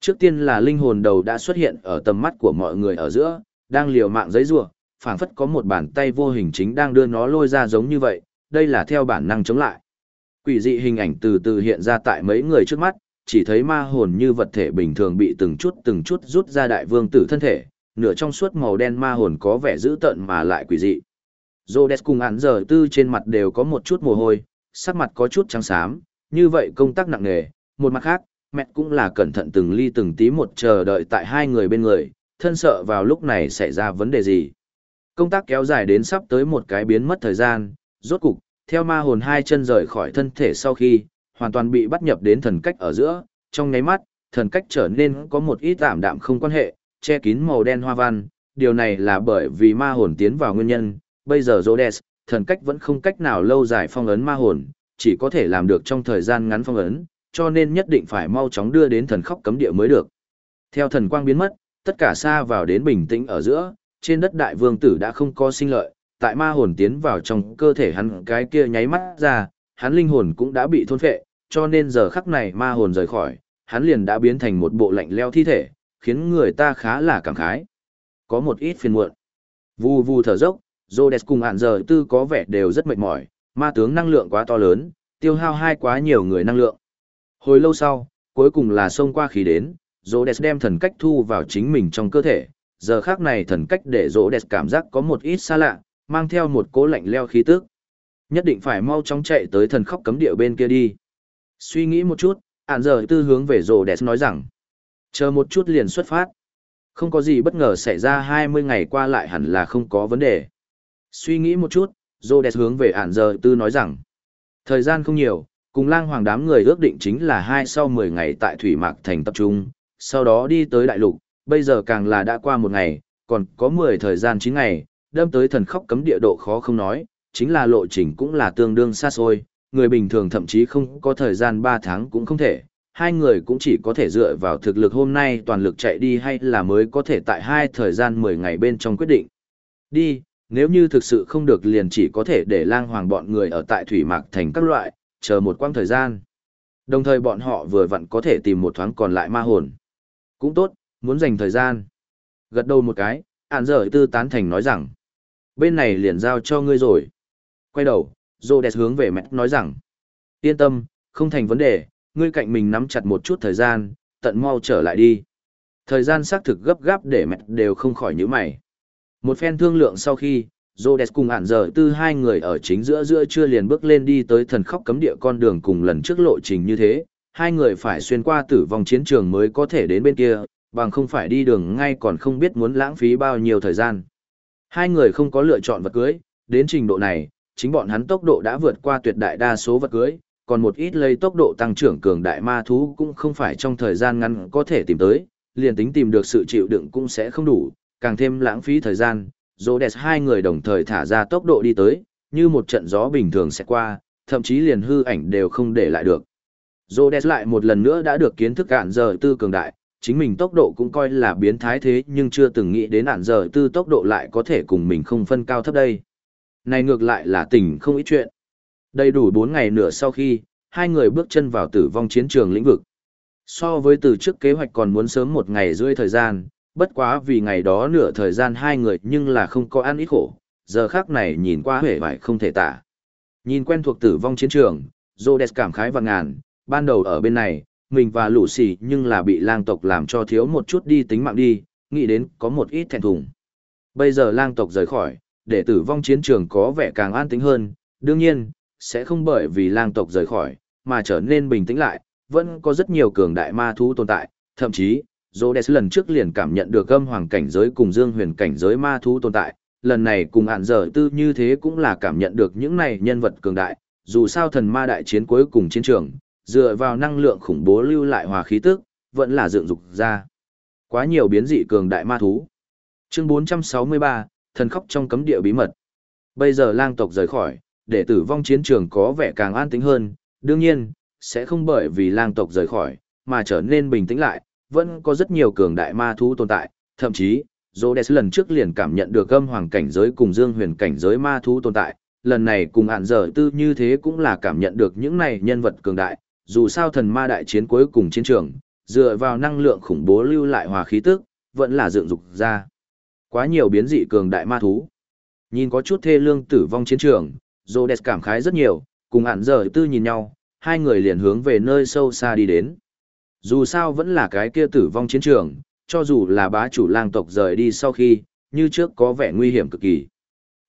Trước tiên là linh hồn đầu đã xuất hiện ở tầm mắt của mọi người ở giữa, đang liều mạng giấy rủa, phảng phất có một bàn tay vô hình chính đang đưa nó lôi ra giống như vậy, đây là theo bản năng chống lại. Quỷ dị hình ảnh từ từ hiện ra tại mấy người trước mắt, chỉ thấy ma hồn như vật thể bình thường bị từng chút từng chút rút ra đại vương tử thân thể, nửa trong suốt màu đen ma hồn có vẻ dữ tợn mà lại quỷ dị. Rhodes cùng án giờ tư trên mặt đều có một chút mồ hôi, sắc mặt có chút trắng xám, như vậy công tác nặng nề, một mặt khác, mẹ cũng là cẩn thận từng ly từng tí một chờ đợi tại hai người bên người, thân sợ vào lúc này xảy ra vấn đề gì. Công tác kéo dài đến sắp tới một cái biến mất thời gian, rốt cục, theo ma hồn hai chân rời khỏi thân thể sau khi, hoàn toàn bị bắt nhập đến thần cách ở giữa, trong nháy mắt, thần cách trở nên có một ít tạm đạm không quan hệ, che kín màu đen hoa văn, điều này là bởi vì ma hồn tiến vào nguyên nhân, bây giờ Rhodes, thần cách vẫn không cách nào lâu dài phong ấn ma hồn, chỉ có thể làm được trong thời gian ngắn phong ấn, cho nên nhất định phải mau chóng đưa đến thần khóc cấm địa mới được. Theo thần quang biến mất, tất cả xa vào đến bình tĩnh ở giữa, trên đất đại vương tử đã không có sinh lợi, tại ma hồn tiến vào trong cơ thể hắn cái kia nháy mắt ra, hắn linh hồn cũng đã bị thôn phệ, cho nên giờ khắc này ma hồn rời khỏi, hắn liền đã biến thành một bộ lạnh leo thi thể, khiến người ta khá là cảm khái. Có một ít phiền muộn. Vù vù thở dốc, Rhodes cùng hạn giờ tư có vẻ đều rất mệt mỏi, ma tướng năng lượng quá to lớn, tiêu hao hai quá nhiều người năng lượng. Hồi lâu sau, cuối cùng là xông qua khí đến, Rhodes đem thần cách thu vào chính mình trong cơ thể, giờ khác này thần cách để Rhodes cảm giác có một ít xa lạ, mang theo một cỗ lạnh leo khí tức. Nhất định phải mau chóng chạy tới thần khóc cấm địa bên kia đi. Suy nghĩ một chút, ản giờ tư hướng về rồ đẹp nói rằng, chờ một chút liền xuất phát. Không có gì bất ngờ xảy ra 20 ngày qua lại hẳn là không có vấn đề. Suy nghĩ một chút, rồ đẹp hướng về ản giờ tư nói rằng, thời gian không nhiều, cùng lang hoàng đám người ước định chính là hai sau 10 ngày tại Thủy Mạc Thành tập trung, sau đó đi tới đại lục, bây giờ càng là đã qua một ngày, còn có 10 thời gian 9 ngày, đâm tới thần khóc cấm địa độ khó không nói, chính là lộ trình cũng là tương đương xa xôi, người bình thường thậm chí không có thời gian 3 tháng cũng không thể, hai người cũng chỉ có thể dựa vào thực lực hôm nay toàn lực chạy đi hay là mới có thể tại hai thời gian 10 ngày bên trong quyết định. Đi, nếu như thực sự không được liền chỉ có thể để lang hoàng bọn người ở tại Thủy Mạc thành các loại, chờ một quãng thời gian. Đồng thời bọn họ vừa vặn có thể tìm một thoáng còn lại ma hồn. Cũng tốt, muốn dành thời gian. Gật đầu một cái, ản dở tư tán thành nói rằng. Bên này liền giao cho ngươi rồi. Quay đầu, Rhodes hướng về mẹ nói rằng. Yên tâm, không thành vấn đề, ngươi cạnh mình nắm chặt một chút thời gian, tận mau trở lại đi. Thời gian xác thực gấp gáp để mẹ đều không khỏi nhíu mày. Một phen thương lượng sau khi, Rhodes cùng ản giờ tư hai người ở chính giữa giữa chưa liền bước lên đi tới thần khóc cấm địa con đường cùng lần trước lộ trình như thế, hai người phải xuyên qua tử vong chiến trường mới có thể đến bên kia, bằng không phải đi đường ngay còn không biết muốn lãng phí bao nhiêu thời gian. Hai người không có lựa chọn vật cưới, đến trình độ này, chính bọn hắn tốc độ đã vượt qua tuyệt đại đa số vật cưới, còn một ít lấy tốc độ tăng trưởng cường đại ma thú cũng không phải trong thời gian ngắn có thể tìm tới, liền tính tìm được sự chịu đựng cũng sẽ không đủ, càng thêm lãng phí thời gian. Rhodes hai người đồng thời thả ra tốc độ đi tới, như một trận gió bình thường sẽ qua, thậm chí liền hư ảnh đều không để lại được. Rhodes lại một lần nữa đã được kiến thức cạn giờ tư cường đại, chính mình tốc độ cũng coi là biến thái thế nhưng chưa từng nghĩ đến ản giờ tư tốc độ lại có thể cùng mình không phân cao thấp đây. Này ngược lại là tình không ít chuyện. Đầy đủ 4 ngày nửa sau khi, hai người bước chân vào tử vong chiến trường lĩnh vực. So với từ trước kế hoạch còn muốn sớm một ngày rưỡi thời gian, bất quá vì ngày đó nửa thời gian hai người nhưng là không có ăn ít khổ, giờ khác này nhìn qua hể vải không thể tả. Nhìn quen thuộc tử vong chiến trường, Rhodes cảm khái và ngàn, ban đầu ở bên này, mình và lũ xì nhưng là bị lang tộc làm cho thiếu một chút đi tính mạng đi, nghĩ đến có một ít thẹn thùng. Bây giờ lang tộc rời khỏi, để tử vong chiến trường có vẻ càng an tĩnh hơn, đương nhiên, sẽ không bởi vì lang tộc rời khỏi, mà trở nên bình tĩnh lại, vẫn có rất nhiều cường đại ma thú tồn tại, thậm chí, Rhodes lần trước liền cảm nhận được âm hoàng cảnh giới cùng dương huyền cảnh giới ma thú tồn tại, lần này cùng hạn dở tư như thế cũng là cảm nhận được những này nhân vật cường đại, dù sao thần ma đại chiến cuối cùng chiến trường, dựa vào năng lượng khủng bố lưu lại hòa khí tức, vẫn là dựng dục ra. Quá nhiều biến dị cường đại ma thú. Chương 463, thần khóc trong cấm địa bí mật. Bây giờ lang tộc rời khỏi, để tử vong chiến trường có vẻ càng an tĩnh hơn, đương nhiên, sẽ không bởi vì lang tộc rời khỏi, mà trở nên bình tĩnh lại, vẫn có rất nhiều cường đại ma thú tồn tại, thậm chí, Rhodes lần trước liền cảm nhận được âm hoàng cảnh giới cùng dương huyền cảnh giới ma thú tồn tại, lần này cùng hạn dở tư như thế cũng là cảm nhận được những này nhân vật cường đại, dù sao thần ma đại chiến cuối cùng chiến trường, dựa vào năng lượng khủng bố lưu lại hòa khí tức, vẫn là dựng dục ra. Quá nhiều biến dị cường đại ma thú. Nhìn có chút thê lương tử vong chiến trường, Rhodes cảm khái rất nhiều, cùng hạn giờ tư nhìn nhau, hai người liền hướng về nơi sâu xa đi đến. Dù sao vẫn là cái kia tử vong chiến trường, cho dù là bá chủ lang tộc rời đi sau khi, như trước có vẻ nguy hiểm cực kỳ.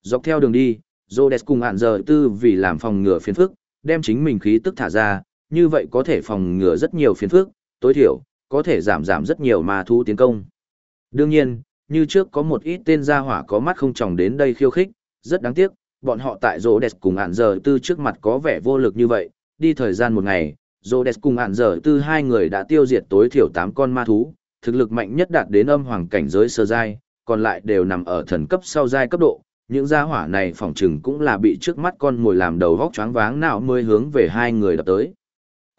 Dọc theo đường đi, Rhodes cùng hạn giờ tư vì làm phòng ngừa phiền phức, đem chính mình khí tức thả ra, như vậy có thể phòng ngừa rất nhiều phiền phức, tối thiểu, có thể giảm giảm rất nhiều ma thú tiến công. Đương nhiên, như trước có một ít tên gia hỏa có mắt không tròng đến đây khiêu khích, rất đáng tiếc, bọn họ tại rỗ đẹp cùng ạn giờ tư trước mặt có vẻ vô lực như vậy, đi thời gian một ngày, rỗ đẹp cùng ạn giờ tư hai người đã tiêu diệt tối thiểu 8 con ma thú, thực lực mạnh nhất đạt đến âm hoàng cảnh giới sơ giai, còn lại đều nằm ở thần cấp sau giai cấp độ, những gia hỏa này phỏng chừng cũng là bị trước mắt con ngồi làm đầu vóc choáng váng nào mới hướng về hai người đập tới.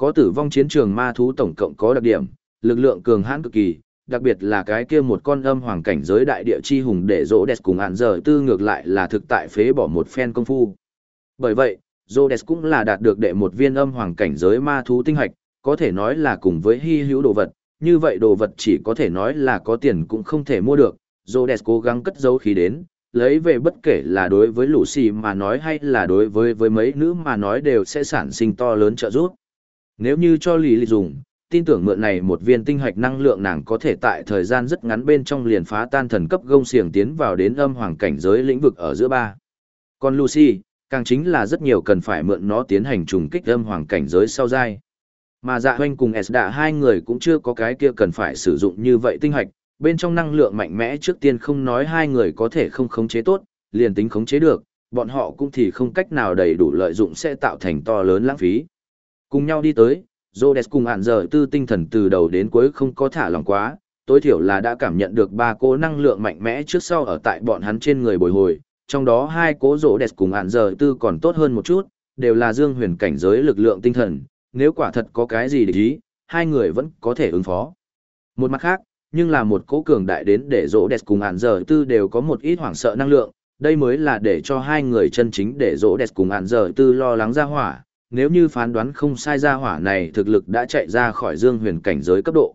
Có tử vong chiến trường ma thú tổng cộng có đặc điểm, lực lượng cường hãn cực kỳ, đặc biệt là cái kia một con âm hoàng cảnh giới đại địa chi hùng để rỗ đẹp cùng hạn giờ tư ngược lại là thực tại phế bỏ một phen công phu. Bởi vậy, rỗ đẹp cũng là đạt được đệ một viên âm hoàng cảnh giới ma thú tinh hạch, có thể nói là cùng với hy hữu đồ vật, như vậy đồ vật chỉ có thể nói là có tiền cũng không thể mua được, rỗ đẹp cố gắng cất giấu khí đến, lấy về bất kể là đối với Lucy mà nói hay là đối với với mấy nữ mà nói đều sẽ sản sinh to lớn trợ giúp. Nếu như cho lì lì dùng, tin tưởng mượn này một viên tinh hạch năng lượng nàng có thể tại thời gian rất ngắn bên trong liền phá tan thần cấp gông xiềng tiến vào đến âm hoàng cảnh giới lĩnh vực ở giữa ba. Còn Lucy, càng chính là rất nhiều cần phải mượn nó tiến hành trùng kích âm hoàng cảnh giới sau giai. Mà dạ hoanh cùng Esda hai người cũng chưa có cái kia cần phải sử dụng như vậy tinh hạch, bên trong năng lượng mạnh mẽ trước tiên không nói hai người có thể không khống chế tốt, liền tính khống chế được, bọn họ cũng thì không cách nào đầy đủ lợi dụng sẽ tạo thành to lớn lãng phí. Cùng nhau đi tới, Rhodes cùng hạn giờ tư tinh thần từ đầu đến cuối không có thả lòng quá, tối thiểu là đã cảm nhận được ba cố năng lượng mạnh mẽ trước sau ở tại bọn hắn trên người bồi hồi, trong đó hai cố Rhodes cùng hạn giờ tư còn tốt hơn một chút, đều là dương huyền cảnh giới lực lượng tinh thần, nếu quả thật có cái gì để ý, hai người vẫn có thể ứng phó. Một mặt khác, nhưng là một cố cường đại đến để rỗ đẹp cùng hạn giờ tư đều có một ít hoảng sợ năng lượng, đây mới là để cho hai người chân chính để rỗ đẹp cùng hạn giờ tư lo lắng ra hỏa, nếu như phán đoán không sai ra hỏa này thực lực đã chạy ra khỏi dương huyền cảnh giới cấp độ.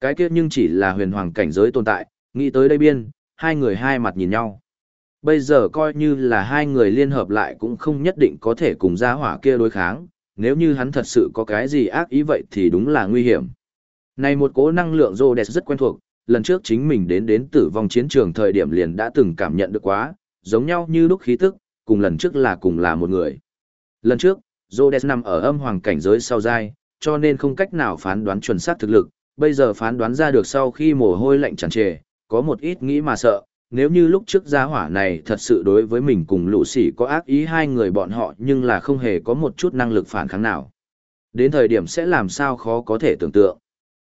Cái kia nhưng chỉ là huyền hoàng cảnh giới tồn tại, nghĩ tới đây biên, hai người hai mặt nhìn nhau. Bây giờ coi như là hai người liên hợp lại cũng không nhất định có thể cùng ra hỏa kia đối kháng, nếu như hắn thật sự có cái gì ác ý vậy thì đúng là nguy hiểm. Này một cố năng lượng rô đẹp rất quen thuộc, lần trước chính mình đến đến tử vong chiến trường thời điểm liền đã từng cảm nhận được quá, giống nhau như lúc khí tức, cùng lần trước là cùng là một người. Lần trước, Rhodes nằm ở âm hoàng cảnh giới sau dai, cho nên không cách nào phán đoán chuẩn xác thực lực, bây giờ phán đoán ra được sau khi mồ hôi lạnh tràn trề, có một ít nghĩ mà sợ, nếu như lúc trước gia hỏa này thật sự đối với mình cùng lũ sỉ có ác ý hai người bọn họ nhưng là không hề có một chút năng lực phản kháng nào. Đến thời điểm sẽ làm sao khó có thể tưởng tượng.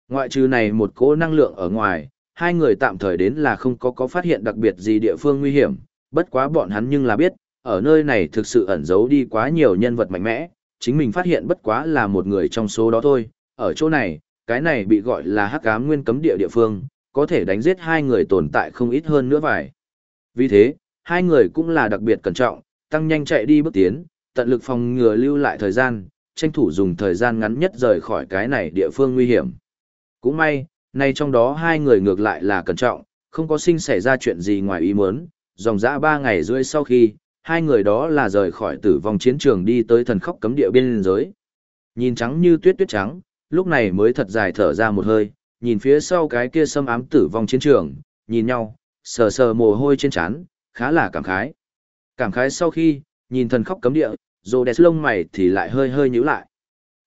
Ngoại trừ này một cỗ năng lượng ở ngoài, hai người tạm thời đến là không có có phát hiện đặc biệt gì địa phương nguy hiểm, bất quá bọn hắn nhưng là biết, ở nơi này thực sự ẩn giấu đi quá nhiều nhân vật mạnh mẽ, chính mình phát hiện bất quá là một người trong số đó thôi, ở chỗ này, cái này bị gọi là hắc ám nguyên cấm địa địa phương, có thể đánh giết hai người tồn tại không ít hơn nữa vài. Vì thế, hai người cũng là đặc biệt cẩn trọng, tăng nhanh chạy đi bước tiến, tận lực phòng ngừa lưu lại thời gian, tranh thủ dùng thời gian ngắn nhất rời khỏi cái này địa phương nguy hiểm. Cũng may, nay trong đó hai người ngược lại là cẩn trọng, không có sinh xảy ra chuyện gì ngoài ý muốn, dòng dã ba ngày rưỡi sau khi, hai người đó là rời khỏi tử vong chiến trường đi tới thần khóc cấm địa biên giới. Nhìn trắng như tuyết tuyết trắng, lúc này mới thật dài thở ra một hơi, nhìn phía sau cái kia xâm ám tử vong chiến trường, nhìn nhau, sờ sờ mồ hôi trên trán, khá là cảm khái. Cảm khái sau khi, nhìn thần khóc cấm địa, rồ đẹp lông mày thì lại hơi hơi nhíu lại.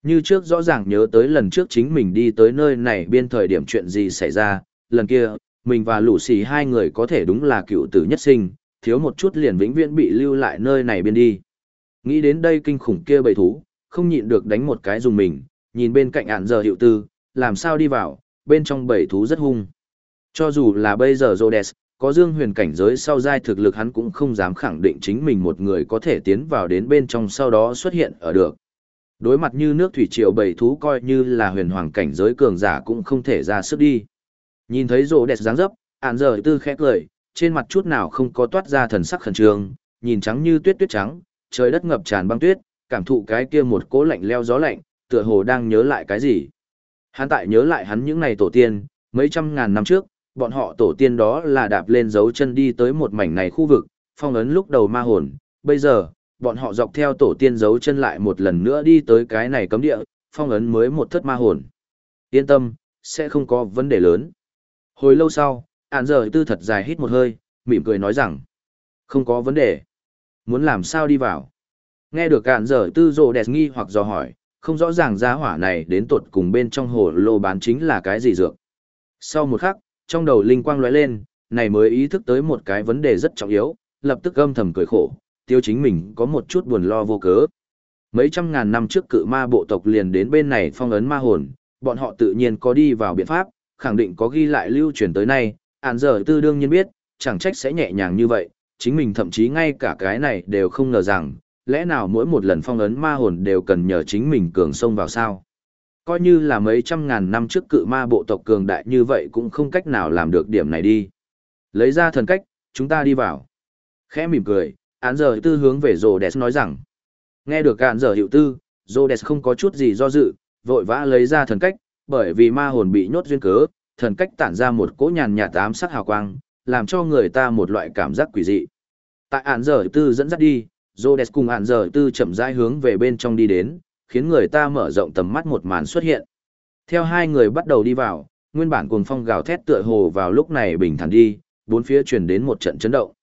Như trước rõ ràng nhớ tới lần trước chính mình đi tới nơi này biên thời điểm chuyện gì xảy ra, lần kia, mình và lũ xì hai người có thể đúng là cựu tử nhất sinh, thiếu một chút liền vĩnh viễn bị lưu lại nơi này biên đi. Nghĩ đến đây kinh khủng kia bầy thú, không nhịn được đánh một cái dùng mình, nhìn bên cạnh ản giờ hiệu tư, làm sao đi vào, bên trong bầy thú rất hung. Cho dù là bây giờ Rhodes, có dương huyền cảnh giới sau giai thực lực hắn cũng không dám khẳng định chính mình một người có thể tiến vào đến bên trong sau đó xuất hiện ở được. Đối mặt như nước thủy triều bầy thú coi như là huyền hoàng cảnh giới cường giả cũng không thể ra sức đi. Nhìn thấy Rhodes dáng dấp, ản giờ tư khẽ cười, trên mặt chút nào không có toát ra thần sắc khẩn trương, nhìn trắng như tuyết tuyết trắng, trời đất ngập tràn băng tuyết, cảm thụ cái kia một cỗ lạnh leo gió lạnh, tựa hồ đang nhớ lại cái gì. Hắn tại nhớ lại hắn những ngày tổ tiên, mấy trăm ngàn năm trước, bọn họ tổ tiên đó là đạp lên dấu chân đi tới một mảnh này khu vực, phong ấn lúc đầu ma hồn, bây giờ, bọn họ dọc theo tổ tiên dấu chân lại một lần nữa đi tới cái này cấm địa, phong ấn mới một thất ma hồn. Yên tâm, sẽ không có vấn đề lớn. Hồi lâu sau, ạn giờ tư thật dài hít một hơi, mỉm cười nói rằng, không có vấn đề. Muốn làm sao đi vào? Nghe được ạn giờ tư rộ đẹp nghi hoặc dò hỏi, không rõ ràng giá hỏa này đến tột cùng bên trong hồ lô bán chính là cái gì dược. Sau một khắc, trong đầu linh quang lóe lên, này mới ý thức tới một cái vấn đề rất trọng yếu, lập tức âm thầm cười khổ, tiêu chính mình có một chút buồn lo vô cớ. Mấy trăm ngàn năm trước cự ma bộ tộc liền đến bên này phong ấn ma hồn, bọn họ tự nhiên có đi vào biện pháp, khẳng định có ghi lại lưu truyền tới nay, ản giờ tư đương nhiên biết, chẳng trách sẽ nhẹ nhàng như vậy, chính mình thậm chí ngay cả cái này đều không ngờ rằng, lẽ nào mỗi một lần phong ấn ma hồn đều cần nhờ chính mình cường xông vào sao? Coi như là mấy trăm ngàn năm trước cự ma bộ tộc cường đại như vậy cũng không cách nào làm được điểm này đi. Lấy ra thần cách, chúng ta đi vào. Khẽ mỉm cười, án giờ tư hướng về rồ đẹp nói rằng. Nghe được án giờ hiệu tư, rồ đẹp không có chút gì do dự, vội vã lấy ra thần cách, bởi vì ma hồn bị nhốt duyên cớ, thần cách tản ra một cỗ nhàn nhạt ám sắc hào quang, làm cho người ta một loại cảm giác quỷ dị. Tại ản giờ tư dẫn dắt đi, Rhodes cùng ản giờ tư chậm rãi hướng về bên trong đi đến, khiến người ta mở rộng tầm mắt một màn xuất hiện. Theo hai người bắt đầu đi vào, nguyên bản cuồng phong gào thét tựa hồ vào lúc này bình thản đi, bốn phía truyền đến một trận chấn động.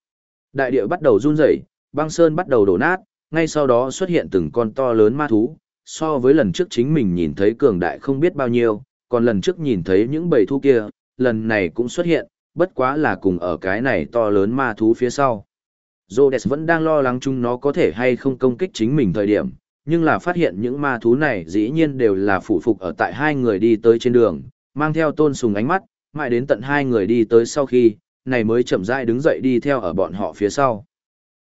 Đại địa bắt đầu run rẩy, băng sơn bắt đầu đổ nát, ngay sau đó xuất hiện từng con to lớn ma thú, so với lần trước chính mình nhìn thấy cường đại không biết bao nhiêu, còn lần trước nhìn thấy những bầy thú kia, lần này cũng xuất hiện, bất quá là cùng ở cái này to lớn ma thú phía sau. Rhodes vẫn đang lo lắng chúng nó có thể hay không công kích chính mình thời điểm, nhưng là phát hiện những ma thú này dĩ nhiên đều là phụ phục ở tại hai người đi tới trên đường, mang theo tôn sùng ánh mắt, mãi đến tận hai người đi tới sau khi, này mới chậm rãi đứng dậy đi theo ở bọn họ phía sau.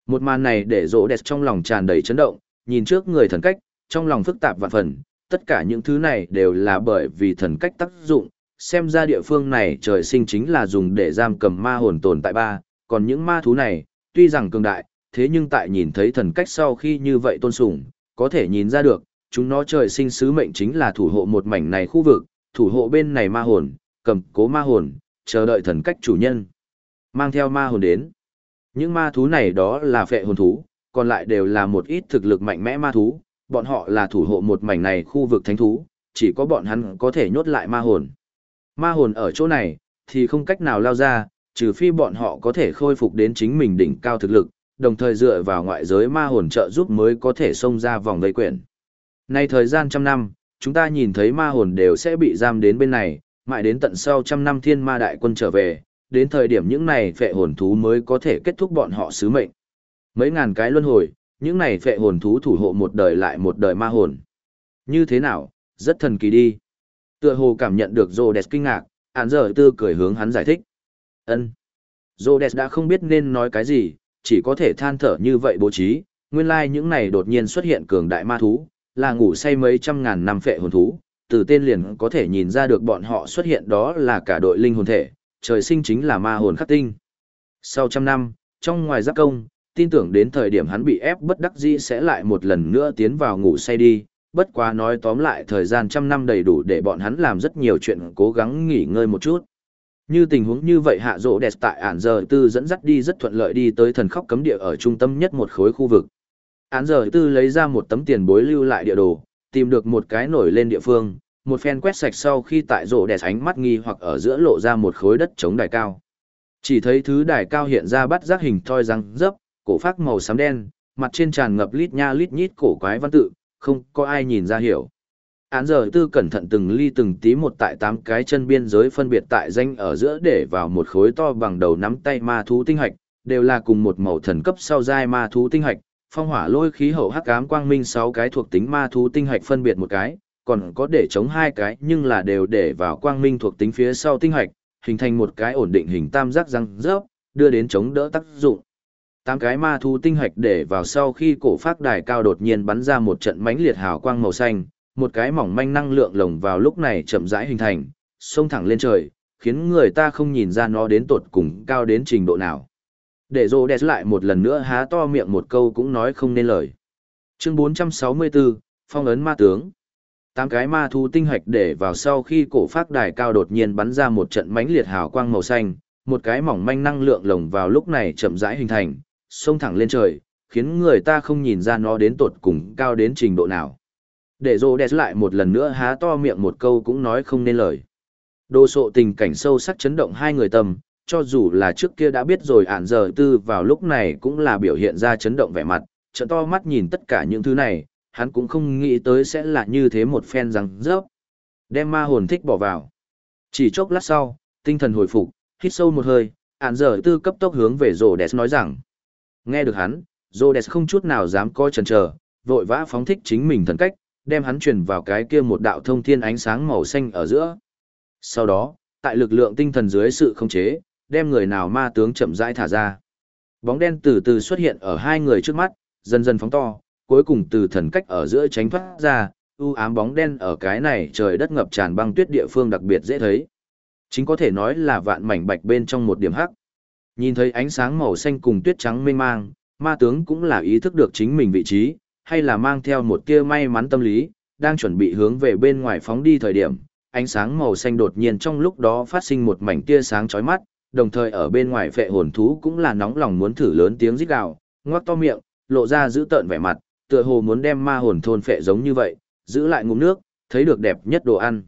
Một màn này để rỗ đẹp trong lòng tràn đầy chấn động, nhìn trước người thần cách, trong lòng phức tạp vạn phần, tất cả những thứ này đều là bởi vì thần cách tác dụng, xem ra địa phương này trời sinh chính là dùng để giam cầm ma hồn tồn tại ba, còn những ma thú này, tuy rằng cường đại, thế nhưng tại nhìn thấy thần cách sau khi như vậy tôn sùng, có thể nhìn ra được, chúng nó trời sinh sứ mệnh chính là thủ hộ một mảnh này khu vực, thủ hộ bên này ma hồn, cầm cố ma hồn, chờ đợi thần cách chủ nhân. Mang theo ma hồn đến. Những ma thú này đó là phệ hồn thú, còn lại đều là một ít thực lực mạnh mẽ ma thú, bọn họ là thủ hộ một mảnh này khu vực thánh thú, chỉ có bọn hắn có thể nhốt lại ma hồn. Ma hồn ở chỗ này, thì không cách nào lao ra, trừ phi bọn họ có thể khôi phục đến chính mình đỉnh cao thực lực, đồng thời dựa vào ngoại giới ma hồn trợ giúp mới có thể xông ra vòng vây quyển. Nay thời gian trăm năm, chúng ta nhìn thấy ma hồn đều sẽ bị giam đến bên này, mãi đến tận sau trăm năm thiên ma đại quân trở về, đến thời điểm những này phệ hồn thú mới có thể kết thúc bọn họ sứ mệnh. Mấy ngàn cái luân hồi, những này phệ hồn thú thủ hộ một đời lại một đời ma hồn. Như thế nào, rất thần kỳ đi. Tựa hồ cảm nhận được Rhodes kinh ngạc, án giờ tư cười hướng hắn giải thích. ân Rhodes đã không biết nên nói cái gì, chỉ có thể than thở như vậy bố trí, nguyên lai like những này đột nhiên xuất hiện cường đại ma thú, là ngủ say mấy trăm ngàn năm phệ hồn thú, từ tên liền có thể nhìn ra được bọn họ xuất hiện đó là cả đội linh hồn thể, trời sinh chính là ma hồn khắc tinh. Sau trăm năm, trong ngoài giáp công, tin tưởng đến thời điểm hắn bị ép bất đắc dĩ sẽ lại một lần nữa tiến vào ngủ say đi, bất quá nói tóm lại thời gian trăm năm đầy đủ để bọn hắn làm rất nhiều chuyện cố gắng nghỉ ngơi một chút. Như tình huống như vậy hạ rỗ đẹp tại ản giờ tư dẫn dắt đi rất thuận lợi đi tới thần khóc cấm địa ở trung tâm nhất một khối khu vực. Án giờ tư lấy ra một tấm tiền bối lưu lại địa đồ, tìm được một cái nổi lên địa phương, một phen quét sạch sau khi tại rỗ đẹp ánh mắt nghi hoặc ở giữa lộ ra một khối đất chống đài cao. Chỉ thấy thứ đài cao hiện ra bắt giác hình thoi răng dấp, cổ phát màu xám đen, mặt trên tràn ngập lít nha lít nhít cổ quái văn tự, không có ai nhìn ra hiểu. Án giờ tư cẩn thận từng ly từng tí một tại tám cái chân biên giới phân biệt tại danh ở giữa để vào một khối to bằng đầu nắm tay ma thú tinh hạch, đều là cùng một màu thần cấp sau giai ma thú tinh hạch, phong hỏa lôi khí hậu hắc ám quang minh sáu cái thuộc tính ma thú tinh hạch phân biệt một cái, còn có để chống hai cái nhưng là đều để vào quang minh thuộc tính phía sau tinh hạch, hình thành một cái ổn định hình tam giác răng rớp, đưa đến chống đỡ tác dụng. Tám cái ma thú tinh hạch để vào sau khi cổ phát đài cao đột nhiên bắn ra một trận mãnh liệt hào quang màu xanh, một cái mỏng manh năng lượng lồng vào lúc này chậm rãi hình thành, xông thẳng lên trời, khiến người ta không nhìn ra nó đến tột cùng cao đến trình độ nào. Để rô đẹp lại một lần nữa há to miệng một câu cũng nói không nên lời. Chương 464, Phong ấn ma tướng. Tám cái ma thú tinh hạch để vào sau khi cổ phát đài cao đột nhiên bắn ra một trận mãnh liệt hào quang màu xanh, một cái mỏng manh năng lượng lồng vào lúc này chậm rãi hình thành, xông thẳng lên trời, khiến người ta không nhìn ra nó đến tột cùng cao đến trình độ nào. Để rô đẹp lại một lần nữa há to miệng một câu cũng nói không nên lời. Đồ sộ tình cảnh sâu sắc chấn động hai người tâm, cho dù là trước kia đã biết rồi ản giờ tư vào lúc này cũng là biểu hiện ra chấn động vẻ mặt, trận to mắt nhìn tất cả những thứ này, hắn cũng không nghĩ tới sẽ là như thế một phen răng rớp. Đem ma hồn thích bỏ vào. Chỉ chốc lát sau, tinh thần hồi phục, hít sâu một hơi, ản giờ tư cấp tốc hướng về rổ đẹp nói rằng. Nghe được hắn, Rhodes không chút nào dám coi chần chờ, vội vã phóng thích chính mình thần cách, đem hắn truyền vào cái kia một đạo thông thiên ánh sáng màu xanh ở giữa. Sau đó, tại lực lượng tinh thần dưới sự khống chế, đem người nào ma tướng chậm rãi thả ra. Bóng đen từ từ xuất hiện ở hai người trước mắt, dần dần phóng to, cuối cùng từ thần cách ở giữa tránh thoát ra, u ám bóng đen ở cái này trời đất ngập tràn băng tuyết địa phương đặc biệt dễ thấy. Chính có thể nói là vạn mảnh bạch bên trong một điểm hắc. Nhìn thấy ánh sáng màu xanh cùng tuyết trắng mênh mang, ma tướng cũng là ý thức được chính mình vị trí, hay là mang theo một tia may mắn tâm lý, đang chuẩn bị hướng về bên ngoài phóng đi thời điểm, ánh sáng màu xanh đột nhiên trong lúc đó phát sinh một mảnh tia sáng chói mắt, đồng thời ở bên ngoài phệ hồn thú cũng là nóng lòng muốn thử lớn tiếng rít gào, ngoác to miệng, lộ ra giữ tợn vẻ mặt, tựa hồ muốn đem ma hồn thôn phệ giống như vậy, giữ lại ngụm nước, thấy được đẹp nhất đồ ăn.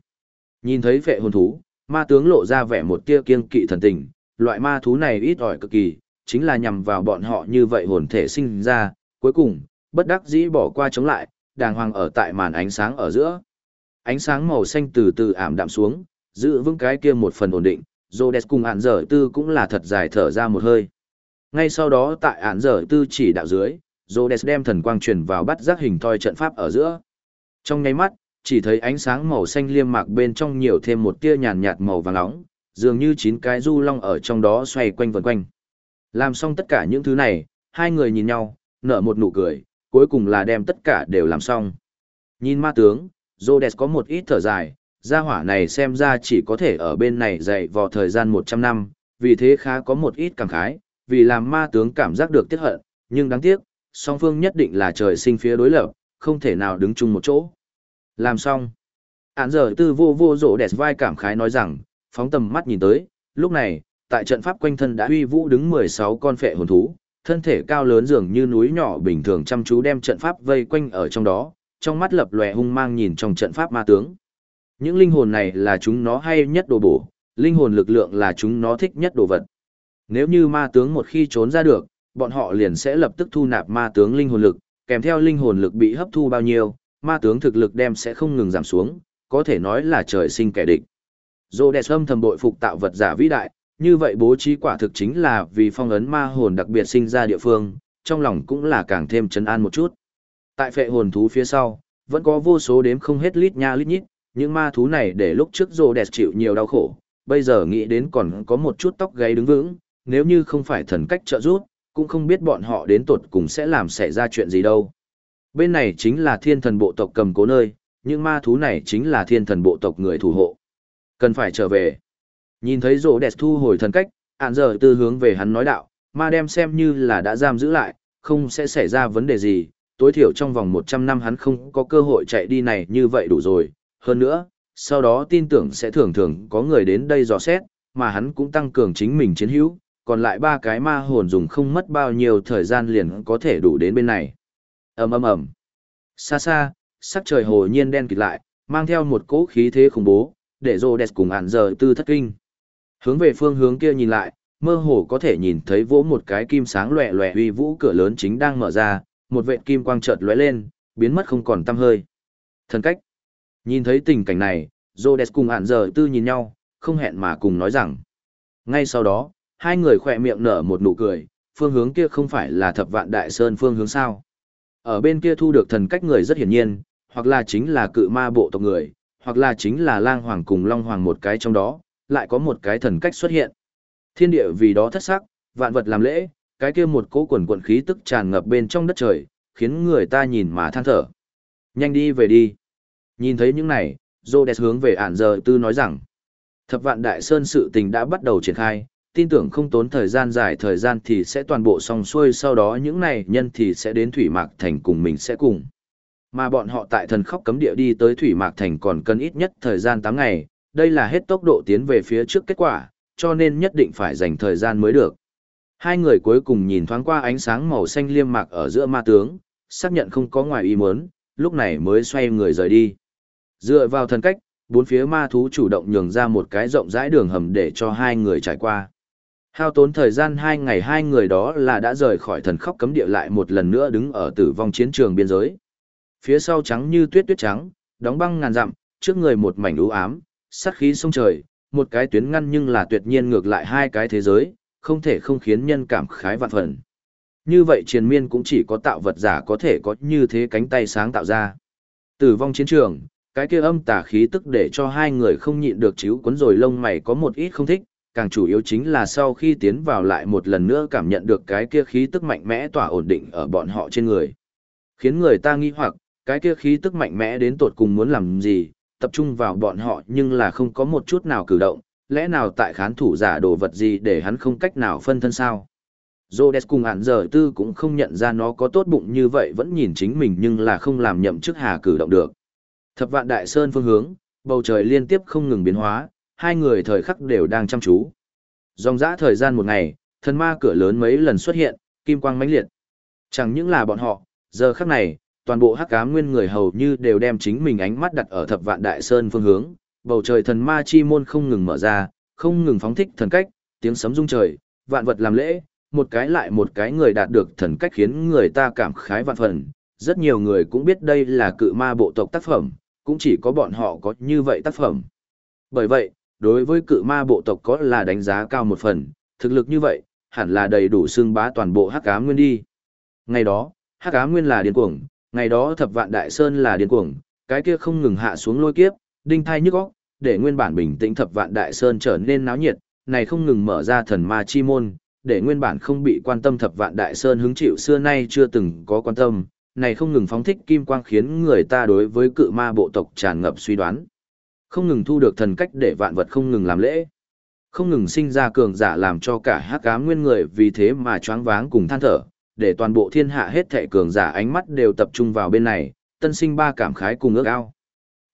Nhìn thấy phệ hồn thú, ma tướng lộ ra vẻ một tia kiên kỵ thần tình, loại ma thú này ít ỏi cực kỳ, chính là nhằm vào bọn họ như vậy hồn thể sinh ra, cuối cùng, bất đắc dĩ bỏ qua chống lại, đàng hoàng ở tại màn ánh sáng ở giữa. Ánh sáng màu xanh từ từ ảm đạm xuống, giữ vững cái kia một phần ổn định, Rhodes cùng án dở tư cũng là thật dài thở ra một hơi. Ngay sau đó tại án Dở tư chỉ đạo dưới, Rhodes đem thần quang truyền vào bắt giác hình thoi trận pháp ở giữa. Trong ngay mắt, chỉ thấy ánh sáng màu xanh liêm mạc bên trong nhiều thêm một tia nhàn nhạt màu vàng nóng, dường như chín cái du long ở trong đó xoay quanh vần quanh. Làm xong tất cả những thứ này, hai người nhìn nhau, nở một nụ cười, cuối cùng là đem tất cả đều làm xong. Nhìn ma tướng, Rhodes có một ít thở dài, gia hỏa này xem ra chỉ có thể ở bên này dạy vò thời gian 100 năm, vì thế khá có một ít cảm khái, vì làm ma tướng cảm giác được tiết hận, nhưng đáng tiếc, song phương nhất định là trời sinh phía đối lập, không thể nào đứng chung một chỗ. Làm xong. Án giờ tư vô vô rổ đẹp vai cảm khái nói rằng, phóng tầm mắt nhìn tới, lúc này, tại trận pháp quanh thân đã huy vũ đứng 16 con phệ hồn thú, thân thể cao lớn dường như núi nhỏ bình thường chăm chú đem trận pháp vây quanh ở trong đó, trong mắt lập lòe hung mang nhìn trong trận pháp ma tướng. Những linh hồn này là chúng nó hay nhất đồ bổ, linh hồn lực lượng là chúng nó thích nhất đồ vật. Nếu như ma tướng một khi trốn ra được, bọn họ liền sẽ lập tức thu nạp ma tướng linh hồn lực, kèm theo linh hồn lực bị hấp thu bao nhiêu, ma tướng thực lực đem sẽ không ngừng giảm xuống, có thể nói là trời sinh kẻ địch. Dô đẹp âm thầm bội phục tạo vật giả vĩ đại, như vậy bố trí quả thực chính là vì phong ấn ma hồn đặc biệt sinh ra địa phương, trong lòng cũng là càng thêm chấn an một chút. Tại phệ hồn thú phía sau, vẫn có vô số đếm không hết lít nha lít nhít, những ma thú này để lúc trước Rô đẹp chịu nhiều đau khổ, bây giờ nghĩ đến còn có một chút tóc gáy đứng vững, nếu như không phải thần cách trợ giúp, cũng không biết bọn họ đến tột cùng sẽ làm xảy ra chuyện gì đâu. Bên này chính là thiên thần bộ tộc cầm cố nơi, những ma thú này chính là thiên thần bộ tộc người thủ hộ. Cần phải trở về. Nhìn thấy rổ đẹp thu hồi thần cách, ạn giờ tư hướng về hắn nói đạo, ma đem xem như là đã giam giữ lại, không sẽ xảy ra vấn đề gì, tối thiểu trong vòng 100 năm hắn không có cơ hội chạy đi này như vậy đủ rồi. Hơn nữa, sau đó tin tưởng sẽ thường thường có người đến đây dò xét, mà hắn cũng tăng cường chính mình chiến hữu, còn lại ba cái ma hồn dùng không mất bao nhiêu thời gian liền có thể đủ đến bên này. ầm ầm ầm, xa xa, sắc trời hồ nhiên đen kịt lại, mang theo một cỗ khí thế khủng bố, để rô đẹp cùng ạn giờ tư thất kinh. Hướng về phương hướng kia nhìn lại, mơ hồ có thể nhìn thấy vỗ một cái kim sáng loẹ loẹ uy vũ cửa lớn chính đang mở ra, một vệt kim quang chợt lóe lên, biến mất không còn tăm hơi. Thần cách. Nhìn thấy tình cảnh này, Rhodes cùng ạn giờ tư nhìn nhau, không hẹn mà cùng nói rằng. Ngay sau đó, hai người khỏe miệng nở một nụ cười, phương hướng kia không phải là thập vạn đại sơn phương hướng sao. Ở bên kia thu được thần cách người rất hiển nhiên, hoặc là chính là cự ma bộ tộc người, hoặc là chính là lang hoàng cùng long hoàng một cái trong đó, lại có một cái thần cách xuất hiện. Thiên địa vì đó thất sắc, vạn vật làm lễ, cái kia một cỗ quần quần khí tức tràn ngập bên trong đất trời, khiến người ta nhìn mà than thở. Nhanh đi về đi. Nhìn thấy những này, Rhodes hướng về ản giờ tư nói rằng, thập vạn đại sơn sự tình đã bắt đầu triển khai, tin tưởng không tốn thời gian dài thời gian thì sẽ toàn bộ xong xuôi sau đó những này nhân thì sẽ đến Thủy Mạc Thành cùng mình sẽ cùng. Mà bọn họ tại thần khóc cấm địa đi tới Thủy Mạc Thành còn cần ít nhất thời gian 8 ngày, đây là hết tốc độ tiến về phía trước kết quả, cho nên nhất định phải dành thời gian mới được. Hai người cuối cùng nhìn thoáng qua ánh sáng màu xanh liêm mạc ở giữa ma tướng, xác nhận không có ngoài ý muốn, lúc này mới xoay người rời đi. Dựa vào thần cách, bốn phía ma thú chủ động nhường ra một cái rộng rãi đường hầm để cho hai người trải qua. Hao tốn thời gian hai ngày hai người đó là đã rời khỏi thần khóc cấm địa lại một lần nữa đứng ở tử vong chiến trường biên giới. Phía sau trắng như tuyết tuyết trắng, đóng băng ngàn dặm, trước người một mảnh u ám, sát khí sông trời, một cái tuyến ngăn nhưng là tuyệt nhiên ngược lại hai cái thế giới, không thể không khiến nhân cảm khái vạn phần. Như vậy triền miên cũng chỉ có tạo vật giả có thể có như thế cánh tay sáng tạo ra. Tử vong chiến trường, cái kia âm tà khí tức để cho hai người không nhịn được chiếu cuốn rồi lông mày có một ít không thích, càng chủ yếu chính là sau khi tiến vào lại một lần nữa cảm nhận được cái kia khí tức mạnh mẽ tỏa ổn định ở bọn họ trên người. Khiến người ta nghi hoặc, cái kia khí tức mạnh mẽ đến tột cùng muốn làm gì, tập trung vào bọn họ nhưng là không có một chút nào cử động, lẽ nào tại khán thủ giả đồ vật gì để hắn không cách nào phân thân sao? Rhodes cùng hạn giờ tư cũng không nhận ra nó có tốt bụng như vậy vẫn nhìn chính mình nhưng là không làm nhậm chức hà cử động được. Thập vạn đại sơn phương hướng, bầu trời liên tiếp không ngừng biến hóa, hai người thời khắc đều đang chăm chú. Dòng dã thời gian một ngày, thần ma cửa lớn mấy lần xuất hiện, kim quang mãnh liệt. Chẳng những là bọn họ, giờ khắc này, toàn bộ hắc ám nguyên người hầu như đều đem chính mình ánh mắt đặt ở thập vạn đại sơn phương hướng, bầu trời thần ma chi môn không ngừng mở ra, không ngừng phóng thích thần cách, tiếng sấm rung trời, vạn vật làm lễ, một cái lại một cái người đạt được thần cách khiến người ta cảm khái vạn phần. Rất nhiều người cũng biết đây là cự ma bộ tộc tác phẩm, cũng chỉ có bọn họ có như vậy tác phẩm. Bởi vậy, đối với cự ma bộ tộc có là đánh giá cao một phần, thực lực như vậy, hẳn là đầy đủ xương bá toàn bộ hắc ám nguyên đi. Ngày đó, hắc ám nguyên là điên cuồng, ngày đó thập vạn đại sơn là điên cuồng, cái kia không ngừng hạ xuống lôi kiếp, đinh thai nhức óc, để nguyên bản bình tĩnh thập vạn đại sơn trở nên náo nhiệt, này không ngừng mở ra thần ma chi môn, để nguyên bản không bị quan tâm thập vạn đại sơn hứng chịu xưa nay chưa từng có quan tâm, này không ngừng phóng thích kim quang khiến người ta đối với cự ma bộ tộc tràn ngập suy đoán. Không ngừng thu được thần cách để vạn vật không ngừng làm lễ. Không ngừng sinh ra cường giả làm cho cả hắc ám nguyên người vì thế mà choáng váng cùng than thở, để toàn bộ thiên hạ hết thệ cường giả ánh mắt đều tập trung vào bên này, tân sinh ba cảm khái cùng ước ao.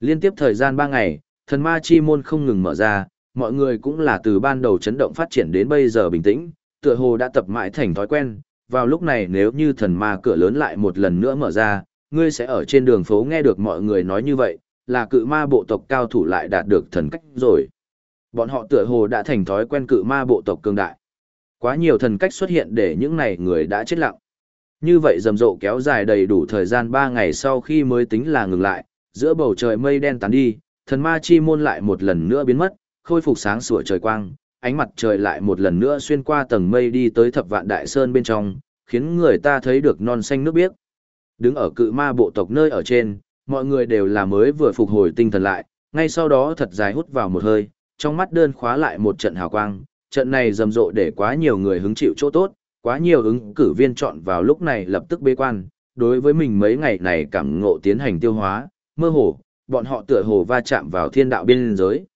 Liên tiếp thời gian ba ngày, thần ma chi môn không ngừng mở ra, mọi người cũng là từ ban đầu chấn động phát triển đến bây giờ bình tĩnh, tựa hồ đã tập mãi thành thói quen, vào lúc này nếu như thần ma cửa lớn lại một lần nữa mở ra, ngươi sẽ ở trên đường phố nghe được mọi người nói như vậy, là cự ma bộ tộc cao thủ lại đạt được thần cách rồi. Bọn họ tựa hồ đã thành thói quen cự ma bộ tộc cường đại. Quá nhiều thần cách xuất hiện để những này người đã chết lặng. Như vậy rầm rộ kéo dài đầy đủ thời gian 3 ngày sau khi mới tính là ngừng lại, giữa bầu trời mây đen tán đi, thần ma chi môn lại một lần nữa biến mất, khôi phục sáng sủa trời quang, ánh mặt trời lại một lần nữa xuyên qua tầng mây đi tới thập vạn đại sơn bên trong, khiến người ta thấy được non xanh nước biếc. Đứng ở cự ma bộ tộc nơi ở trên, mọi người đều là mới vừa phục hồi tinh thần lại, ngay sau đó thật dài hút vào một hơi, trong mắt đơn khóa lại một trận hào quang, trận này rầm rộ để quá nhiều người hứng chịu chỗ tốt, quá nhiều ứng cử viên chọn vào lúc này lập tức bế quan, đối với mình mấy ngày này cảm ngộ tiến hành tiêu hóa, mơ hồ, bọn họ tựa hồ va chạm vào thiên đạo biên giới.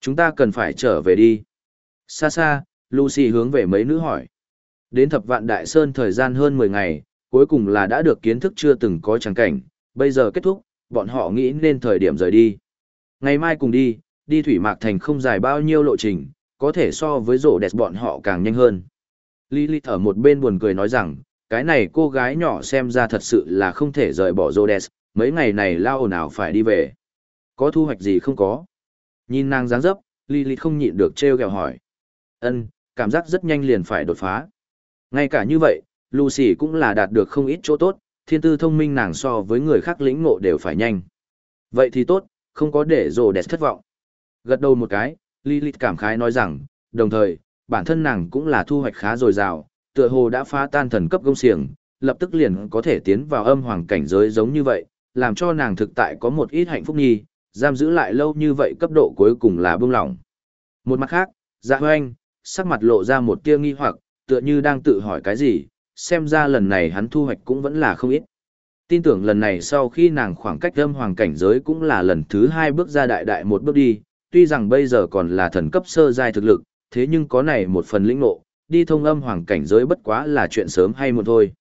Chúng ta cần phải trở về đi. Xa xa, Lucy hướng về mấy nữ hỏi. Đến thập vạn đại sơn thời gian hơn 10 ngày, cuối cùng là đã được kiến thức chưa từng có chẳng cảnh, bây giờ kết thúc, bọn họ nghĩ nên thời điểm rời đi. Ngày mai cùng đi, đi thủy mạc thành không dài bao nhiêu lộ trình, có thể so với rổ đẹp bọn họ càng nhanh hơn. Lilith ở một bên buồn cười nói rằng, cái này cô gái nhỏ xem ra thật sự là không thể rời bỏ Rhodes, mấy ngày này lao nào phải đi về. Có thu hoạch gì không có? Nhìn nàng dáng dấp, Lilith không nhịn được trêu ghẹo hỏi. Ân, cảm giác rất nhanh liền phải đột phá. Ngay cả như vậy, Lucy cũng là đạt được không ít chỗ tốt, thiên tư thông minh nàng so với người khác lĩnh ngộ đều phải nhanh. Vậy thì tốt, không có để rồ đẹp thất vọng. Gật đầu một cái, Lilith cảm khái nói rằng, đồng thời, bản thân nàng cũng là thu hoạch khá dồi dào, tựa hồ đã phá tan thần cấp công xiềng, lập tức liền có thể tiến vào âm hoàng cảnh giới giống như vậy, làm cho nàng thực tại có một ít hạnh phúc nhì, giam giữ lại lâu như vậy cấp độ cuối cùng là bông lỏng. Một mặt khác, dạ hoanh, sắc mặt lộ ra một tia nghi hoặc, tựa như đang tự hỏi cái gì, xem ra lần này hắn thu hoạch cũng vẫn là không ít. Tin tưởng lần này sau khi nàng khoảng cách âm hoàng cảnh giới cũng là lần thứ hai bước ra đại đại một bước đi, tuy rằng bây giờ còn là thần cấp sơ giai thực lực, thế nhưng có này một phần lĩnh ngộ, đi thông âm hoàng cảnh giới bất quá là chuyện sớm hay muộn thôi.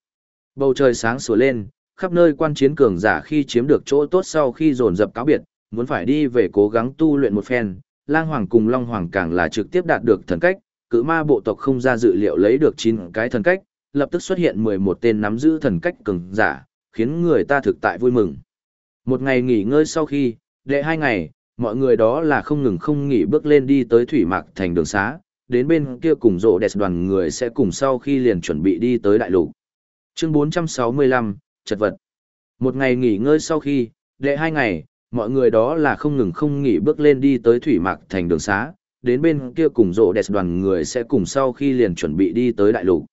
Bầu trời sáng sủa lên, khắp nơi quan chiến cường giả khi chiếm được chỗ tốt sau khi dồn dập cáo biệt, muốn phải đi về cố gắng tu luyện một phen, lang hoàng cùng long hoàng càng là trực tiếp đạt được thần cách, cự ma bộ tộc không ra dự liệu lấy được 9 cái thần cách, lập tức xuất hiện 11 tên nắm giữ thần cách cường giả, khiến người ta thực tại vui mừng. Một ngày nghỉ ngơi sau khi, đệ hai ngày, mọi người đó là không ngừng không nghỉ bước lên đi tới thủy mạc thành đường xá, đến bên kia cùng rộ đẹp đoàn người sẽ cùng sau khi liền chuẩn bị đi tới đại lục. Chương 465, chật vật. Một ngày nghỉ ngơi sau khi, đệ hai ngày, mọi người đó là không ngừng không nghỉ bước lên đi tới thủy mạc thành đường xá, đến bên kia cùng rộ đẹp đoàn người sẽ cùng sau khi liền chuẩn bị đi tới đại lục.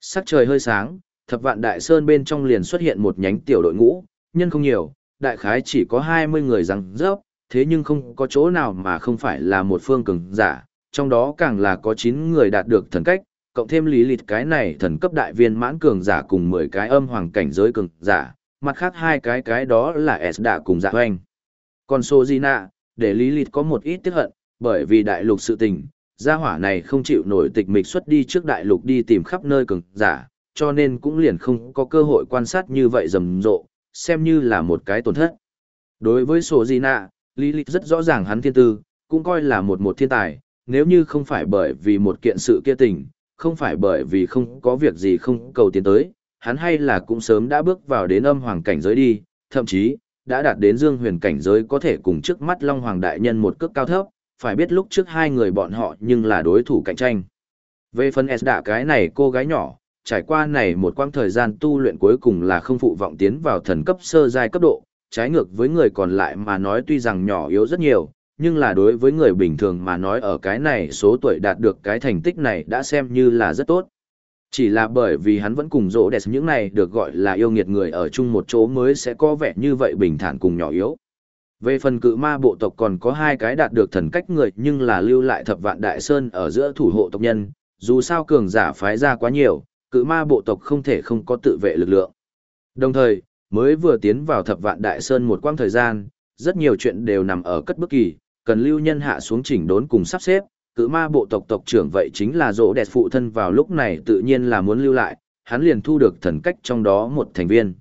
Sắc trời hơi sáng, thập vạn đại sơn bên trong liền xuất hiện một nhánh tiểu đội ngũ, nhân không nhiều, đại khái chỉ có 20 người răng rớp, thế nhưng không có chỗ nào mà không phải là một phương cường giả, trong đó càng là có 9 người đạt được thần cách, cộng thêm lý lịch cái này thần cấp đại viên mãn cường giả cùng 10 cái âm hoàng cảnh giới cường giả, mặt khác hai cái cái đó là S đã cùng dạ hoanh. Còn Sojina, để lý lịch có một ít tiếc hận, bởi vì đại lục sự tình, gia hỏa này không chịu nổi tịch mịch xuất đi trước đại lục đi tìm khắp nơi cường giả, cho nên cũng liền không có cơ hội quan sát như vậy rầm rộ, xem như là một cái tổn thất. Đối với Sojina, lý lịch rất rõ ràng hắn thiên tư, cũng coi là một một thiên tài, nếu như không phải bởi vì một kiện sự kia tình, không phải bởi vì không có việc gì không cầu tiến tới, hắn hay là cũng sớm đã bước vào đến âm hoàng cảnh giới đi, thậm chí, đã đạt đến dương huyền cảnh giới có thể cùng trước mắt Long Hoàng Đại Nhân một cước cao thấp, phải biết lúc trước hai người bọn họ nhưng là đối thủ cạnh tranh. Về phần S đạ cái này cô gái nhỏ, trải qua này một quãng thời gian tu luyện cuối cùng là không phụ vọng tiến vào thần cấp sơ giai cấp độ, trái ngược với người còn lại mà nói tuy rằng nhỏ yếu rất nhiều, nhưng là đối với người bình thường mà nói ở cái này số tuổi đạt được cái thành tích này đã xem như là rất tốt. Chỉ là bởi vì hắn vẫn cùng rỗ đẹp những này được gọi là yêu nghiệt người ở chung một chỗ mới sẽ có vẻ như vậy bình thản cùng nhỏ yếu. Về phần cự ma bộ tộc còn có hai cái đạt được thần cách người nhưng là lưu lại thập vạn đại sơn ở giữa thủ hộ tộc nhân, dù sao cường giả phái ra quá nhiều, cự ma bộ tộc không thể không có tự vệ lực lượng. Đồng thời, mới vừa tiến vào thập vạn đại sơn một quãng thời gian, rất nhiều chuyện đều nằm ở cất bước kỳ, cần lưu nhân hạ xuống chỉnh đốn cùng sắp xếp, cự ma bộ tộc tộc trưởng vậy chính là rỗ đẹp phụ thân vào lúc này tự nhiên là muốn lưu lại, hắn liền thu được thần cách trong đó một thành viên.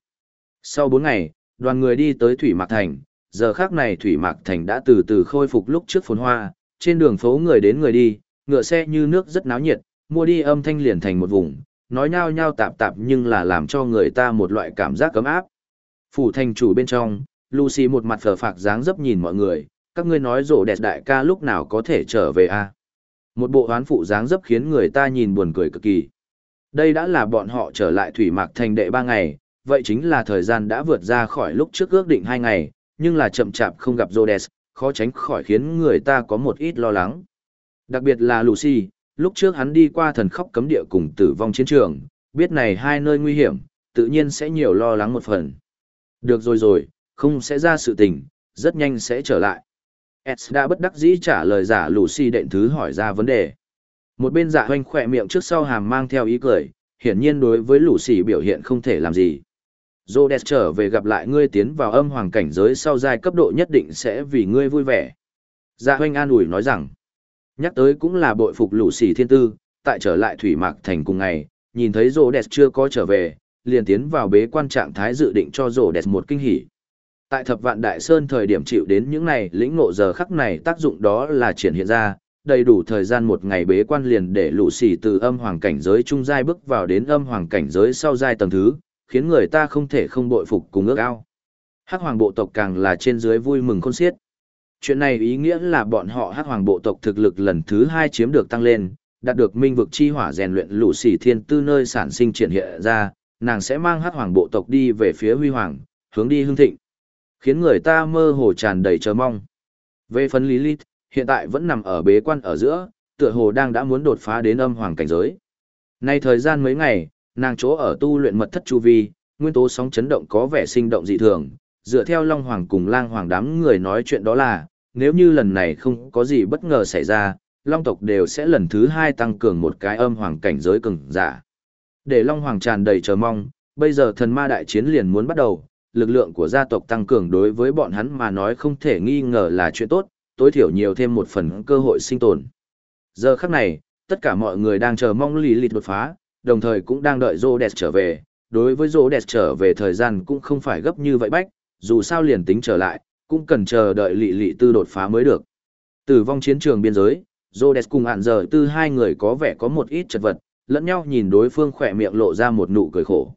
Sau 4 ngày, đoàn người đi tới Thủy Mạc Thành, giờ khác này Thủy Mạc Thành đã từ từ khôi phục lúc trước phồn hoa, trên đường phố người đến người đi, ngựa xe như nước rất náo nhiệt, mua đi âm thanh liền thành một vùng, nói nhao nhao tạp tạp nhưng là làm cho người ta một loại cảm giác cấm áp. Phủ thành chủ bên trong, Lucy một mặt phở phạc dáng dấp nhìn mọi người, các ngươi nói rổ đẹp đại ca lúc nào có thể trở về a à? Một bộ hoán phụ dáng dấp khiến người ta nhìn buồn cười cực kỳ. Đây đã là bọn họ trở lại thủy mạc thành đệ ba ngày, vậy chính là thời gian đã vượt ra khỏi lúc trước ước định hai ngày, nhưng là chậm chạp không gặp Rhodes, khó tránh khỏi khiến người ta có một ít lo lắng. Đặc biệt là Lucy, lúc trước hắn đi qua thần khóc cấm địa cùng tử vong chiến trường, biết này hai nơi nguy hiểm, tự nhiên sẽ nhiều lo lắng một phần. Được rồi rồi, không sẽ ra sự tình, rất nhanh sẽ trở lại. S đã bất đắc dĩ trả lời giả Lucy đệm thứ hỏi ra vấn đề. Một bên dạ hoanh khỏe miệng trước sau hàm mang theo ý cười, hiển nhiên đối với Lucy biểu hiện không thể làm gì. Rhodes trở về gặp lại ngươi tiến vào âm hoàng cảnh giới sau giai cấp độ nhất định sẽ vì ngươi vui vẻ. Dạ hoanh an ủi nói rằng, nhắc tới cũng là bội phục Lucy thiên tư, tại trở lại thủy mạc thành cùng ngày, nhìn thấy Rhodes chưa có trở về, liền tiến vào bế quan trạng thái dự định cho Rhodes một kinh hỉ. Tại thập vạn đại sơn thời điểm chịu đến những này, lĩnh ngộ giờ khắc này tác dụng đó là triển hiện ra, đầy đủ thời gian một ngày bế quan liền để lũ xỉ từ âm hoàng cảnh giới trung giai bước vào đến âm hoàng cảnh giới sau giai tầng thứ, khiến người ta không thể không bội phục cùng ước ao. Hắc hoàng bộ tộc càng là trên dưới vui mừng khôn xiết. Chuyện này ý nghĩa là bọn họ hắc hoàng bộ tộc thực lực lần thứ hai chiếm được tăng lên, đạt được minh vực chi hỏa rèn luyện lũ xỉ thiên tư nơi sản sinh triển hiện ra nàng sẽ mang hát hoàng bộ tộc đi về phía huy hoàng hướng đi hương thịnh Khiến người ta mơ hồ tràn đầy chờ mong. Về phần Lilith, hiện tại vẫn nằm ở bế quan ở giữa, tựa hồ đang đã muốn đột phá đến âm hoàng cảnh giới. Nay thời gian mấy ngày, nàng chỗ ở tu luyện mật thất chu vi, nguyên tố sóng chấn động có vẻ sinh động dị thường, dựa theo Long Hoàng cùng Lang Hoàng đám người nói chuyện đó là, nếu như lần này không có gì bất ngờ xảy ra, Long tộc đều sẽ lần thứ hai tăng cường một cái âm hoàng cảnh giới cường giả. Để Long Hoàng tràn đầy chờ mong, bây giờ thần ma đại chiến liền muốn bắt đầu, lực lượng của gia tộc tăng cường đối với bọn hắn mà nói không thể nghi ngờ là chuyện tốt, tối thiểu nhiều thêm một phần cơ hội sinh tồn. Giờ khắc này, tất cả mọi người đang chờ mong lì lịt đột phá, đồng thời cũng đang đợi Rhodes trở về. Đối với Rhodes trở về thời gian cũng không phải gấp như vậy bách, dù sao liền tính trở lại, cũng cần chờ đợi lị lị tư đột phá mới được. Tử vong chiến trường biên giới, Rhodes cùng hạn giờ tư hai người có vẻ có một ít chật vật, lẫn nhau nhìn đối phương khỏe miệng lộ ra một nụ cười khổ.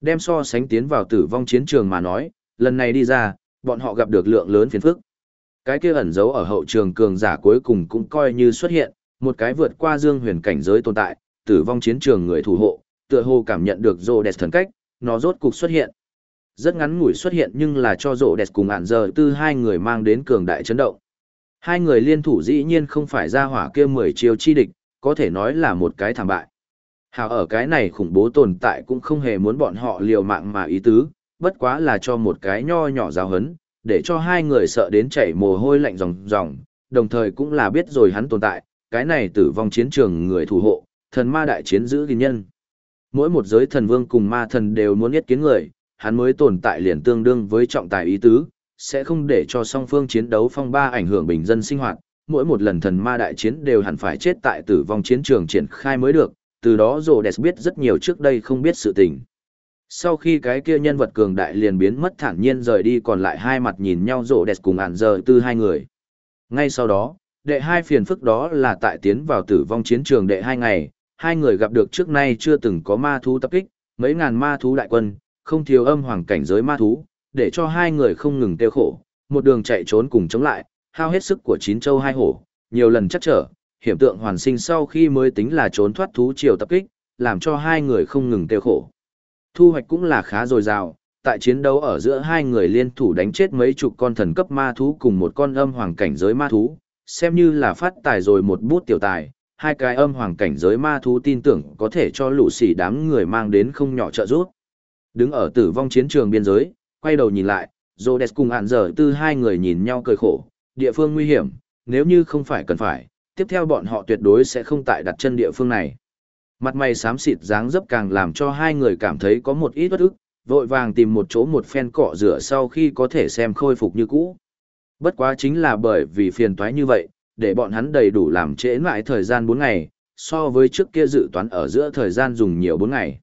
Đem so sánh tiến vào tử vong chiến trường mà nói, lần này đi ra, bọn họ gặp được lượng lớn phiền phức. Cái kia ẩn giấu ở hậu trường cường giả cuối cùng cũng coi như xuất hiện, một cái vượt qua dương huyền cảnh giới tồn tại, tử vong chiến trường người thủ hộ, tựa hồ cảm nhận được rồ đẹp thần cách, nó rốt cục xuất hiện. Rất ngắn ngủi xuất hiện nhưng là cho rô đẹp cùng ản giờ tư hai người mang đến cường đại chấn động. Hai người liên thủ dĩ nhiên không phải ra hỏa kia mười chiêu chi địch, có thể nói là một cái thảm bại. Hào ở cái này khủng bố tồn tại cũng không hề muốn bọn họ liều mạng mà ý tứ, bất quá là cho một cái nho nhỏ giáo hấn, để cho hai người sợ đến chảy mồ hôi lạnh ròng ròng, đồng thời cũng là biết rồi hắn tồn tại, cái này tử vong chiến trường người thủ hộ, thần ma đại chiến giữ gìn nhân. Mỗi một giới thần vương cùng ma thần đều muốn nhất kiến người, hắn mới tồn tại liền tương đương với trọng tài ý tứ, sẽ không để cho song phương chiến đấu phong ba ảnh hưởng bình dân sinh hoạt, mỗi một lần thần ma đại chiến đều hẳn phải chết tại tử vong chiến trường triển khai mới được, từ đó rồ đẹp biết rất nhiều trước đây không biết sự tình. Sau khi cái kia nhân vật cường đại liền biến mất thản nhiên rời đi còn lại hai mặt nhìn nhau rồ đẹp cùng ản giờ tư hai người. Ngay sau đó, đệ hai phiền phức đó là tại tiến vào tử vong chiến trường đệ hai ngày, hai người gặp được trước nay chưa từng có ma thú tập kích, mấy ngàn ma thú đại quân, không thiếu âm hoàng cảnh giới ma thú, để cho hai người không ngừng tiêu khổ, một đường chạy trốn cùng chống lại, hao hết sức của chín châu hai hổ, nhiều lần chắc trở, hiểm tượng hoàn sinh sau khi mới tính là trốn thoát thú triều tập kích, làm cho hai người không ngừng tiêu khổ. Thu hoạch cũng là khá dồi dào, tại chiến đấu ở giữa hai người liên thủ đánh chết mấy chục con thần cấp ma thú cùng một con âm hoàng cảnh giới ma thú, xem như là phát tài rồi một bút tiểu tài, hai cái âm hoàng cảnh giới ma thú tin tưởng có thể cho lũ xỉ đám người mang đến không nhỏ trợ giúp. Đứng ở tử vong chiến trường biên giới, quay đầu nhìn lại, Rhodes cùng hạn giờ tư hai người nhìn nhau cười khổ, địa phương nguy hiểm, nếu như không phải cần phải, tiếp theo bọn họ tuyệt đối sẽ không tại đặt chân địa phương này. Mặt mày xám xịt dáng dấp càng làm cho hai người cảm thấy có một ít bất ức, vội vàng tìm một chỗ một phen cọ rửa sau khi có thể xem khôi phục như cũ. Bất quá chính là bởi vì phiền toái như vậy, để bọn hắn đầy đủ làm trễ lại thời gian 4 ngày, so với trước kia dự toán ở giữa thời gian dùng nhiều 4 ngày.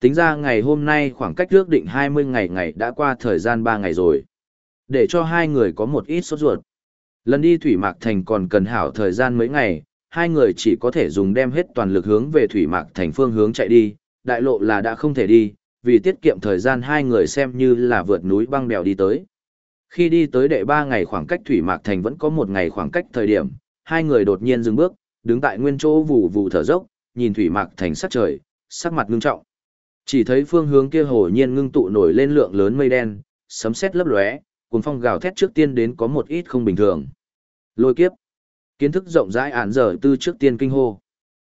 Tính ra ngày hôm nay khoảng cách ước định 20 ngày ngày đã qua thời gian 3 ngày rồi. Để cho hai người có một ít sốt ruột. Lần đi Thủy Mạc Thành còn cần hảo thời gian mấy ngày, hai người chỉ có thể dùng đem hết toàn lực hướng về Thủy Mạc Thành phương hướng chạy đi, đại lộ là đã không thể đi, vì tiết kiệm thời gian hai người xem như là vượt núi băng bèo đi tới. Khi đi tới đệ ba ngày khoảng cách Thủy Mạc Thành vẫn có một ngày khoảng cách thời điểm, hai người đột nhiên dừng bước, đứng tại nguyên chỗ vù vù thở dốc, nhìn Thủy Mạc Thành sắc trời, sắc mặt ngưng trọng. Chỉ thấy phương hướng kia hồ nhiên ngưng tụ nổi lên lượng lớn mây đen, sấm sét lấp lóe, cuồng phong gào thét trước tiên đến có một ít không bình thường. Lôi kiếp. Kiến thức rộng rãi án giờ tư trước tiên kinh hô.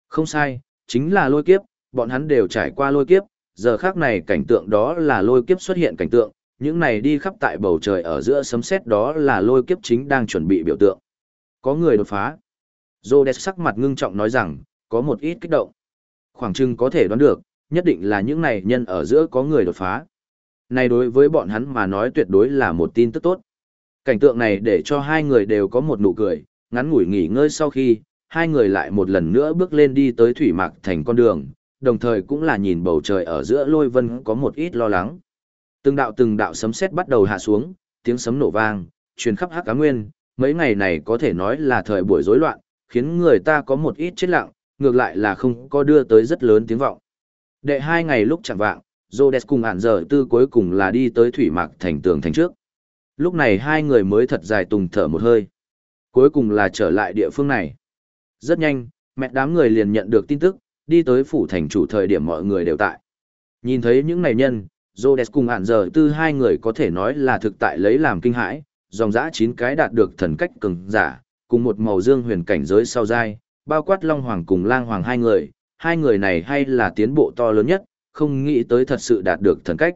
Không sai, chính là lôi kiếp, bọn hắn đều trải qua lôi kiếp, giờ khác này cảnh tượng đó là lôi kiếp xuất hiện cảnh tượng, những này đi khắp tại bầu trời ở giữa sấm sét đó là lôi kiếp chính đang chuẩn bị biểu tượng. Có người đột phá. Rhodes sắc mặt ngưng trọng nói rằng, có một ít kích động. Khoảng chừng có thể đoán được, nhất định là những này nhân ở giữa có người đột phá. Này đối với bọn hắn mà nói tuyệt đối là một tin tức tốt. Cảnh tượng này để cho hai người đều có một nụ cười, ngắn ngủi nghỉ ngơi sau khi, hai người lại một lần nữa bước lên đi tới thủy mạc thành con đường, đồng thời cũng là nhìn bầu trời ở giữa lôi vân có một ít lo lắng. Từng đạo từng đạo sấm sét bắt đầu hạ xuống, tiếng sấm nổ vang, truyền khắp Hắc Cá Nguyên, mấy ngày này có thể nói là thời buổi rối loạn, khiến người ta có một ít chết lặng, ngược lại là không có đưa tới rất lớn tiếng vọng. Đệ hai ngày lúc chẳng vạng, Rhodes cùng ản giờ tư cuối cùng là đi tới thủy mạc thành tường thành trước. Lúc này hai người mới thật dài tùng thở một hơi. Cuối cùng là trở lại địa phương này. Rất nhanh, mẹ đám người liền nhận được tin tức, đi tới phủ thành chủ thời điểm mọi người đều tại. Nhìn thấy những này nhân, Rhodes cùng ản giờ tư hai người có thể nói là thực tại lấy làm kinh hãi, dòng dã chín cái đạt được thần cách cường giả, cùng một màu dương huyền cảnh giới sau dai, bao quát Long Hoàng cùng Lang Hoàng hai người, hai người này hay là tiến bộ to lớn nhất, không nghĩ tới thật sự đạt được thần cách.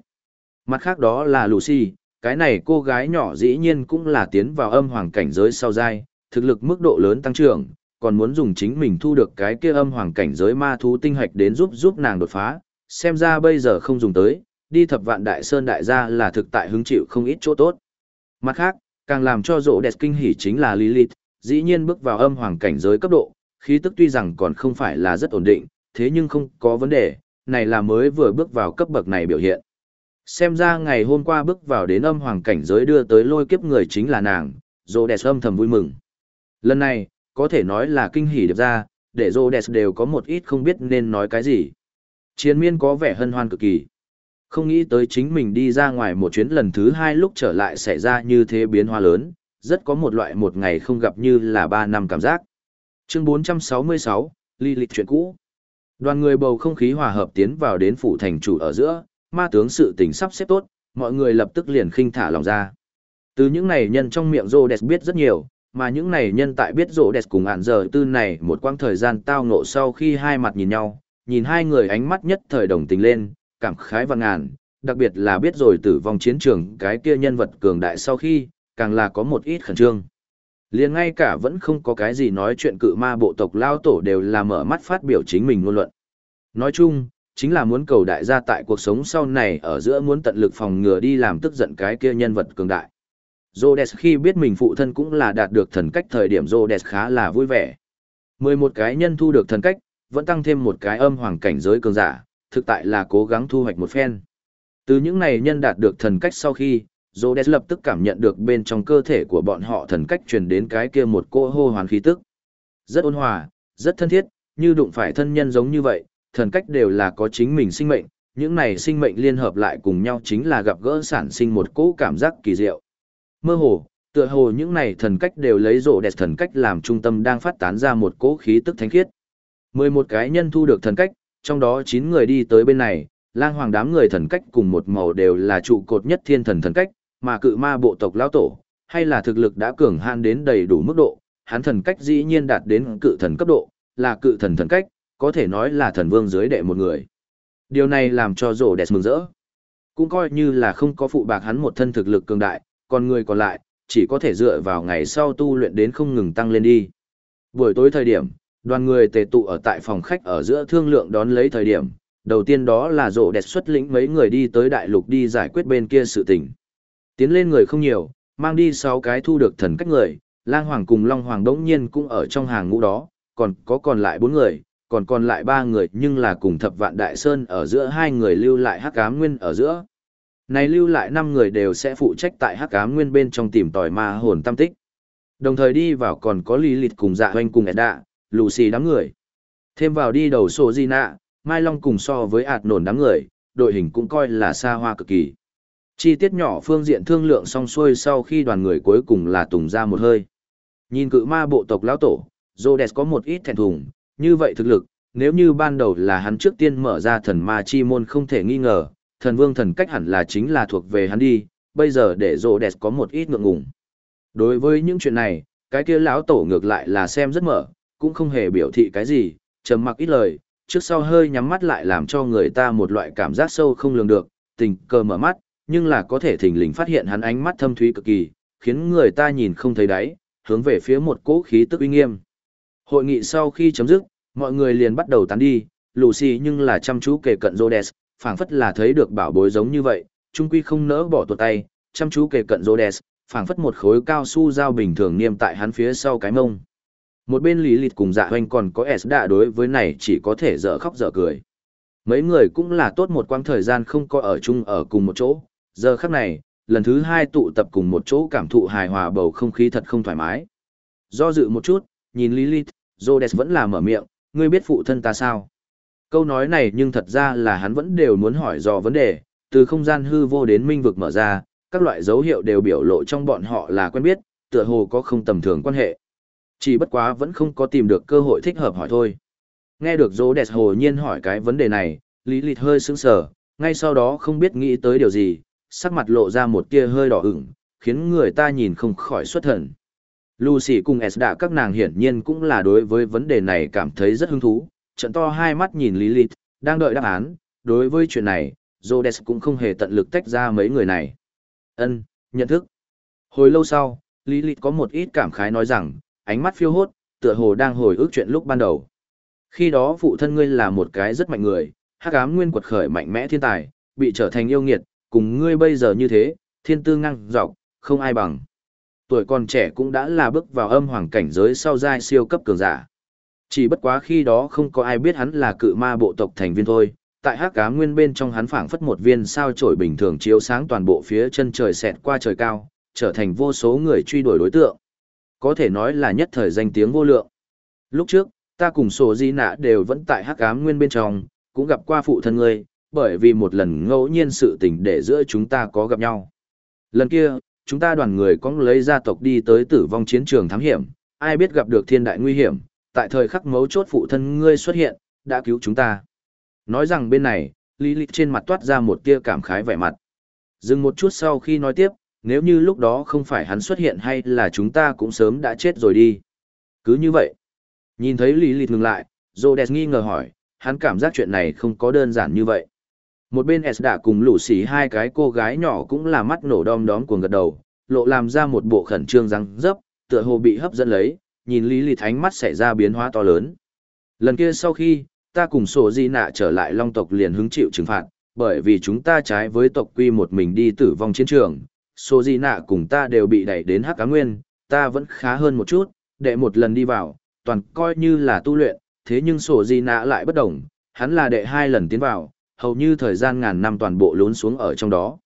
Mặt khác đó là Lucy, cái này cô gái nhỏ dĩ nhiên cũng là tiến vào âm hoàng cảnh giới sau dai, thực lực mức độ lớn tăng trưởng, còn muốn dùng chính mình thu được cái kia âm hoàng cảnh giới ma thú tinh hạch đến giúp giúp nàng đột phá, xem ra bây giờ không dùng tới, đi thập vạn đại sơn đại gia là thực tại hứng chịu không ít chỗ tốt. Mặt khác, càng làm cho rộ đẹp kinh hỉ chính là Lilith, dĩ nhiên bước vào âm hoàng cảnh giới cấp độ, khí tức tuy rằng còn không phải là rất ổn định, thế nhưng không có vấn đề, này là mới vừa bước vào cấp bậc này biểu hiện. Xem ra ngày hôm qua bước vào đến âm hoàng cảnh giới đưa tới lôi kiếp người chính là nàng, Rô đẹp âm thầm vui mừng. Lần này, có thể nói là kinh hỉ được ra, để Rô đẹp đều có một ít không biết nên nói cái gì. Chiến miên có vẻ hân hoan cực kỳ. Không nghĩ tới chính mình đi ra ngoài một chuyến lần thứ hai lúc trở lại xảy ra như thế biến hóa lớn, rất có một loại một ngày không gặp như là ba năm cảm giác. Chương 466, ly lịch chuyện cũ. Đoàn người bầu không khí hòa hợp tiến vào đến phủ thành chủ ở giữa, ma tướng sự tình sắp xếp tốt, mọi người lập tức liền khinh thả lòng ra. Từ những này nhân trong miệng Rhodes biết rất nhiều, mà những này nhân tại biết Rhodes cùng ản giờ tư này một quãng thời gian tao ngộ sau khi hai mặt nhìn nhau, nhìn hai người ánh mắt nhất thời đồng tình lên, cảm khái và ngàn, đặc biệt là biết rồi tử vong chiến trường cái kia nhân vật cường đại sau khi, càng là có một ít khẩn trương liền ngay cả vẫn không có cái gì nói chuyện cự ma bộ tộc lao tổ đều là mở mắt phát biểu chính mình ngôn luận. Nói chung, chính là muốn cầu đại gia tại cuộc sống sau này ở giữa muốn tận lực phòng ngừa đi làm tức giận cái kia nhân vật cường đại. Rhodes khi biết mình phụ thân cũng là đạt được thần cách thời điểm Rhodes khá là vui vẻ. 11 cái nhân thu được thần cách, vẫn tăng thêm một cái âm hoàng cảnh giới cường giả, thực tại là cố gắng thu hoạch một phen. Từ những này nhân đạt được thần cách sau khi, Rhodes lập tức cảm nhận được bên trong cơ thể của bọn họ thần cách truyền đến cái kia một cô hô hoán khí tức. Rất ôn hòa, rất thân thiết, như đụng phải thân nhân giống như vậy, thần cách đều là có chính mình sinh mệnh, những này sinh mệnh liên hợp lại cùng nhau chính là gặp gỡ sản sinh một cỗ cảm giác kỳ diệu. Mơ hồ, tựa hồ những này thần cách đều lấy rộ đẹp thần cách làm trung tâm đang phát tán ra một cỗ khí tức thánh khiết. 11 cái nhân thu được thần cách, trong đó 9 người đi tới bên này, lang hoàng đám người thần cách cùng một màu đều là trụ cột nhất thiên thần thần cách, mà cự ma bộ tộc lão tổ, hay là thực lực đã cường han đến đầy đủ mức độ, hắn thần cách dĩ nhiên đạt đến cự thần cấp độ, là cự thần thần cách, có thể nói là thần vương dưới đệ một người. Điều này làm cho rổ đẹp mừng rỡ. Cũng coi như là không có phụ bạc hắn một thân thực lực cường đại, còn người còn lại, chỉ có thể dựa vào ngày sau tu luyện đến không ngừng tăng lên đi. Buổi tối thời điểm, đoàn người tề tụ ở tại phòng khách ở giữa thương lượng đón lấy thời điểm, đầu tiên đó là rổ đẹp xuất lĩnh mấy người đi tới đại lục đi giải quyết bên kia sự tình. Tiến lên người không nhiều, mang đi 6 cái thu được thần cách người, lang hoàng cùng long hoàng đống nhiên cũng ở trong hàng ngũ đó, còn có còn lại 4 người, còn còn lại 3 người nhưng là cùng thập vạn đại sơn ở giữa hai người lưu lại hắc ám nguyên ở giữa. Này lưu lại 5 người đều sẽ phụ trách tại hắc ám nguyên bên trong tìm tòi ma hồn tam tích. Đồng thời đi vào còn có Lý Lịt cùng Dạ hoanh cùng ẹt đạ, lù xì đám người. Thêm vào đi đầu sổ Di Nạ, Mai Long cùng so với ạt nổn đám người, đội hình cũng coi là xa hoa cực kỳ. Chi tiết nhỏ phương diện thương lượng xong xuôi sau khi đoàn người cuối cùng là tùng ra một hơi. Nhìn cự ma bộ tộc lão tổ, Rhodes có một ít thẹn thùng, như vậy thực lực, nếu như ban đầu là hắn trước tiên mở ra thần ma chi môn không thể nghi ngờ, thần vương thần cách hẳn là chính là thuộc về hắn đi, bây giờ để Rhodes có một ít ngượng ngùng. Đối với những chuyện này, cái kia lão tổ ngược lại là xem rất mở, cũng không hề biểu thị cái gì, trầm mặc ít lời, trước sau hơi nhắm mắt lại làm cho người ta một loại cảm giác sâu không lường được, tình cờ mở mắt, nhưng là có thể thình lình phát hiện hắn ánh mắt thâm thúy cực kỳ, khiến người ta nhìn không thấy đáy, hướng về phía một cỗ khí tức uy nghiêm. Hội nghị sau khi chấm dứt, mọi người liền bắt đầu tán đi, Lucy nhưng là chăm chú kề cận Rhodes, phảng phất là thấy được bảo bối giống như vậy, trung quy không nỡ bỏ tuột tay, chăm chú kề cận Rhodes, phảng phất một khối cao su dao bình thường niêm tại hắn phía sau cái mông. Một bên lý Lịt cùng dạ hoanh còn có S đạ đối với này chỉ có thể dở khóc dở cười. Mấy người cũng là tốt một quãng thời gian không có ở chung ở cùng một chỗ, giờ khắc này, lần thứ hai tụ tập cùng một chỗ cảm thụ hài hòa bầu không khí thật không thoải mái. Do dự một chút, nhìn Lilith, Rhodes vẫn là mở miệng, ngươi biết phụ thân ta sao? Câu nói này nhưng thật ra là hắn vẫn đều muốn hỏi dò vấn đề, từ không gian hư vô đến minh vực mở ra, các loại dấu hiệu đều biểu lộ trong bọn họ là quen biết, tựa hồ có không tầm thường quan hệ. Chỉ bất quá vẫn không có tìm được cơ hội thích hợp hỏi thôi. Nghe được dỗ hồ nhiên hỏi cái vấn đề này, Lý Lịt hơi sững sờ, ngay sau đó không biết nghĩ tới điều gì, sắc mặt lộ ra một tia hơi đỏ ửng, khiến người ta nhìn không khỏi xuất thần. Lucy cùng Esda các nàng hiển nhiên cũng là đối với vấn đề này cảm thấy rất hứng thú, trận to hai mắt nhìn Lilith, đang đợi đáp án, đối với chuyện này, Rhodes cũng không hề tận lực tách ra mấy người này. Ân, nhận thức. Hồi lâu sau, Lilith có một ít cảm khái nói rằng, ánh mắt phiêu hốt, tựa hồ đang hồi ức chuyện lúc ban đầu. Khi đó phụ thân ngươi là một cái rất mạnh người, hắc ám nguyên quật khởi mạnh mẽ thiên tài, bị trở thành yêu nghiệt, cùng ngươi bây giờ như thế, thiên tư ngang dọc, không ai bằng. Tuổi còn trẻ cũng đã là bước vào âm hoàng cảnh giới sau giai siêu cấp cường giả. Chỉ bất quá khi đó không có ai biết hắn là cự ma bộ tộc thành viên thôi. Tại hắc ám nguyên bên trong hắn phảng phất một viên sao chổi bình thường chiếu sáng toàn bộ phía chân trời xẹt qua trời cao, trở thành vô số người truy đuổi đối tượng. Có thể nói là nhất thời danh tiếng vô lượng. Lúc trước, ta cùng sổ di nạ đều vẫn tại hắc ám nguyên bên trong, cũng gặp qua phụ thân ngươi, bởi vì một lần ngẫu nhiên sự tình để giữa chúng ta có gặp nhau. Lần kia, chúng ta đoàn người có lấy gia tộc đi tới tử vong chiến trường thám hiểm, ai biết gặp được thiên đại nguy hiểm, tại thời khắc mấu chốt phụ thân ngươi xuất hiện, đã cứu chúng ta. Nói rằng bên này, Lý Lịch trên mặt toát ra một tia cảm khái vẻ mặt. Dừng một chút sau khi nói tiếp, nếu như lúc đó không phải hắn xuất hiện hay là chúng ta cũng sớm đã chết rồi đi. Cứ như vậy. Nhìn thấy Lý Lịch ngừng lại, Rhodes nghi ngờ hỏi, hắn cảm giác chuyện này không có đơn giản như vậy. Một bên S đã cùng lũ xỉ hai cái cô gái nhỏ cũng là mắt nổ đom đóm cuồng gật đầu, lộ làm ra một bộ khẩn trương răng dấp, tựa hồ bị hấp dẫn lấy, nhìn Lý Lì thánh mắt xảy ra biến hóa to lớn. Lần kia sau khi, ta cùng sổ di nạ trở lại long tộc liền hứng chịu trừng phạt, bởi vì chúng ta trái với tộc quy một mình đi tử vong chiến trường, sổ di nạ cùng ta đều bị đẩy đến hắc cá nguyên, ta vẫn khá hơn một chút, đệ một lần đi vào, toàn coi như là tu luyện, thế nhưng sổ di nạ lại bất đồng, hắn là đệ hai lần tiến vào, hầu như thời gian ngàn năm toàn bộ lún xuống ở trong đó.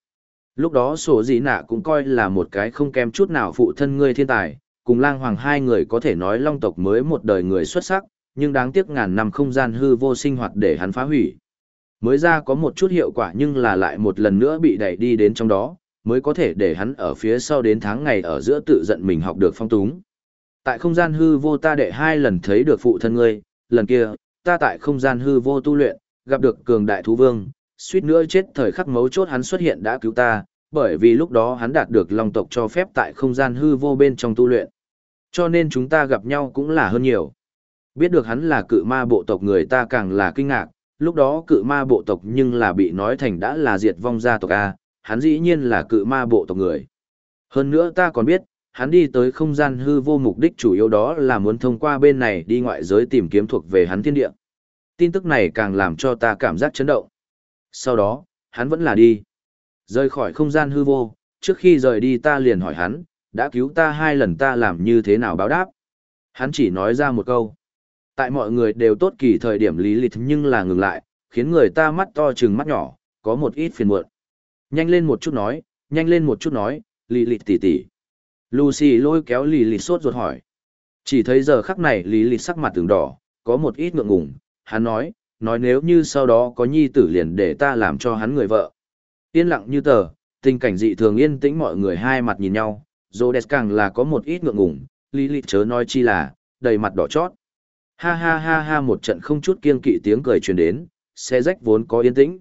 Lúc đó sổ dĩ nạ cũng coi là một cái không kém chút nào phụ thân ngươi thiên tài, cùng lang hoàng hai người có thể nói long tộc mới một đời người xuất sắc, nhưng đáng tiếc ngàn năm không gian hư vô sinh hoạt để hắn phá hủy. Mới ra có một chút hiệu quả nhưng là lại một lần nữa bị đẩy đi đến trong đó, mới có thể để hắn ở phía sau đến tháng ngày ở giữa tự giận mình học được phong túng. Tại không gian hư vô ta đệ hai lần thấy được phụ thân ngươi, lần kia, ta tại không gian hư vô tu luyện, gặp được cường đại thú vương, suýt nữa chết thời khắc mấu chốt hắn xuất hiện đã cứu ta, bởi vì lúc đó hắn đạt được long tộc cho phép tại không gian hư vô bên trong tu luyện. Cho nên chúng ta gặp nhau cũng là hơn nhiều. Biết được hắn là cự ma bộ tộc người ta càng là kinh ngạc, lúc đó cự ma bộ tộc nhưng là bị nói thành đã là diệt vong gia tộc A, hắn dĩ nhiên là cự ma bộ tộc người. Hơn nữa ta còn biết, hắn đi tới không gian hư vô mục đích chủ yếu đó là muốn thông qua bên này đi ngoại giới tìm kiếm thuộc về hắn thiên địa. Tin tức này càng làm cho ta cảm giác chấn động. Sau đó, hắn vẫn là đi. Rời khỏi không gian hư vô, trước khi rời đi ta liền hỏi hắn, đã cứu ta hai lần ta làm như thế nào báo đáp. Hắn chỉ nói ra một câu. Tại mọi người đều tốt kỳ thời điểm lý lịch nhưng là ngừng lại, khiến người ta mắt to chừng mắt nhỏ, có một ít phiền muộn. Nhanh lên một chút nói, nhanh lên một chút nói, lý lịch tỉ tỉ. Lucy lôi kéo lý lịch sốt ruột hỏi. Chỉ thấy giờ khắc này lý lịch sắc mặt từng đỏ, có một ít ngượng ngùng, hắn nói, nói nếu như sau đó có nhi tử liền để ta làm cho hắn người vợ. Yên lặng như tờ, tình cảnh dị thường yên tĩnh mọi người hai mặt nhìn nhau, Rhodes càng là có một ít ngượng ngùng, lý lịch chớ nói chi là, đầy mặt đỏ chót. Ha ha ha ha một trận không chút kiên kỵ tiếng cười truyền đến, xe rách vốn có yên tĩnh.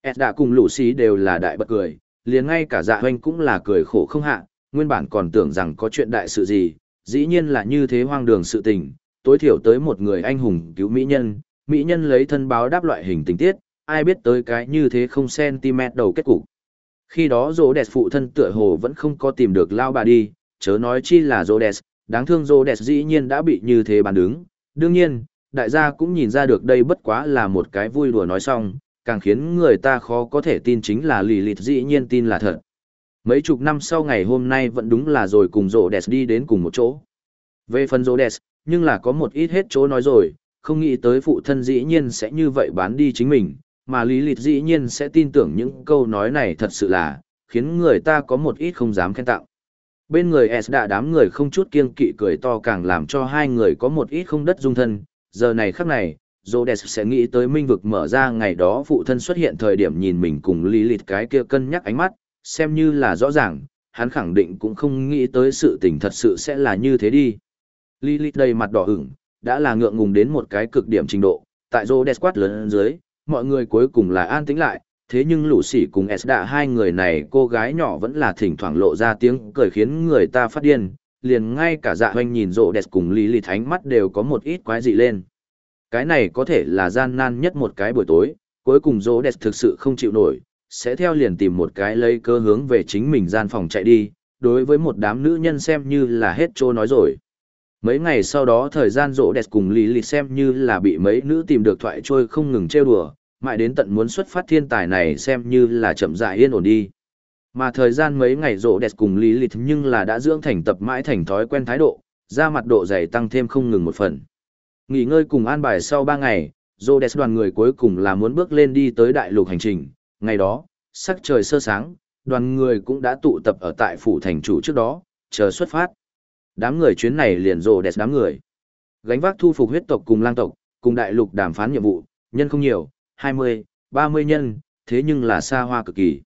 Ed đã cùng lũ xí đều là đại bật cười, liền ngay cả dạ hoanh cũng là cười khổ không hạ, nguyên bản còn tưởng rằng có chuyện đại sự gì, dĩ nhiên là như thế hoang đường sự tình, tối thiểu tới một người anh hùng cứu mỹ nhân, mỹ nhân lấy thân báo đáp loại hình tình tiết, ai biết tới cái như thế không cm đầu kết cục. Khi đó rô đẹp phụ thân tựa hồ vẫn không có tìm được lao bà đi, chớ nói chi là rô đẹp, đáng thương rô đẹp dĩ nhiên đã bị như thế bàn đứng, đương nhiên, đại gia cũng nhìn ra được đây bất quá là một cái vui đùa nói xong, càng khiến người ta khó có thể tin chính là lì lịt dĩ nhiên tin là thật. Mấy chục năm sau ngày hôm nay vẫn đúng là rồi cùng rô đẹp đi đến cùng một chỗ. Về phần rô đẹp, nhưng là có một ít hết chỗ nói rồi, không nghĩ tới phụ thân dĩ nhiên sẽ như vậy bán đi chính mình, mà lý lịch dĩ nhiên sẽ tin tưởng những câu nói này thật sự là, khiến người ta có một ít không dám khen tặng. Bên người S đã đám người không chút kiêng kỵ cười to càng làm cho hai người có một ít không đất dung thân, giờ này khắc này, Rhodes sẽ nghĩ tới minh vực mở ra ngày đó phụ thân xuất hiện thời điểm nhìn mình cùng lý lịch cái kia cân nhắc ánh mắt, xem như là rõ ràng, hắn khẳng định cũng không nghĩ tới sự tình thật sự sẽ là như thế đi. Lý lịch đầy mặt đỏ ửng, đã là ngượng ngùng đến một cái cực điểm trình độ, tại Rhodes quát lớn dưới, mọi người cuối cùng là an tĩnh lại, thế nhưng lũ sỉ cùng Esda hai người này cô gái nhỏ vẫn là thỉnh thoảng lộ ra tiếng cười khiến người ta phát điên, liền ngay cả dạ hoanh nhìn rô đẹp cùng lý lì thánh mắt đều có một ít quái dị lên. Cái này có thể là gian nan nhất một cái buổi tối, cuối cùng rô đẹp thực sự không chịu nổi, sẽ theo liền tìm một cái lấy cơ hướng về chính mình gian phòng chạy đi, đối với một đám nữ nhân xem như là hết trô nói rồi. Mấy ngày sau đó thời gian rộ đẹp cùng lý lì xem như là bị mấy nữ tìm được thoại trôi không ngừng trêu đùa, mãi đến tận muốn xuất phát thiên tài này xem như là chậm dại yên ổn đi. Mà thời gian mấy ngày rộ đẹp cùng lý lịch nhưng là đã dưỡng thành tập mãi thành thói quen thái độ, ra mặt độ dày tăng thêm không ngừng một phần. Nghỉ ngơi cùng an bài sau 3 ngày, rộ đẹp đoàn người cuối cùng là muốn bước lên đi tới đại lục hành trình. Ngày đó, sắc trời sơ sáng, đoàn người cũng đã tụ tập ở tại phủ thành chủ trước đó, chờ xuất phát. Đám người chuyến này liền rồ đẹp đám người. Gánh vác thu phục huyết tộc cùng lang tộc, cùng đại lục đàm phán nhiệm vụ, nhân không nhiều, 20, 30 nhân, thế nhưng là xa hoa cực kỳ.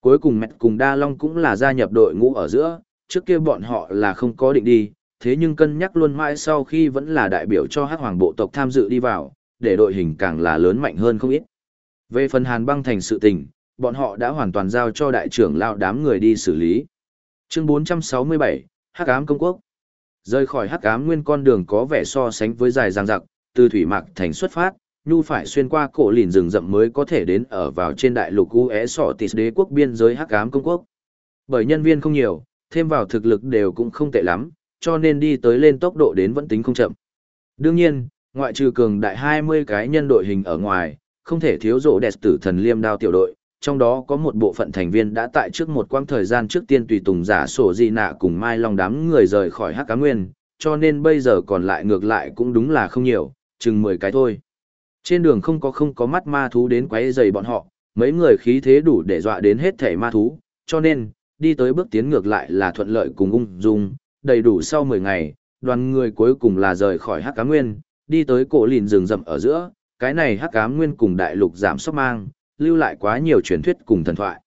Cuối cùng mẹ cùng Đa Long cũng là gia nhập đội ngũ ở giữa, trước kia bọn họ là không có định đi, thế nhưng cân nhắc luôn mãi sau khi vẫn là đại biểu cho hắc hoàng bộ tộc tham dự đi vào, để đội hình càng là lớn mạnh hơn không ít. Về phần Hàn băng thành sự tình, bọn họ đã hoàn toàn giao cho đại trưởng lao đám người đi xử lý. Chương 467, Hắc ám công quốc. Rời khỏi Hắc ám nguyên con đường có vẻ so sánh với dài dằng dặc, từ thủy mạc thành xuất phát, nhu phải xuyên qua cổ lìn rừng rậm mới có thể đến ở vào trên đại lục U É sọ tịt đế quốc biên giới hắc ám công quốc. Bởi nhân viên không nhiều, thêm vào thực lực đều cũng không tệ lắm, cho nên đi tới lên tốc độ đến vẫn tính không chậm. Đương nhiên, ngoại trừ cường đại 20 cái nhân đội hình ở ngoài, không thể thiếu rộ đẹp tử thần liêm đao tiểu đội, trong đó có một bộ phận thành viên đã tại trước một quãng thời gian trước tiên tùy tùng giả sổ di nạ cùng mai long đám người rời khỏi hắc cá nguyên, cho nên bây giờ còn lại ngược lại cũng đúng là không nhiều, chừng 10 cái thôi. Trên đường không có không có mắt ma thú đến quấy dày bọn họ, mấy người khí thế đủ để dọa đến hết thể ma thú, cho nên, đi tới bước tiến ngược lại là thuận lợi cùng ung dung, đầy đủ sau 10 ngày, đoàn người cuối cùng là rời khỏi Hắc Cá Nguyên, đi tới cổ lìn rừng rậm ở giữa, cái này Hắc Cá Nguyên cùng đại lục giảm sóc mang, lưu lại quá nhiều truyền thuyết cùng thần thoại.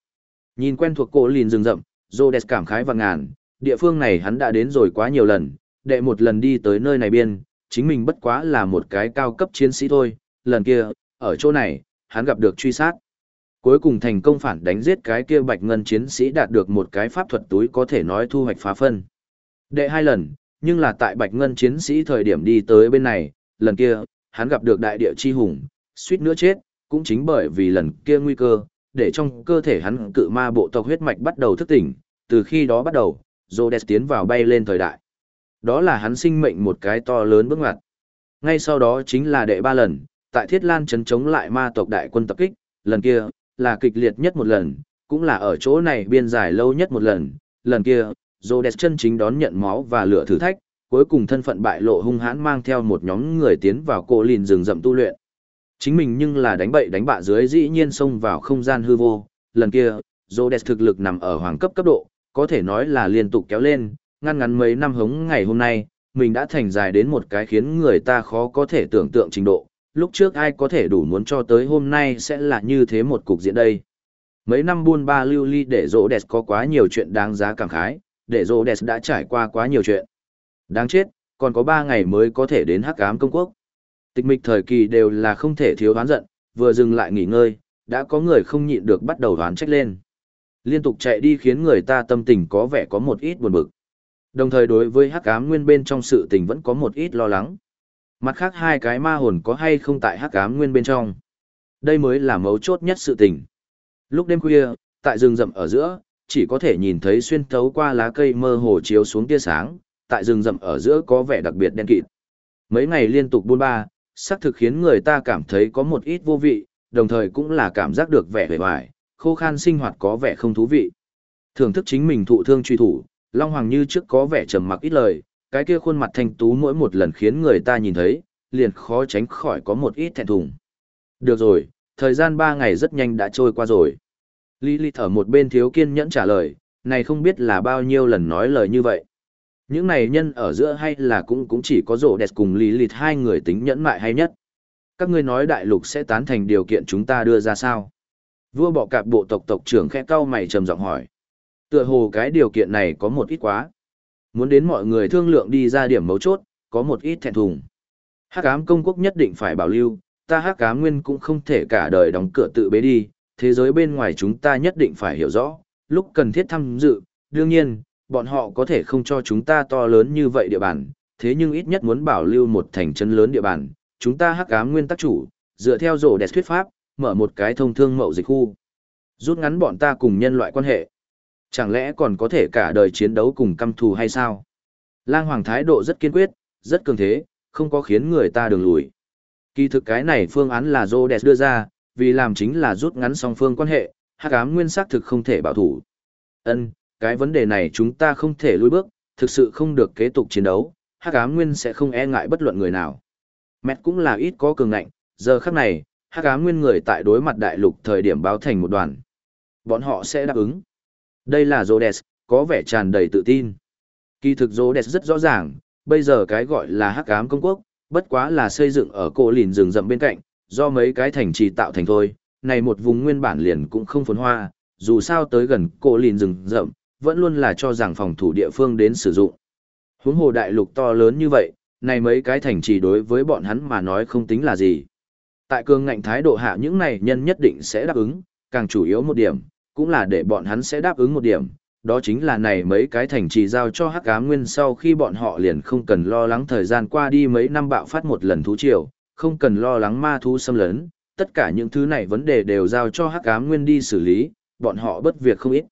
Nhìn quen thuộc cổ lìn rừng rậm, Rhodes cảm khái và ngàn, địa phương này hắn đã đến rồi quá nhiều lần, đệ một lần đi tới nơi này biên, chính mình bất quá là một cái cao cấp chiến sĩ thôi, lần kia, ở chỗ này, hắn gặp được truy sát. Cuối cùng thành công phản đánh giết cái kia bạch ngân chiến sĩ đạt được một cái pháp thuật túi có thể nói thu hoạch phá phân. Đệ hai lần, nhưng là tại bạch ngân chiến sĩ thời điểm đi tới bên này, lần kia, hắn gặp được đại địa chi hùng, suýt nữa chết, cũng chính bởi vì lần kia nguy cơ, để trong cơ thể hắn cự ma bộ tộc huyết mạch bắt đầu thức tỉnh, từ khi đó bắt đầu, Rhodes tiến vào bay lên thời đại. Đó là hắn sinh mệnh một cái to lớn bước ngoặt. Ngay sau đó chính là đệ ba lần, tại Thiết Lan chấn chống lại ma tộc đại quân tập kích, lần kia, là kịch liệt nhất một lần, cũng là ở chỗ này biên dài lâu nhất một lần, lần kia, Rhodes chân chính đón nhận máu và lửa thử thách, cuối cùng thân phận bại lộ hung hãn mang theo một nhóm người tiến vào cổ lìn rừng rậm tu luyện. Chính mình nhưng là đánh bậy đánh bạ dưới dĩ nhiên xông vào không gian hư vô, lần kia, Rhodes thực lực nằm ở hoàng cấp cấp độ, có thể nói là liên tục kéo lên, ngăn ngắn mấy năm hống ngày hôm nay, mình đã thành dài đến một cái khiến người ta khó có thể tưởng tượng trình độ, lúc trước ai có thể đủ muốn cho tới hôm nay sẽ là như thế một cục diện đây. Mấy năm buôn ba lưu ly để rỗ đẹp có quá nhiều chuyện đáng giá cảm khái, để rỗ đẹp đã trải qua quá nhiều chuyện. Đáng chết, còn có ba ngày mới có thể đến hắc ám công quốc. Tịch mịch thời kỳ đều là không thể thiếu oán giận, vừa dừng lại nghỉ ngơi, đã có người không nhịn được bắt đầu đoán trách lên. Liên tục chạy đi khiến người ta tâm tình có vẻ có một ít buồn bực. Đồng thời đối với hắc ám nguyên bên trong sự tình vẫn có một ít lo lắng. Mặt khác hai cái ma hồn có hay không tại hắc ám nguyên bên trong. Đây mới là mấu chốt nhất sự tình. Lúc đêm khuya, tại rừng rậm ở giữa, chỉ có thể nhìn thấy xuyên thấu qua lá cây mơ hồ chiếu xuống tia sáng, tại rừng rậm ở giữa có vẻ đặc biệt đen kịt. Mấy ngày liên tục buôn ba, xác thực khiến người ta cảm thấy có một ít vô vị, đồng thời cũng là cảm giác được vẻ vẻ vải, khô khan sinh hoạt có vẻ không thú vị. Thưởng thức chính mình thụ thương truy thủ, Long Hoàng như trước có vẻ trầm mặc ít lời, cái kia khuôn mặt thanh tú mỗi một lần khiến người ta nhìn thấy, liền khó tránh khỏi có một ít thẹn thùng. Được rồi, thời gian ba ngày rất nhanh đã trôi qua rồi. Lý Lý thở một bên thiếu kiên nhẫn trả lời, này không biết là bao nhiêu lần nói lời như vậy. Những này nhân ở giữa hay là cũng cũng chỉ có rổ đẹp cùng Lý lịt hai người tính nhẫn mại hay nhất. Các ngươi nói đại lục sẽ tán thành điều kiện chúng ta đưa ra sao? Vua bọ cạp bộ tộc tộc trưởng khẽ cau mày trầm giọng hỏi. Tựa hồ cái điều kiện này có một ít quá. Muốn đến mọi người thương lượng đi ra điểm mấu chốt, có một ít thẹn thùng. Hắc ám công quốc nhất định phải bảo lưu, ta hắc ám nguyên cũng không thể cả đời đóng cửa tự bế đi, thế giới bên ngoài chúng ta nhất định phải hiểu rõ, lúc cần thiết tham dự, đương nhiên, bọn họ có thể không cho chúng ta to lớn như vậy địa bàn, thế nhưng ít nhất muốn bảo lưu một thành chân lớn địa bàn, chúng ta hắc ám nguyên tắc chủ, dựa theo rổ đẹp thuyết pháp, mở một cái thông thương mậu dịch khu. Rút ngắn bọn ta cùng nhân loại quan hệ. Chẳng lẽ còn có thể cả đời chiến đấu cùng căm thù hay sao? Lang Hoàng thái độ rất kiên quyết, rất cường thế, không có khiến người ta đường lùi. Kỳ thực cái này phương án là Rhodes đưa ra, vì làm chính là rút ngắn song phương quan hệ, hắc ám nguyên sắc thực không thể bảo thủ. Ân, cái vấn đề này chúng ta không thể lùi bước, thực sự không được kế tục chiến đấu, hắc ám nguyên sẽ không e ngại bất luận người nào. Mẹ cũng là ít có cường ngạnh, giờ khắc này, hắc ám nguyên người tại đối mặt đại lục thời điểm báo thành một đoàn. Bọn họ sẽ đáp ứng. Đây là Rhodes, có vẻ tràn đầy tự tin. Kỳ thực Rhodes rất rõ ràng, bây giờ cái gọi là hắc ám công quốc, bất quá là xây dựng ở cổ lìn rừng rậm bên cạnh, do mấy cái thành trì tạo thành thôi, này một vùng nguyên bản liền cũng không phồn hoa, dù sao tới gần cổ lìn rừng rậm, vẫn luôn là cho rằng phòng thủ địa phương đến sử dụng. Huống hồ đại lục to lớn như vậy, này mấy cái thành trì đối với bọn hắn mà nói không tính là gì. Tại cường ngạnh thái độ hạ những này nhân nhất định sẽ đáp ứng, càng chủ yếu một điểm, cũng là để bọn hắn sẽ đáp ứng một điểm, đó chính là này mấy cái thành trì giao cho hắc cá nguyên sau khi bọn họ liền không cần lo lắng thời gian qua đi mấy năm bạo phát một lần thú triều, không cần lo lắng ma thú xâm lấn, tất cả những thứ này vấn đề đều giao cho hắc cá nguyên đi xử lý, bọn họ bất việc không ít.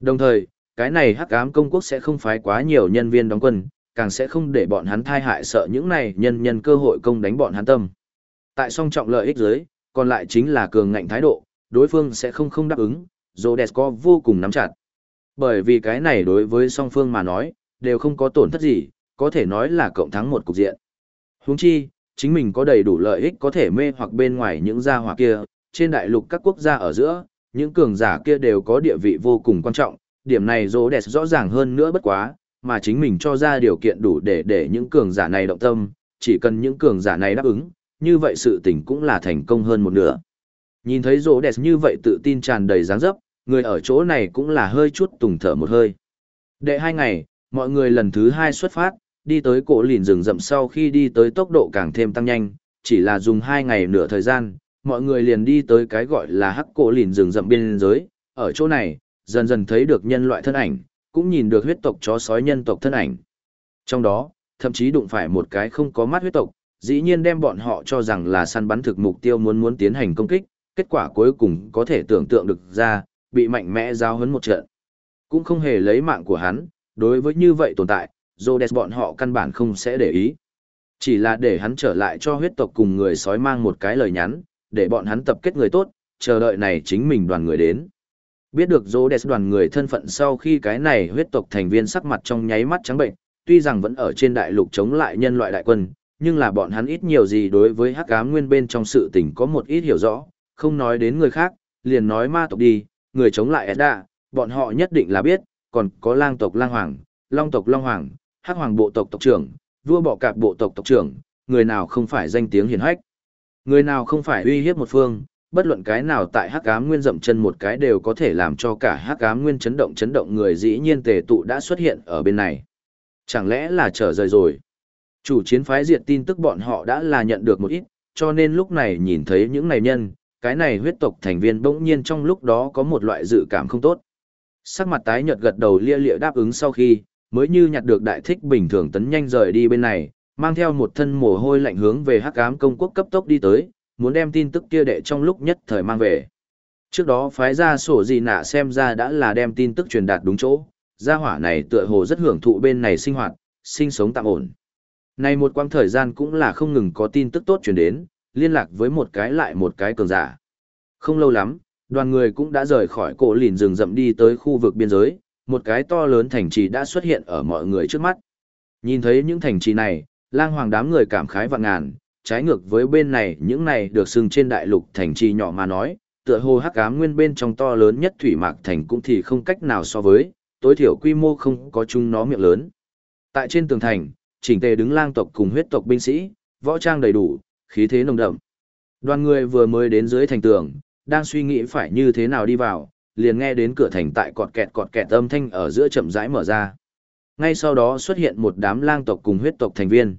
Đồng thời, cái này hắc ám công quốc sẽ không phái quá nhiều nhân viên đóng quân, càng sẽ không để bọn hắn thai hại sợ những này nhân nhân cơ hội công đánh bọn hắn tâm. Tại song trọng lợi ích dưới, còn lại chính là cường ngạnh thái độ, đối phương sẽ không không đáp ứng, Rhodes có vô cùng nắm chặt. Bởi vì cái này đối với song phương mà nói, đều không có tổn thất gì, có thể nói là cộng thắng một cục diện. Huống chi, chính mình có đầy đủ lợi ích có thể mê hoặc bên ngoài những gia hỏa kia, trên đại lục các quốc gia ở giữa, những cường giả kia đều có địa vị vô cùng quan trọng, điểm này Rhodes rõ ràng hơn nữa bất quá, mà chính mình cho ra điều kiện đủ để để những cường giả này động tâm, chỉ cần những cường giả này đáp ứng, như vậy sự tình cũng là thành công hơn một nửa. Nhìn thấy rỗ đẹp như vậy tự tin tràn đầy dáng dấp, người ở chỗ này cũng là hơi chút tùng thở một hơi. Đệ hai ngày, mọi người lần thứ hai xuất phát, đi tới cổ lìn rừng rậm sau khi đi tới tốc độ càng thêm tăng nhanh, chỉ là dùng hai ngày nửa thời gian, mọi người liền đi tới cái gọi là hắc cổ lìn rừng rậm biên giới, ở chỗ này, dần dần thấy được nhân loại thân ảnh, cũng nhìn được huyết tộc chó sói nhân tộc thân ảnh. Trong đó, thậm chí đụng phải một cái không có mắt huyết tộc, dĩ nhiên đem bọn họ cho rằng là săn bắn thực mục tiêu muốn muốn tiến hành công kích, kết quả cuối cùng có thể tưởng tượng được ra, bị mạnh mẽ giao hấn một trận. Cũng không hề lấy mạng của hắn, đối với như vậy tồn tại, Rhodes bọn họ căn bản không sẽ để ý. Chỉ là để hắn trở lại cho huyết tộc cùng người sói mang một cái lời nhắn, để bọn hắn tập kết người tốt, chờ đợi này chính mình đoàn người đến. Biết được Rhodes đoàn người thân phận sau khi cái này huyết tộc thành viên sắc mặt trong nháy mắt trắng bệnh, tuy rằng vẫn ở trên đại lục chống lại nhân loại đại quân, nhưng là bọn hắn ít nhiều gì đối với hắc ám nguyên bên trong sự tình có một ít hiểu rõ, không nói đến người khác, liền nói ma tộc đi, người chống lại Edda, bọn họ nhất định là biết, còn có lang tộc lang hoàng, long tộc long hoàng, hắc hoàng bộ tộc tộc trưởng, vua bọ cạp bộ tộc tộc trưởng, người nào không phải danh tiếng hiển hách. Người nào không phải uy hiếp một phương, bất luận cái nào tại hắc ám nguyên dậm chân một cái đều có thể làm cho cả hắc ám nguyên chấn động chấn động người dĩ nhiên tề tụ đã xuất hiện ở bên này. Chẳng lẽ là trở rời rồi? Chủ chiến phái diệt tin tức bọn họ đã là nhận được một ít, cho nên lúc này nhìn thấy những này nhân, cái này huyết tộc thành viên bỗng nhiên trong lúc đó có một loại dự cảm không tốt. Sắc mặt tái nhợt gật đầu lia lịa đáp ứng sau khi, mới như nhặt được đại thích bình thường tấn nhanh rời đi bên này, mang theo một thân mồ hôi lạnh hướng về hắc ám công quốc cấp tốc đi tới, muốn đem tin tức kia đệ trong lúc nhất thời mang về. Trước đó phái ra sổ gì nạ xem ra đã là đem tin tức truyền đạt đúng chỗ, gia hỏa này tựa hồ rất hưởng thụ bên này sinh hoạt, sinh sống tạm ổn. Này một quãng thời gian cũng là không ngừng có tin tức tốt truyền đến, liên lạc với một cái lại một cái cường giả. Không lâu lắm, đoàn người cũng đã rời khỏi cổ lìn rừng rậm đi tới khu vực biên giới, một cái to lớn thành trì đã xuất hiện ở mọi người trước mắt. Nhìn thấy những thành trì này, lang hoàng đám người cảm khái vạn ngàn, trái ngược với bên này những này được xưng trên đại lục thành trì nhỏ mà nói, tựa hồ hắc ám nguyên bên trong to lớn nhất thủy mạc thành cũng thì không cách nào so với, tối thiểu quy mô không có chung nó miệng lớn. Tại trên tường thành, chỉnh tề đứng lang tộc cùng huyết tộc binh sĩ, võ trang đầy đủ, khí thế nồng đậm. Đoàn người vừa mới đến dưới thành tường, đang suy nghĩ phải như thế nào đi vào, liền nghe đến cửa thành tại cọt kẹt cọt kẹt âm thanh ở giữa chậm rãi mở ra. Ngay sau đó xuất hiện một đám lang tộc cùng huyết tộc thành viên.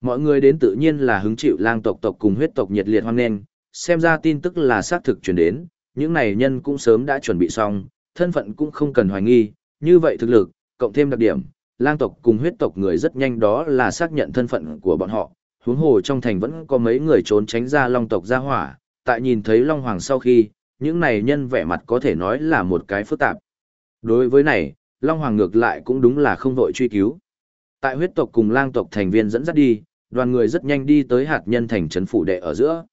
Mọi người đến tự nhiên là hứng chịu lang tộc tộc cùng huyết tộc nhiệt liệt hoan nghênh, xem ra tin tức là xác thực truyền đến, những này nhân cũng sớm đã chuẩn bị xong, thân phận cũng không cần hoài nghi, như vậy thực lực, cộng thêm đặc điểm, lang tộc cùng huyết tộc người rất nhanh đó là xác nhận thân phận của bọn họ, huống hồ trong thành vẫn có mấy người trốn tránh ra long tộc ra hỏa, tại nhìn thấy long hoàng sau khi, những này nhân vẻ mặt có thể nói là một cái phức tạp. Đối với này, long hoàng ngược lại cũng đúng là không vội truy cứu. Tại huyết tộc cùng lang tộc thành viên dẫn dắt đi, đoàn người rất nhanh đi tới hạt nhân thành trấn phủ đệ ở giữa.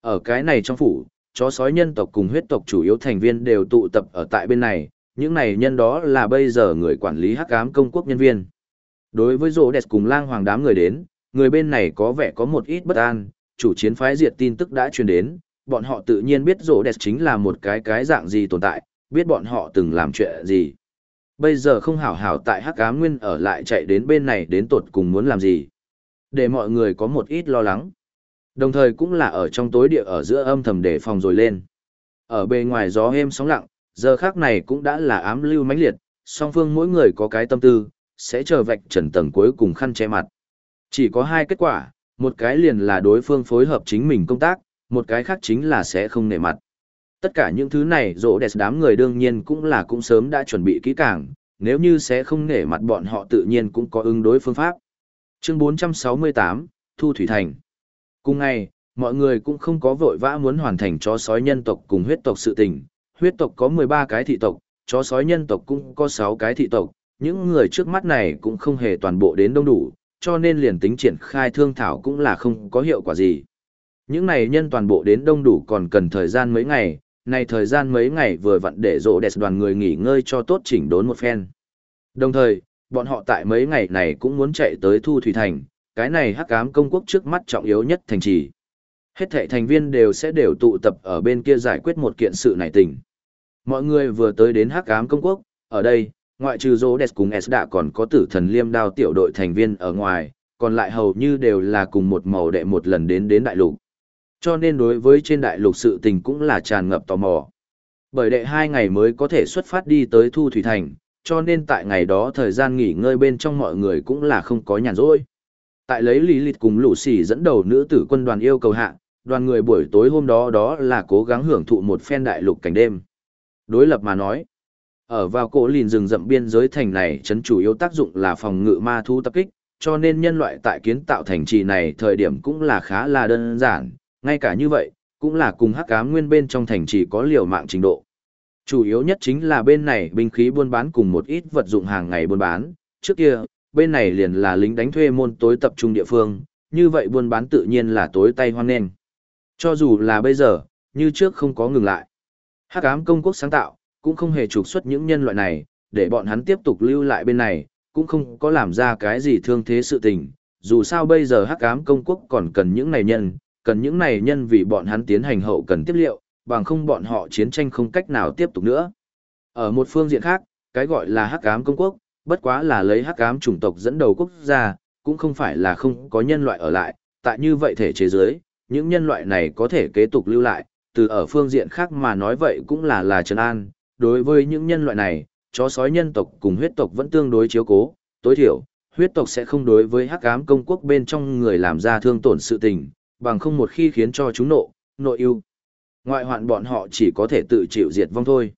Ở cái này trong phủ, chó sói nhân tộc cùng huyết tộc chủ yếu thành viên đều tụ tập ở tại bên này, những này nhân đó là bây giờ người quản lý hắc ám công quốc nhân viên. Đối với rỗ đẹp cùng lang hoàng đám người đến, người bên này có vẻ có một ít bất an, chủ chiến phái diệt tin tức đã truyền đến, bọn họ tự nhiên biết rỗ đẹp chính là một cái cái dạng gì tồn tại, biết bọn họ từng làm chuyện gì. Bây giờ không hảo hảo tại hắc ám nguyên ở lại chạy đến bên này đến tột cùng muốn làm gì. Để mọi người có một ít lo lắng. Đồng thời cũng là ở trong tối địa ở giữa âm thầm để phòng rồi lên. Ở bề ngoài gió êm sóng lặng, giờ khác này cũng đã là ám lưu mãnh liệt, song phương mỗi người có cái tâm tư, sẽ chờ vạch trần tầng cuối cùng khăn che mặt. Chỉ có hai kết quả, một cái liền là đối phương phối hợp chính mình công tác, một cái khác chính là sẽ không nể mặt. Tất cả những thứ này rỗ đẹp đám người đương nhiên cũng là cũng sớm đã chuẩn bị kỹ càng, nếu như sẽ không nể mặt bọn họ tự nhiên cũng có ứng đối phương pháp. Chương 468, Thu Thủy Thành Cùng ngày, mọi người cũng không có vội vã muốn hoàn thành cho sói nhân tộc cùng huyết tộc sự tình, huyết tộc có 13 cái thị tộc, chó sói nhân tộc cũng có 6 cái thị tộc, những người trước mắt này cũng không hề toàn bộ đến đông đủ, cho nên liền tính triển khai thương thảo cũng là không có hiệu quả gì. Những này nhân toàn bộ đến đông đủ còn cần thời gian mấy ngày, này thời gian mấy ngày vừa vặn để rộ đẹp đoàn người nghỉ ngơi cho tốt chỉnh đốn một phen. Đồng thời, bọn họ tại mấy ngày này cũng muốn chạy tới Thu Thủy Thành, cái này hắc ám công quốc trước mắt trọng yếu nhất thành trì. Hết thảy thành viên đều sẽ đều tụ tập ở bên kia giải quyết một kiện sự này tình. Mọi người vừa tới đến Hắc Ám công quốc, ở đây, ngoại trừ Rhodes cùng Esda còn có tử thần liêm đao tiểu đội thành viên ở ngoài, còn lại hầu như đều là cùng một màu đệ một lần đến đến đại lục. Cho nên đối với trên đại lục sự tình cũng là tràn ngập tò mò. Bởi đệ hai ngày mới có thể xuất phát đi tới Thu Thủy Thành, cho nên tại ngày đó thời gian nghỉ ngơi bên trong mọi người cũng là không có nhàn rỗi. Tại lấy lý lịch cùng lũ xỉ dẫn đầu nữ tử quân đoàn yêu cầu hạ, đoàn người buổi tối hôm đó đó là cố gắng hưởng thụ một phen đại lục cảnh đêm. Đối lập mà nói, ở vào cổ lìn rừng rậm biên giới thành này chấn chủ yếu tác dụng là phòng ngự ma thú tập kích, cho nên nhân loại tại kiến tạo thành trì này thời điểm cũng là khá là đơn giản, ngay cả như vậy, cũng là cùng hắc ám nguyên bên trong thành trì có liều mạng trình độ. Chủ yếu nhất chính là bên này binh khí buôn bán cùng một ít vật dụng hàng ngày buôn bán, trước kia, bên này liền là lính đánh thuê môn tối tập trung địa phương, như vậy buôn bán tự nhiên là tối tay hoan nghênh. Cho dù là bây giờ, như trước không có ngừng lại. Hắc ám công quốc sáng tạo, cũng không hề trục xuất những nhân loại này, để bọn hắn tiếp tục lưu lại bên này, cũng không có làm ra cái gì thương thế sự tình. Dù sao bây giờ hắc ám công quốc còn cần những này nhân, cần những này nhân vì bọn hắn tiến hành hậu cần tiếp liệu, bằng không bọn họ chiến tranh không cách nào tiếp tục nữa. Ở một phương diện khác, cái gọi là hắc ám công quốc, bất quá là lấy hắc ám chủng tộc dẫn đầu quốc gia, cũng không phải là không có nhân loại ở lại, tại như vậy thể chế giới, những nhân loại này có thể kế tục lưu lại, từ ở phương diện khác mà nói vậy cũng là là trấn an, đối với những nhân loại này, chó sói nhân tộc cùng huyết tộc vẫn tương đối chiếu cố, tối thiểu, huyết tộc sẽ không đối với hắc ám công quốc bên trong người làm ra thương tổn sự tình, bằng không một khi khiến cho chúng nộ, nội ưu. Ngoại hoạn bọn họ chỉ có thể tự chịu diệt vong thôi.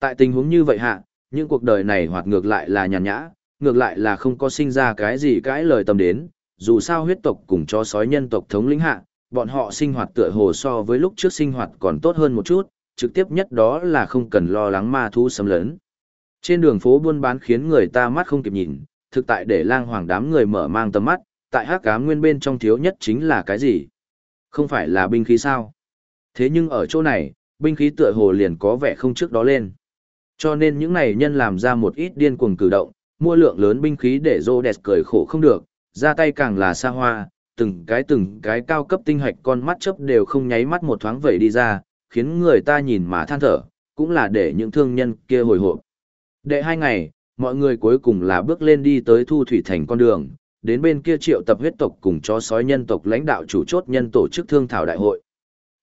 Tại tình huống như vậy hạ, những cuộc đời này hoạt ngược lại là nhàn nhã, ngược lại là không có sinh ra cái gì cãi lời tâm đến, dù sao huyết tộc cùng chó sói nhân tộc thống lĩnh hạ, bọn họ sinh hoạt tựa hồ so với lúc trước sinh hoạt còn tốt hơn một chút, trực tiếp nhất đó là không cần lo lắng ma thú xâm lấn. Trên đường phố buôn bán khiến người ta mắt không kịp nhìn, thực tại để lang hoàng đám người mở mang tầm mắt, tại hắc cá nguyên bên trong thiếu nhất chính là cái gì? Không phải là binh khí sao? Thế nhưng ở chỗ này, binh khí tựa hồ liền có vẻ không trước đó lên. Cho nên những này nhân làm ra một ít điên cuồng cử động, mua lượng lớn binh khí để rô đẹp cười khổ không được, ra tay càng là xa hoa, từng cái từng cái cao cấp tinh hạch con mắt chớp đều không nháy mắt một thoáng vẩy đi ra, khiến người ta nhìn mà than thở, cũng là để những thương nhân kia hồi hộp. Đệ hai ngày, mọi người cuối cùng là bước lên đi tới thu thủy thành con đường, đến bên kia triệu tập huyết tộc cùng cho sói nhân tộc lãnh đạo chủ chốt nhân tổ chức thương thảo đại hội.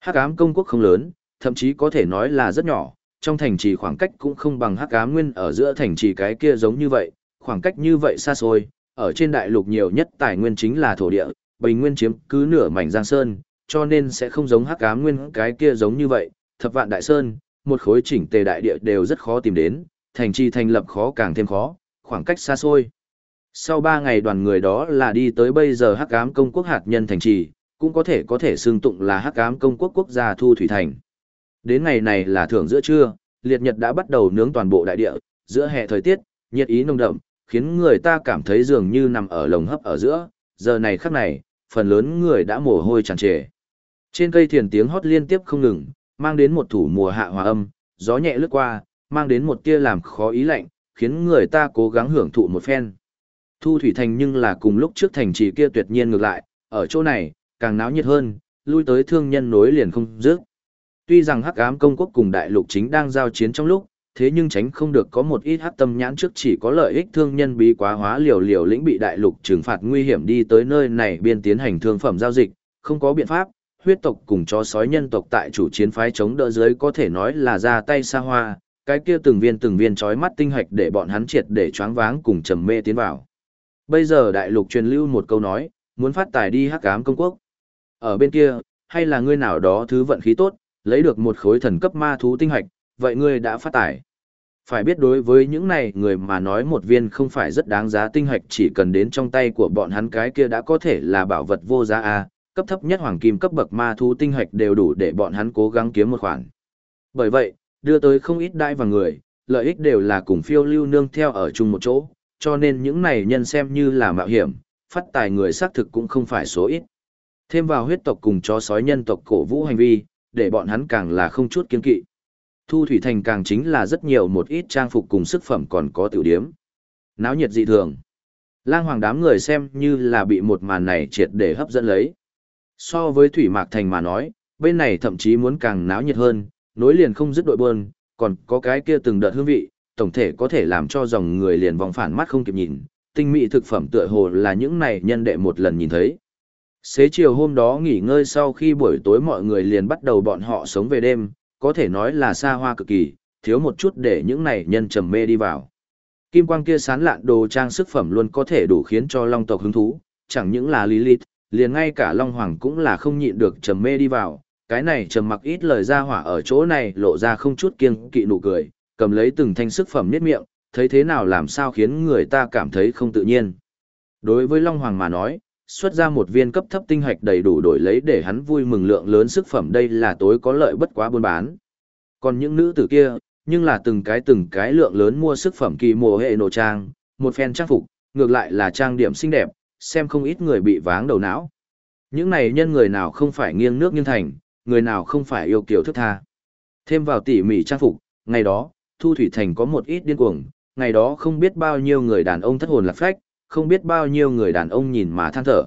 Hắc ám công quốc không lớn, thậm chí có thể nói là rất nhỏ, trong thành trì khoảng cách cũng không bằng hắc ám nguyên ở giữa thành trì cái kia giống như vậy, khoảng cách như vậy xa xôi, ở trên đại lục nhiều nhất tài nguyên chính là thổ địa, bình nguyên chiếm cứ nửa mảnh giang sơn, cho nên sẽ không giống hắc ám nguyên cái kia giống như vậy, thập vạn đại sơn, một khối chỉnh tề đại địa đều rất khó tìm đến, thành trì thành lập khó càng thêm khó, khoảng cách xa xôi. Sau 3 ngày đoàn người đó là đi tới bây giờ hắc ám công quốc hạt nhân thành trì, cũng có thể có thể xương tụng là hắc ám công quốc quốc gia thu thủy thành. Đến ngày này là thưởng giữa trưa, liệt nhật đã bắt đầu nướng toàn bộ đại địa, giữa hè thời tiết, nhiệt ý nồng đậm, khiến người ta cảm thấy dường như nằm ở lồng hấp ở giữa, giờ này khắc này, phần lớn người đã mồ hôi tràn trề. Trên cây thiền tiếng hót liên tiếp không ngừng, mang đến một thủ mùa hạ hòa âm, gió nhẹ lướt qua, mang đến một tia làm khó ý lạnh, khiến người ta cố gắng hưởng thụ một phen. Thu thủy thành nhưng là cùng lúc trước thành trì kia tuyệt nhiên ngược lại, ở chỗ này, càng náo nhiệt hơn, lui tới thương nhân nối liền không dứt. Tuy rằng Hắc Ám công quốc cùng đại lục chính đang giao chiến trong lúc, thế nhưng tránh không được có một ít hắc tâm nhãn trước chỉ có lợi ích thương nhân bí quá hóa liều liều lĩnh bị đại lục trừng phạt nguy hiểm đi tới nơi này biên tiến hành thương phẩm giao dịch, không có biện pháp, huyết tộc cùng chó sói nhân tộc tại chủ chiến phái chống đỡ dưới có thể nói là ra tay xa hoa, cái kia từng viên từng viên chói mắt tinh hạch để bọn hắn triệt để choáng váng cùng trầm mê tiến vào. Bây giờ đại lục truyền lưu một câu nói, muốn phát tài đi hắc ám công quốc. Ở bên kia, hay là ngươi nào đó thứ vận khí tốt, lấy được một khối thần cấp ma thú tinh hạch, vậy ngươi đã phát tài. Phải biết đối với những này người mà nói một viên không phải rất đáng giá tinh hạch chỉ cần đến trong tay của bọn hắn cái kia đã có thể là bảo vật vô giá a cấp thấp nhất hoàng kim cấp bậc ma thú tinh hạch đều đủ để bọn hắn cố gắng kiếm một khoản. Bởi vậy, đưa tới không ít đại và người, lợi ích đều là cùng phiêu lưu nương theo ở chung một chỗ, cho nên những này nhân xem như là mạo hiểm, phát tài người xác thực cũng không phải số ít. Thêm vào huyết tộc cùng chó sói nhân tộc cổ vũ hành vi, để bọn hắn càng là không chút kiên kỵ. Thu thủy thành càng chính là rất nhiều một ít trang phục cùng sức phẩm còn có tiểu điếm. Náo nhiệt dị thường. Lang hoàng đám người xem như là bị một màn này triệt để hấp dẫn lấy. So với thủy mạc thành mà nói, bên này thậm chí muốn càng náo nhiệt hơn, nối liền không dứt đội bơn, còn có cái kia từng đợt hương vị, tổng thể có thể làm cho dòng người liền vòng phản mắt không kịp nhìn. Tinh mỹ thực phẩm tựa hồ là những này nhân đệ một lần nhìn thấy. Xế chiều hôm đó nghỉ ngơi sau khi buổi tối mọi người liền bắt đầu bọn họ sống về đêm, có thể nói là xa hoa cực kỳ, thiếu một chút để những này nhân trầm mê đi vào. Kim quang kia sán lạn đồ trang sức phẩm luôn có thể đủ khiến cho long tộc hứng thú, chẳng những là Lilith, liền ngay cả Long Hoàng cũng là không nhịn được trầm mê đi vào, cái này trầm mặc ít lời ra hỏa ở chỗ này lộ ra không chút kiêng kỵ nụ cười, cầm lấy từng thanh sức phẩm niết miệng, thấy thế nào làm sao khiến người ta cảm thấy không tự nhiên. Đối với Long Hoàng mà nói, xuất ra một viên cấp thấp tinh hạch đầy đủ đổi lấy để hắn vui mừng lượng lớn sức phẩm đây là tối có lợi bất quá buôn bán. Còn những nữ tử kia, nhưng là từng cái từng cái lượng lớn mua sức phẩm kỳ mùa hệ nổ trang, một phen trang phục, ngược lại là trang điểm xinh đẹp, xem không ít người bị váng đầu não. Những này nhân người nào không phải nghiêng nước nghiêng thành, người nào không phải yêu kiểu thức tha. Thêm vào tỉ mỉ trang phục, ngày đó, Thu Thủy Thành có một ít điên cuồng, ngày đó không biết bao nhiêu người đàn ông thất hồn lạc phách, không biết bao nhiêu người đàn ông nhìn mà than thở.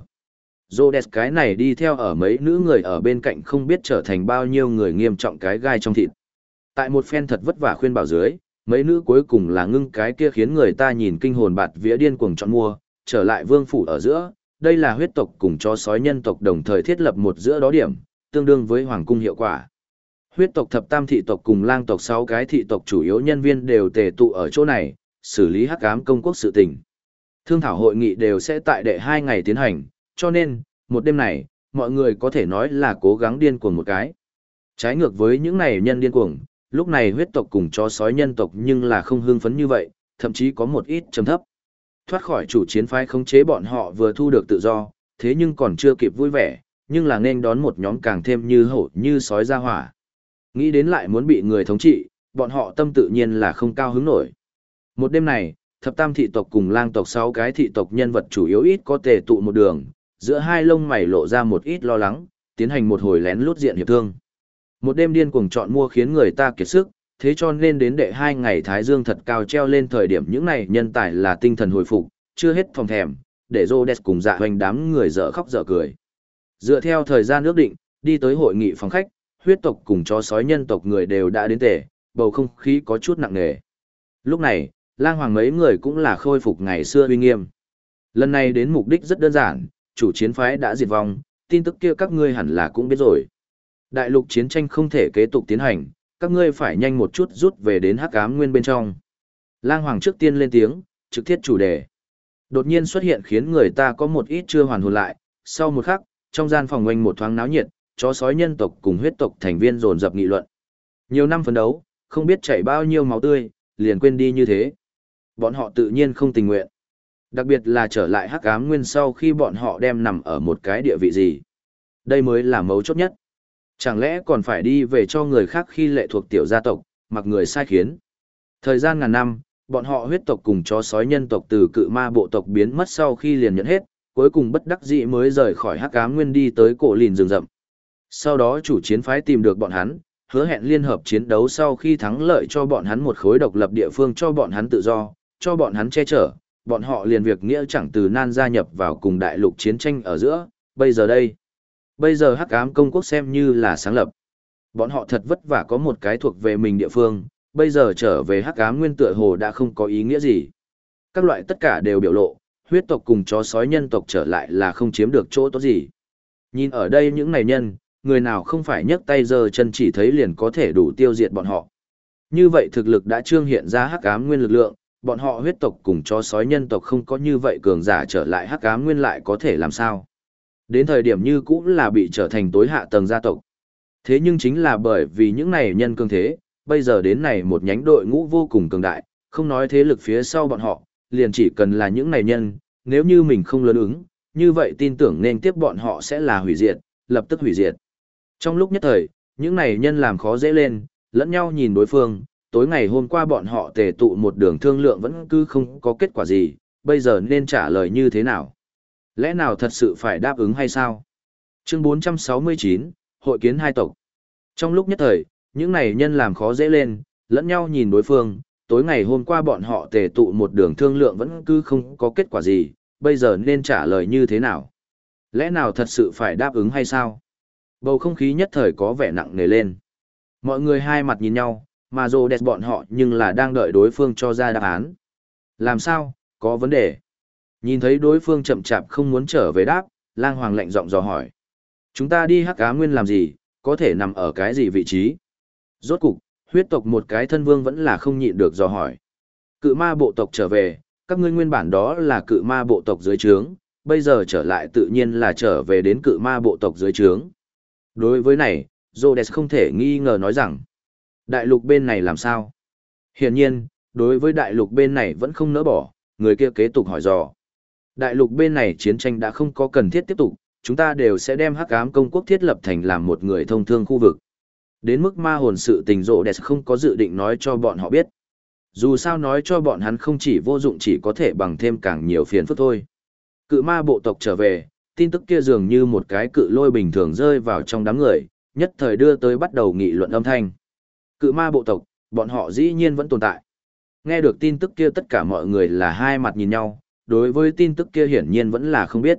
Rhodes cái này đi theo ở mấy nữ người ở bên cạnh không biết trở thành bao nhiêu người nghiêm trọng cái gai trong thịt. Tại một phen thật vất vả khuyên bảo dưới, mấy nữ cuối cùng là ngưng cái kia khiến người ta nhìn kinh hồn bạt vía điên cuồng chọn mua, trở lại vương phủ ở giữa, đây là huyết tộc cùng cho sói nhân tộc đồng thời thiết lập một giữa đó điểm, tương đương với hoàng cung hiệu quả. Huyết tộc thập tam thị tộc cùng lang tộc sáu cái thị tộc chủ yếu nhân viên đều tề tụ ở chỗ này, xử lý hắc ám công quốc sự tình. Thương thảo hội nghị đều sẽ tại đệ hai ngày tiến hành, cho nên, một đêm này, mọi người có thể nói là cố gắng điên cuồng một cái. Trái ngược với những này nhân điên cuồng, lúc này huyết tộc cùng chó sói nhân tộc nhưng là không hưng phấn như vậy, thậm chí có một ít trầm thấp. Thoát khỏi chủ chiến phái khống chế bọn họ vừa thu được tự do, thế nhưng còn chưa kịp vui vẻ, nhưng là nên đón một nhóm càng thêm như hổ như sói ra hỏa. Nghĩ đến lại muốn bị người thống trị, bọn họ tâm tự nhiên là không cao hứng nổi. Một đêm này, thập tam thị tộc cùng lang tộc sáu cái thị tộc nhân vật chủ yếu ít có tề tụ một đường, giữa hai lông mày lộ ra một ít lo lắng, tiến hành một hồi lén lút diện hiệp thương. Một đêm điên cuồng chọn mua khiến người ta kiệt sức, thế cho nên đến đệ hai ngày Thái Dương thật cao treo lên thời điểm những này nhân tài là tinh thần hồi phục, chưa hết phòng thèm, để Rhodes cùng dạ hoành đám người dở khóc dở cười. Dựa theo thời gian ước định, đi tới hội nghị phòng khách, huyết tộc cùng chó sói nhân tộc người đều đã đến tề, bầu không khí có chút nặng nề. Lúc này, lang hoàng mấy người cũng là khôi phục ngày xưa uy nghiêm. Lần này đến mục đích rất đơn giản, chủ chiến phái đã diệt vong, tin tức kia các ngươi hẳn là cũng biết rồi. Đại lục chiến tranh không thể kế tục tiến hành, các ngươi phải nhanh một chút rút về đến hắc ám nguyên bên trong. Lang Hoàng trước tiên lên tiếng, trực thiết chủ đề. Đột nhiên xuất hiện khiến người ta có một ít chưa hoàn hồn lại, sau một khắc, trong gian phòng oanh một thoáng náo nhiệt, chó sói nhân tộc cùng huyết tộc thành viên dồn dập nghị luận. Nhiều năm phấn đấu, không biết chảy bao nhiêu máu tươi, liền quên đi như thế. Bọn họ tự nhiên không tình nguyện. Đặc biệt là trở lại hắc ám nguyên sau khi bọn họ đem nằm ở một cái địa vị gì. Đây mới là mấu chốt nhất. Chẳng lẽ còn phải đi về cho người khác khi lệ thuộc tiểu gia tộc, mặc người sai khiến. Thời gian ngàn năm, bọn họ huyết tộc cùng chó sói nhân tộc từ cự ma bộ tộc biến mất sau khi liền nhận hết, cuối cùng bất đắc dĩ mới rời khỏi hắc ám nguyên đi tới cổ lìn rừng rậm. Sau đó chủ chiến phái tìm được bọn hắn, hứa hẹn liên hợp chiến đấu sau khi thắng lợi cho bọn hắn một khối độc lập địa phương cho bọn hắn tự do, cho bọn hắn che chở, bọn họ liền việc nghĩa chẳng từ nan gia nhập vào cùng đại lục chiến tranh ở giữa, bây giờ đây. Bây giờ hắc ám công quốc xem như là sáng lập. Bọn họ thật vất vả có một cái thuộc về mình địa phương, bây giờ trở về hắc ám nguyên tựa hồ đã không có ý nghĩa gì. Các loại tất cả đều biểu lộ, huyết tộc cùng chó sói nhân tộc trở lại là không chiếm được chỗ tốt gì. Nhìn ở đây những này nhân, người nào không phải nhấc tay giờ chân chỉ thấy liền có thể đủ tiêu diệt bọn họ. Như vậy thực lực đã trương hiện ra hắc ám nguyên lực lượng, bọn họ huyết tộc cùng chó sói nhân tộc không có như vậy cường giả trở lại hắc ám nguyên lại có thể làm sao. Đến thời điểm như cũng là bị trở thành tối hạ tầng gia tộc. Thế nhưng chính là bởi vì những này nhân cường thế, bây giờ đến này một nhánh đội ngũ vô cùng cường đại, không nói thế lực phía sau bọn họ, liền chỉ cần là những này nhân, nếu như mình không lớn ứng, như vậy tin tưởng nên tiếp bọn họ sẽ là hủy diệt, lập tức hủy diệt. Trong lúc nhất thời, những này nhân làm khó dễ lên, lẫn nhau nhìn đối phương, tối ngày hôm qua bọn họ tề tụ một đường thương lượng vẫn cứ không có kết quả gì, bây giờ nên trả lời như thế nào? Lẽ nào thật sự phải đáp ứng hay sao? Chương 469, Hội kiến hai tộc. Trong lúc nhất thời, những này nhân làm khó dễ lên, lẫn nhau nhìn đối phương, tối ngày hôm qua bọn họ tề tụ một đường thương lượng vẫn cứ không có kết quả gì, bây giờ nên trả lời như thế nào? Lẽ nào thật sự phải đáp ứng hay sao? Bầu không khí nhất thời có vẻ nặng nề lên. Mọi người hai mặt nhìn nhau, mà rồ đẹp bọn họ nhưng là đang đợi đối phương cho ra đáp án. Làm sao, có vấn đề. Nhìn thấy đối phương chậm chạp không muốn trở về đáp, lang hoàng lạnh giọng dò hỏi. Chúng ta đi hắc cá nguyên làm gì, có thể nằm ở cái gì vị trí? Rốt cục, huyết tộc một cái thân vương vẫn là không nhịn được dò hỏi. Cự ma bộ tộc trở về, các ngươi nguyên bản đó là cự ma bộ tộc dưới trướng, bây giờ trở lại tự nhiên là trở về đến cự ma bộ tộc dưới trướng. Đối với này, Rhodes không thể nghi ngờ nói rằng, đại lục bên này làm sao? Hiển nhiên, đối với đại lục bên này vẫn không nỡ bỏ, người kia kế tục hỏi dò. Đại lục bên này chiến tranh đã không có cần thiết tiếp tục, chúng ta đều sẽ đem hắc ám công quốc thiết lập thành làm một người thông thương khu vực. Đến mức ma hồn sự tình rộ đẹp không có dự định nói cho bọn họ biết. Dù sao nói cho bọn hắn không chỉ vô dụng chỉ có thể bằng thêm càng nhiều phiền phức thôi. Cự ma bộ tộc trở về, tin tức kia dường như một cái cự lôi bình thường rơi vào trong đám người, nhất thời đưa tới bắt đầu nghị luận âm thanh. Cự ma bộ tộc, bọn họ dĩ nhiên vẫn tồn tại. Nghe được tin tức kia tất cả mọi người là hai mặt nhìn nhau, đối với tin tức kia hiển nhiên vẫn là không biết.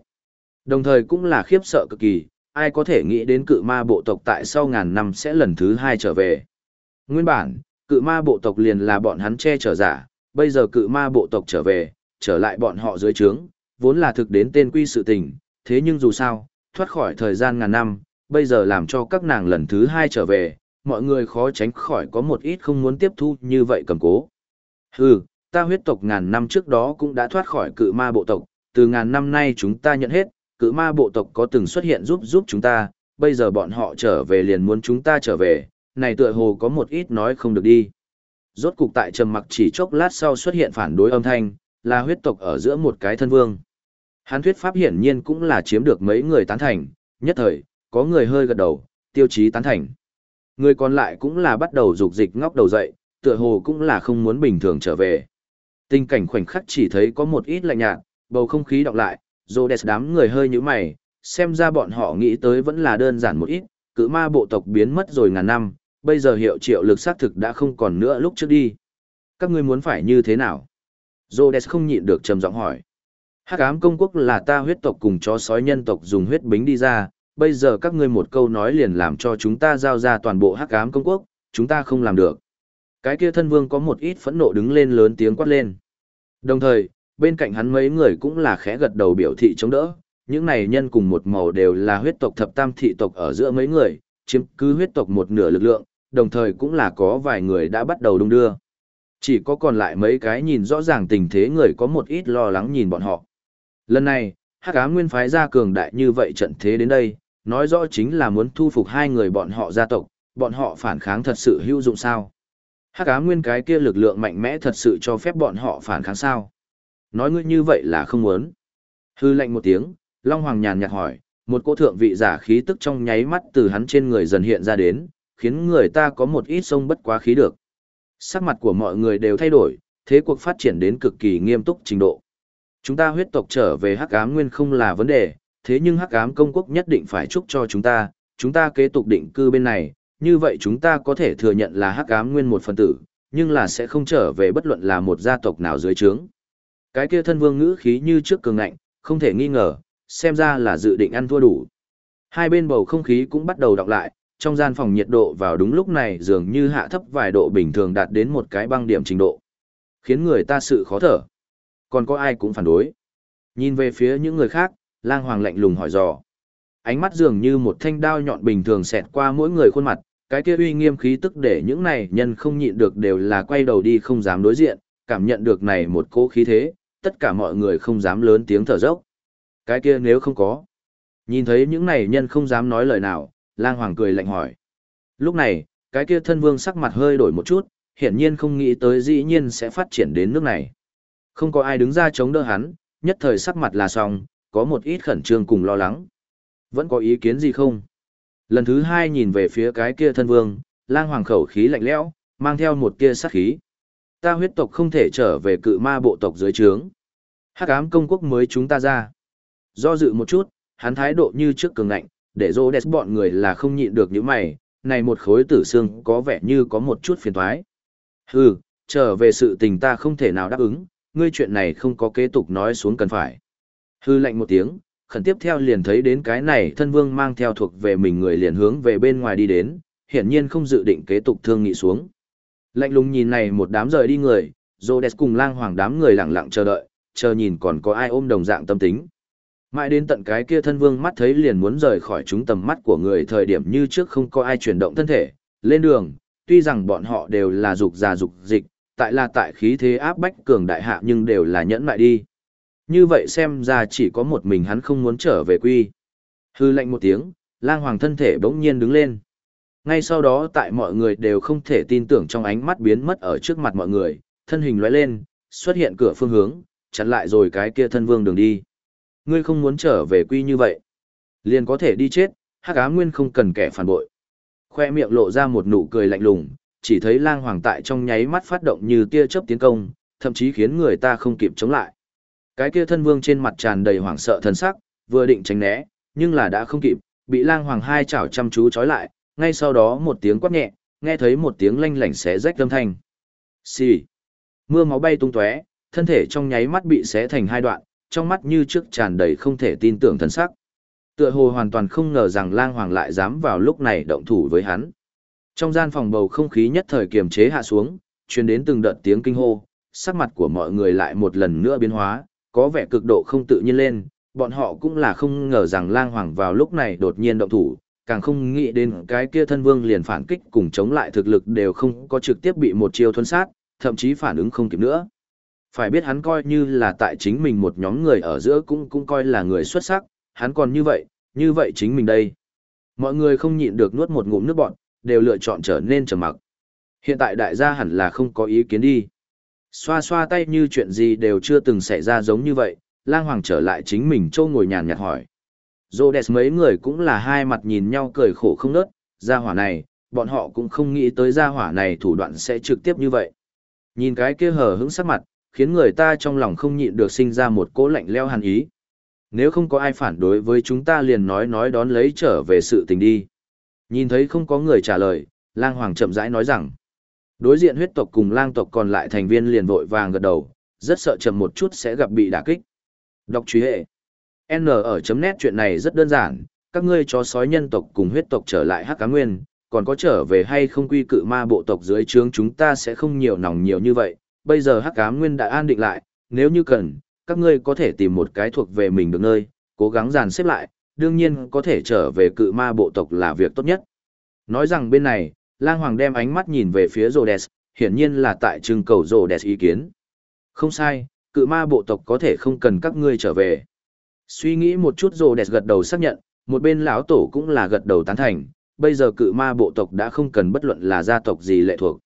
Đồng thời cũng là khiếp sợ cực kỳ, ai có thể nghĩ đến cự ma bộ tộc tại sau ngàn năm sẽ lần thứ hai trở về. Nguyên bản, cự ma bộ tộc liền là bọn hắn che chở giả, bây giờ cự ma bộ tộc trở về, trở lại bọn họ dưới trướng, vốn là thực đến tên quy sự tình, thế nhưng dù sao, thoát khỏi thời gian ngàn năm, bây giờ làm cho các nàng lần thứ hai trở về, mọi người khó tránh khỏi có một ít không muốn tiếp thu như vậy cầm cố. Hừ, ta huyết tộc ngàn năm trước đó cũng đã thoát khỏi cự ma bộ tộc, từ ngàn năm nay chúng ta nhận hết, cự ma bộ tộc có từng xuất hiện giúp giúp chúng ta, bây giờ bọn họ trở về liền muốn chúng ta trở về, này tựa hồ có một ít nói không được đi. Rốt cục tại trầm mặc chỉ chốc lát sau xuất hiện phản đối âm thanh, là huyết tộc ở giữa một cái thân vương. Hán thuyết pháp hiển nhiên cũng là chiếm được mấy người tán thành, nhất thời, có người hơi gật đầu, tiêu chí tán thành. Người còn lại cũng là bắt đầu rục dịch ngóc đầu dậy, tựa hồ cũng là không muốn bình thường trở về. Tình cảnh khoảnh khắc chỉ thấy có một ít lạnh nhạt, bầu không khí đọc lại, Rhodes đám người hơi như mày, xem ra bọn họ nghĩ tới vẫn là đơn giản một ít, cự ma bộ tộc biến mất rồi ngàn năm, bây giờ hiệu triệu lực xác thực đã không còn nữa lúc trước đi. Các ngươi muốn phải như thế nào? Rhodes không nhịn được trầm giọng hỏi. Hắc ám công quốc là ta huyết tộc cùng chó sói nhân tộc dùng huyết bính đi ra, bây giờ các ngươi một câu nói liền làm cho chúng ta giao ra toàn bộ hắc ám công quốc, chúng ta không làm được. Cái kia thân vương có một ít phẫn nộ đứng lên lớn tiếng quát lên. Đồng thời, bên cạnh hắn mấy người cũng là khẽ gật đầu biểu thị chống đỡ, những này nhân cùng một màu đều là huyết tộc thập tam thị tộc ở giữa mấy người, chiếm cứ huyết tộc một nửa lực lượng, đồng thời cũng là có vài người đã bắt đầu đung đưa. Chỉ có còn lại mấy cái nhìn rõ ràng tình thế người có một ít lo lắng nhìn bọn họ. Lần này, Hắc Ám Nguyên phái ra cường đại như vậy trận thế đến đây, nói rõ chính là muốn thu phục hai người bọn họ gia tộc, bọn họ phản kháng thật sự hữu dụng sao? Hắc Ám Nguyên cái kia lực lượng mạnh mẽ thật sự cho phép bọn họ phản kháng sao? Nói ngươi như vậy là không muốn. Hư lệnh một tiếng, Long Hoàng nhàn nhạt hỏi, một cô thượng vị giả khí tức trong nháy mắt từ hắn trên người dần hiện ra đến, khiến người ta có một ít sông bất quá khí được. Sắc mặt của mọi người đều thay đổi, thế cuộc phát triển đến cực kỳ nghiêm túc trình độ. Chúng ta huyết tộc trở về hắc ám nguyên không là vấn đề, thế nhưng hắc ám công quốc nhất định phải chúc cho chúng ta, chúng ta kế tục định cư bên này, như vậy chúng ta có thể thừa nhận là hắc ám nguyên một phần tử, nhưng là sẽ không trở về bất luận là một gia tộc nào dưới trướng. Cái kia thân vương ngữ khí như trước cường ngạnh, không thể nghi ngờ, xem ra là dự định ăn thua đủ. Hai bên bầu không khí cũng bắt đầu đọc lại, trong gian phòng nhiệt độ vào đúng lúc này dường như hạ thấp vài độ bình thường đạt đến một cái băng điểm trình độ. Khiến người ta sự khó thở. Còn có ai cũng phản đối. Nhìn về phía những người khác, lang hoàng lạnh lùng hỏi dò. Ánh mắt dường như một thanh đao nhọn bình thường xẹt qua mỗi người khuôn mặt, cái kia uy nghiêm khí tức để những này nhân không nhịn được đều là quay đầu đi không dám đối diện, cảm nhận được này một cỗ khí thế, tất cả mọi người không dám lớn tiếng thở dốc. Cái kia nếu không có. Nhìn thấy những này nhân không dám nói lời nào, lang hoàng cười lạnh hỏi. Lúc này, cái kia thân vương sắc mặt hơi đổi một chút, hiển nhiên không nghĩ tới dĩ nhiên sẽ phát triển đến nước này. Không có ai đứng ra chống đỡ hắn, nhất thời sắc mặt là xong, có một ít khẩn trương cùng lo lắng. Vẫn có ý kiến gì không? Lần thứ hai nhìn về phía cái kia thân vương, lang hoàng khẩu khí lạnh lẽo, mang theo một tia sát khí. Ta huyết tộc không thể trở về cự ma bộ tộc dưới trướng. Hắc ám công quốc mới chúng ta ra. Do dự một chút, hắn thái độ như trước cường ngạnh, để dô đẹp bọn người là không nhịn được những mày, này một khối tử xương có vẻ như có một chút phiền thoái. Hừ, trở về sự tình ta không thể nào đáp ứng, ngươi chuyện này không có kế tục nói xuống cần phải. Hư lạnh một tiếng, khẩn tiếp theo liền thấy đến cái này thân vương mang theo thuộc về mình người liền hướng về bên ngoài đi đến, hiển nhiên không dự định kế tục thương nghị xuống. Lạnh lùng nhìn này một đám rời đi người, Rhodes cùng lang hoàng đám người lặng lặng chờ đợi, chờ nhìn còn có ai ôm đồng dạng tâm tính. Mãi đến tận cái kia thân vương mắt thấy liền muốn rời khỏi chúng tầm mắt của người thời điểm như trước không có ai chuyển động thân thể, lên đường, tuy rằng bọn họ đều là dục già dục dịch, tại là tại khí thế áp bách cường đại hạ nhưng đều là nhẫn lại đi. Như vậy xem ra chỉ có một mình hắn không muốn trở về quy. Hư lệnh một tiếng, lang hoàng thân thể bỗng nhiên đứng lên. Ngay sau đó tại mọi người đều không thể tin tưởng trong ánh mắt biến mất ở trước mặt mọi người, thân hình lóe lên, xuất hiện cửa phương hướng, chặn lại rồi cái kia thân vương đường đi. Ngươi không muốn trở về quy như vậy. Liền có thể đi chết, hắc á nguyên không cần kẻ phản bội. Khoe miệng lộ ra một nụ cười lạnh lùng, chỉ thấy lang hoàng tại trong nháy mắt phát động như tia chớp tiến công, thậm chí khiến người ta không kịp chống lại. Cái kia thân vương trên mặt tràn đầy hoảng sợ thần sắc, vừa định tránh né, nhưng là đã không kịp, bị lang hoàng hai chảo chăm chú trói lại, ngay sau đó một tiếng quát nhẹ, nghe thấy một tiếng lanh lảnh xé rách âm thanh. Xì. Mưa máu bay tung tóe, thân thể trong nháy mắt bị xé thành hai đoạn, trong mắt như trước tràn đầy không thể tin tưởng thần sắc. Tựa hồ hoàn toàn không ngờ rằng lang hoàng lại dám vào lúc này động thủ với hắn. Trong gian phòng bầu không khí nhất thời kiềm chế hạ xuống, truyền đến từng đợt tiếng kinh hô, sắc mặt của mọi người lại một lần nữa biến hóa, có vẻ cực độ không tự nhiên lên, bọn họ cũng là không ngờ rằng lang hoàng vào lúc này đột nhiên động thủ, càng không nghĩ đến cái kia thân vương liền phản kích cùng chống lại thực lực đều không có trực tiếp bị một chiêu thuần sát, thậm chí phản ứng không kịp nữa. Phải biết hắn coi như là tại chính mình một nhóm người ở giữa cũng cũng coi là người xuất sắc, hắn còn như vậy, như vậy chính mình đây. Mọi người không nhịn được nuốt một ngụm nước bọn, đều lựa chọn trở nên trầm mặc. Hiện tại đại gia hẳn là không có ý kiến đi. Xoa xoa tay như chuyện gì đều chưa từng xảy ra giống như vậy, lang hoàng trở lại chính mình châu ngồi nhàn nhạt hỏi. Rhodes mấy người cũng là hai mặt nhìn nhau cười khổ không nớt, gia hỏa này, bọn họ cũng không nghĩ tới gia hỏa này thủ đoạn sẽ trực tiếp như vậy. Nhìn cái kia hờ hững sắc mặt, khiến người ta trong lòng không nhịn được sinh ra một cỗ lạnh leo hàn ý. Nếu không có ai phản đối với chúng ta liền nói nói đón lấy trở về sự tình đi. Nhìn thấy không có người trả lời, lang hoàng chậm rãi nói rằng, đối diện huyết tộc cùng lang tộc còn lại thành viên liền vội vàng gật đầu, rất sợ chậm một chút sẽ gặp bị đả kích. Đọc truy hệ. N ở chấm nét chuyện này rất đơn giản, các ngươi chó sói nhân tộc cùng huyết tộc trở lại hắc cá nguyên, còn có trở về hay không quy cự ma bộ tộc dưới trướng chúng ta sẽ không nhiều nòng nhiều như vậy, bây giờ hắc cá nguyên đã an định lại, nếu như cần, các ngươi có thể tìm một cái thuộc về mình được nơi, cố gắng dàn xếp lại, đương nhiên có thể trở về cự ma bộ tộc là việc tốt nhất. Nói rằng bên này, lang hoàng đem ánh mắt nhìn về phía Rhodes, hiển nhiên là tại trưng cầu Rhodes ý kiến. Không sai, cự ma bộ tộc có thể không cần các ngươi trở về. Suy nghĩ một chút Rhodes gật đầu xác nhận, một bên lão tổ cũng là gật đầu tán thành, bây giờ cự ma bộ tộc đã không cần bất luận là gia tộc gì lệ thuộc.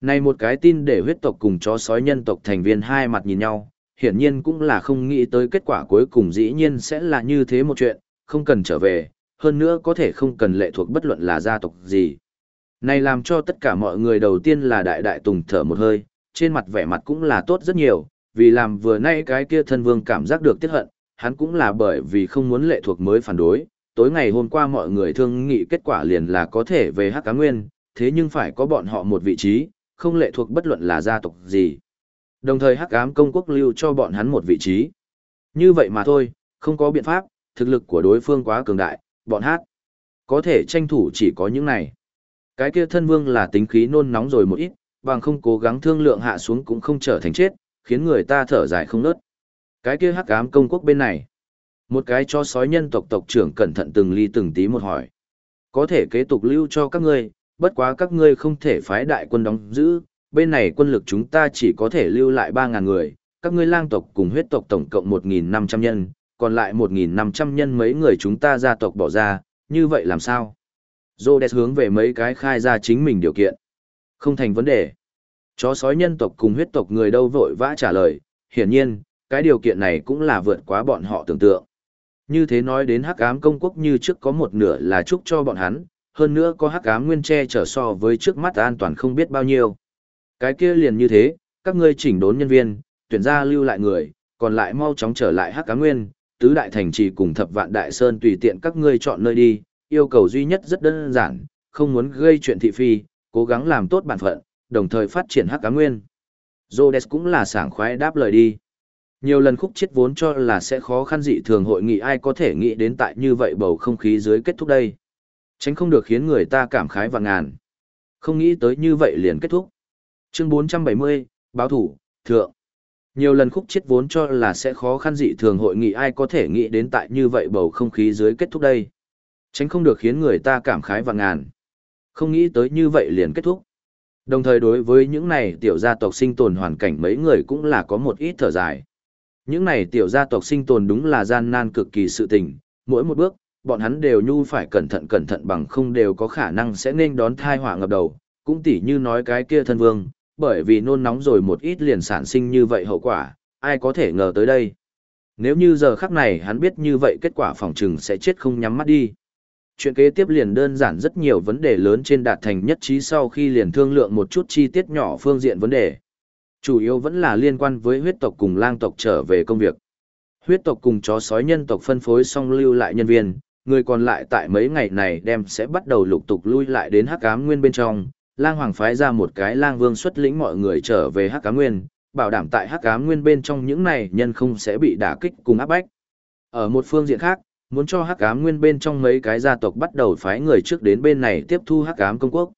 Này một cái tin để huyết tộc cùng chó sói nhân tộc thành viên hai mặt nhìn nhau, hiển nhiên cũng là không nghĩ tới kết quả cuối cùng dĩ nhiên sẽ là như thế một chuyện, không cần trở về, hơn nữa có thể không cần lệ thuộc bất luận là gia tộc gì. Này làm cho tất cả mọi người đầu tiên là đại đại tùng thở một hơi, trên mặt vẻ mặt cũng là tốt rất nhiều, vì làm vừa nay cái kia thân vương cảm giác được tiếc hận, hắn cũng là bởi vì không muốn lệ thuộc mới phản đối. Tối ngày hôm qua mọi người thương nghị kết quả liền là có thể về Hắc Cá Nguyên, thế nhưng phải có bọn họ một vị trí, không lệ thuộc bất luận là gia tộc gì. Đồng thời Hắc Ám công quốc lưu cho bọn hắn một vị trí. Như vậy mà thôi, không có biện pháp, thực lực của đối phương quá cường đại, bọn hát. Có thể tranh thủ chỉ có những này. Cái kia thân vương là tính khí nôn nóng rồi một ít, bằng không cố gắng thương lượng hạ xuống cũng không trở thành chết, khiến người ta thở dài không nớt. Cái kia hắc ám công quốc bên này. Một cái cho sói nhân tộc tộc trưởng cẩn thận từng ly từng tí một hỏi. Có thể kế tục lưu cho các ngươi, bất quá các ngươi không thể phái đại quân đóng giữ, bên này quân lực chúng ta chỉ có thể lưu lại 3.000 người, các ngươi lang tộc cùng huyết tộc tổng cộng 1.500 nhân, còn lại 1.500 nhân mấy người chúng ta gia tộc bỏ ra, như vậy làm sao? Rhodes hướng về mấy cái khai ra chính mình điều kiện. Không thành vấn đề. Chó sói nhân tộc cùng huyết tộc người đâu vội vã trả lời, hiển nhiên, cái điều kiện này cũng là vượt quá bọn họ tưởng tượng. Như thế nói đến hắc ám công quốc như trước có một nửa là chúc cho bọn hắn, hơn nữa có hắc ám nguyên che trở so với trước mắt an toàn không biết bao nhiêu. Cái kia liền như thế, các ngươi chỉnh đốn nhân viên, tuyển ra lưu lại người, còn lại mau chóng trở lại hắc ám nguyên, tứ đại thành trì cùng thập vạn đại sơn tùy tiện các ngươi chọn nơi đi, yêu cầu duy nhất rất đơn giản, không muốn gây chuyện thị phi, cố gắng làm tốt bản phận, đồng thời phát triển hắc cá nguyên. Rhodes cũng là sảng khoái đáp lời đi. Nhiều lần khúc chết vốn cho là sẽ khó khăn dị thường hội nghị ai có thể nghĩ đến tại như vậy bầu không khí dưới kết thúc đây. Tránh không được khiến người ta cảm khái và ngàn. Không nghĩ tới như vậy liền kết thúc. Chương 470, báo thủ, thượng. Nhiều lần khúc chết vốn cho là sẽ khó khăn dị thường hội nghị ai có thể nghĩ đến tại như vậy bầu không khí dưới kết thúc đây. Tránh không được khiến người ta cảm khái và ngàn. Không nghĩ tới như vậy liền kết thúc. Đồng thời đối với những này tiểu gia tộc sinh tồn hoàn cảnh mấy người cũng là có một ít thở dài. Những này tiểu gia tộc sinh tồn đúng là gian nan cực kỳ sự tình, mỗi một bước, bọn hắn đều nhu phải cẩn thận cẩn thận bằng không đều có khả năng sẽ nên đón thai họa ngập đầu, cũng tỉ như nói cái kia thân vương, bởi vì nôn nóng rồi một ít liền sản sinh như vậy hậu quả, ai có thể ngờ tới đây. Nếu như giờ khắc này hắn biết như vậy kết quả phòng trừng sẽ chết không nhắm mắt đi. Chuyện kế tiếp liền đơn giản rất nhiều vấn đề lớn trên đạt thành nhất trí sau khi liền thương lượng một chút chi tiết nhỏ phương diện vấn đề. Chủ yếu vẫn là liên quan với huyết tộc cùng lang tộc trở về công việc. Huyết tộc cùng chó sói nhân tộc phân phối xong lưu lại nhân viên, người còn lại tại mấy ngày này đem sẽ bắt đầu lục tục lui lại đến hắc ám nguyên bên trong. Lang Hoàng phái ra một cái lang vương xuất lĩnh mọi người trở về hắc ám nguyên, bảo đảm tại hắc ám nguyên bên trong những này nhân không sẽ bị đả kích cùng áp bách. Ở một phương diện khác, muốn cho hắc ám nguyên bên trong mấy cái gia tộc bắt đầu phái người trước đến bên này tiếp thu hắc ám công quốc.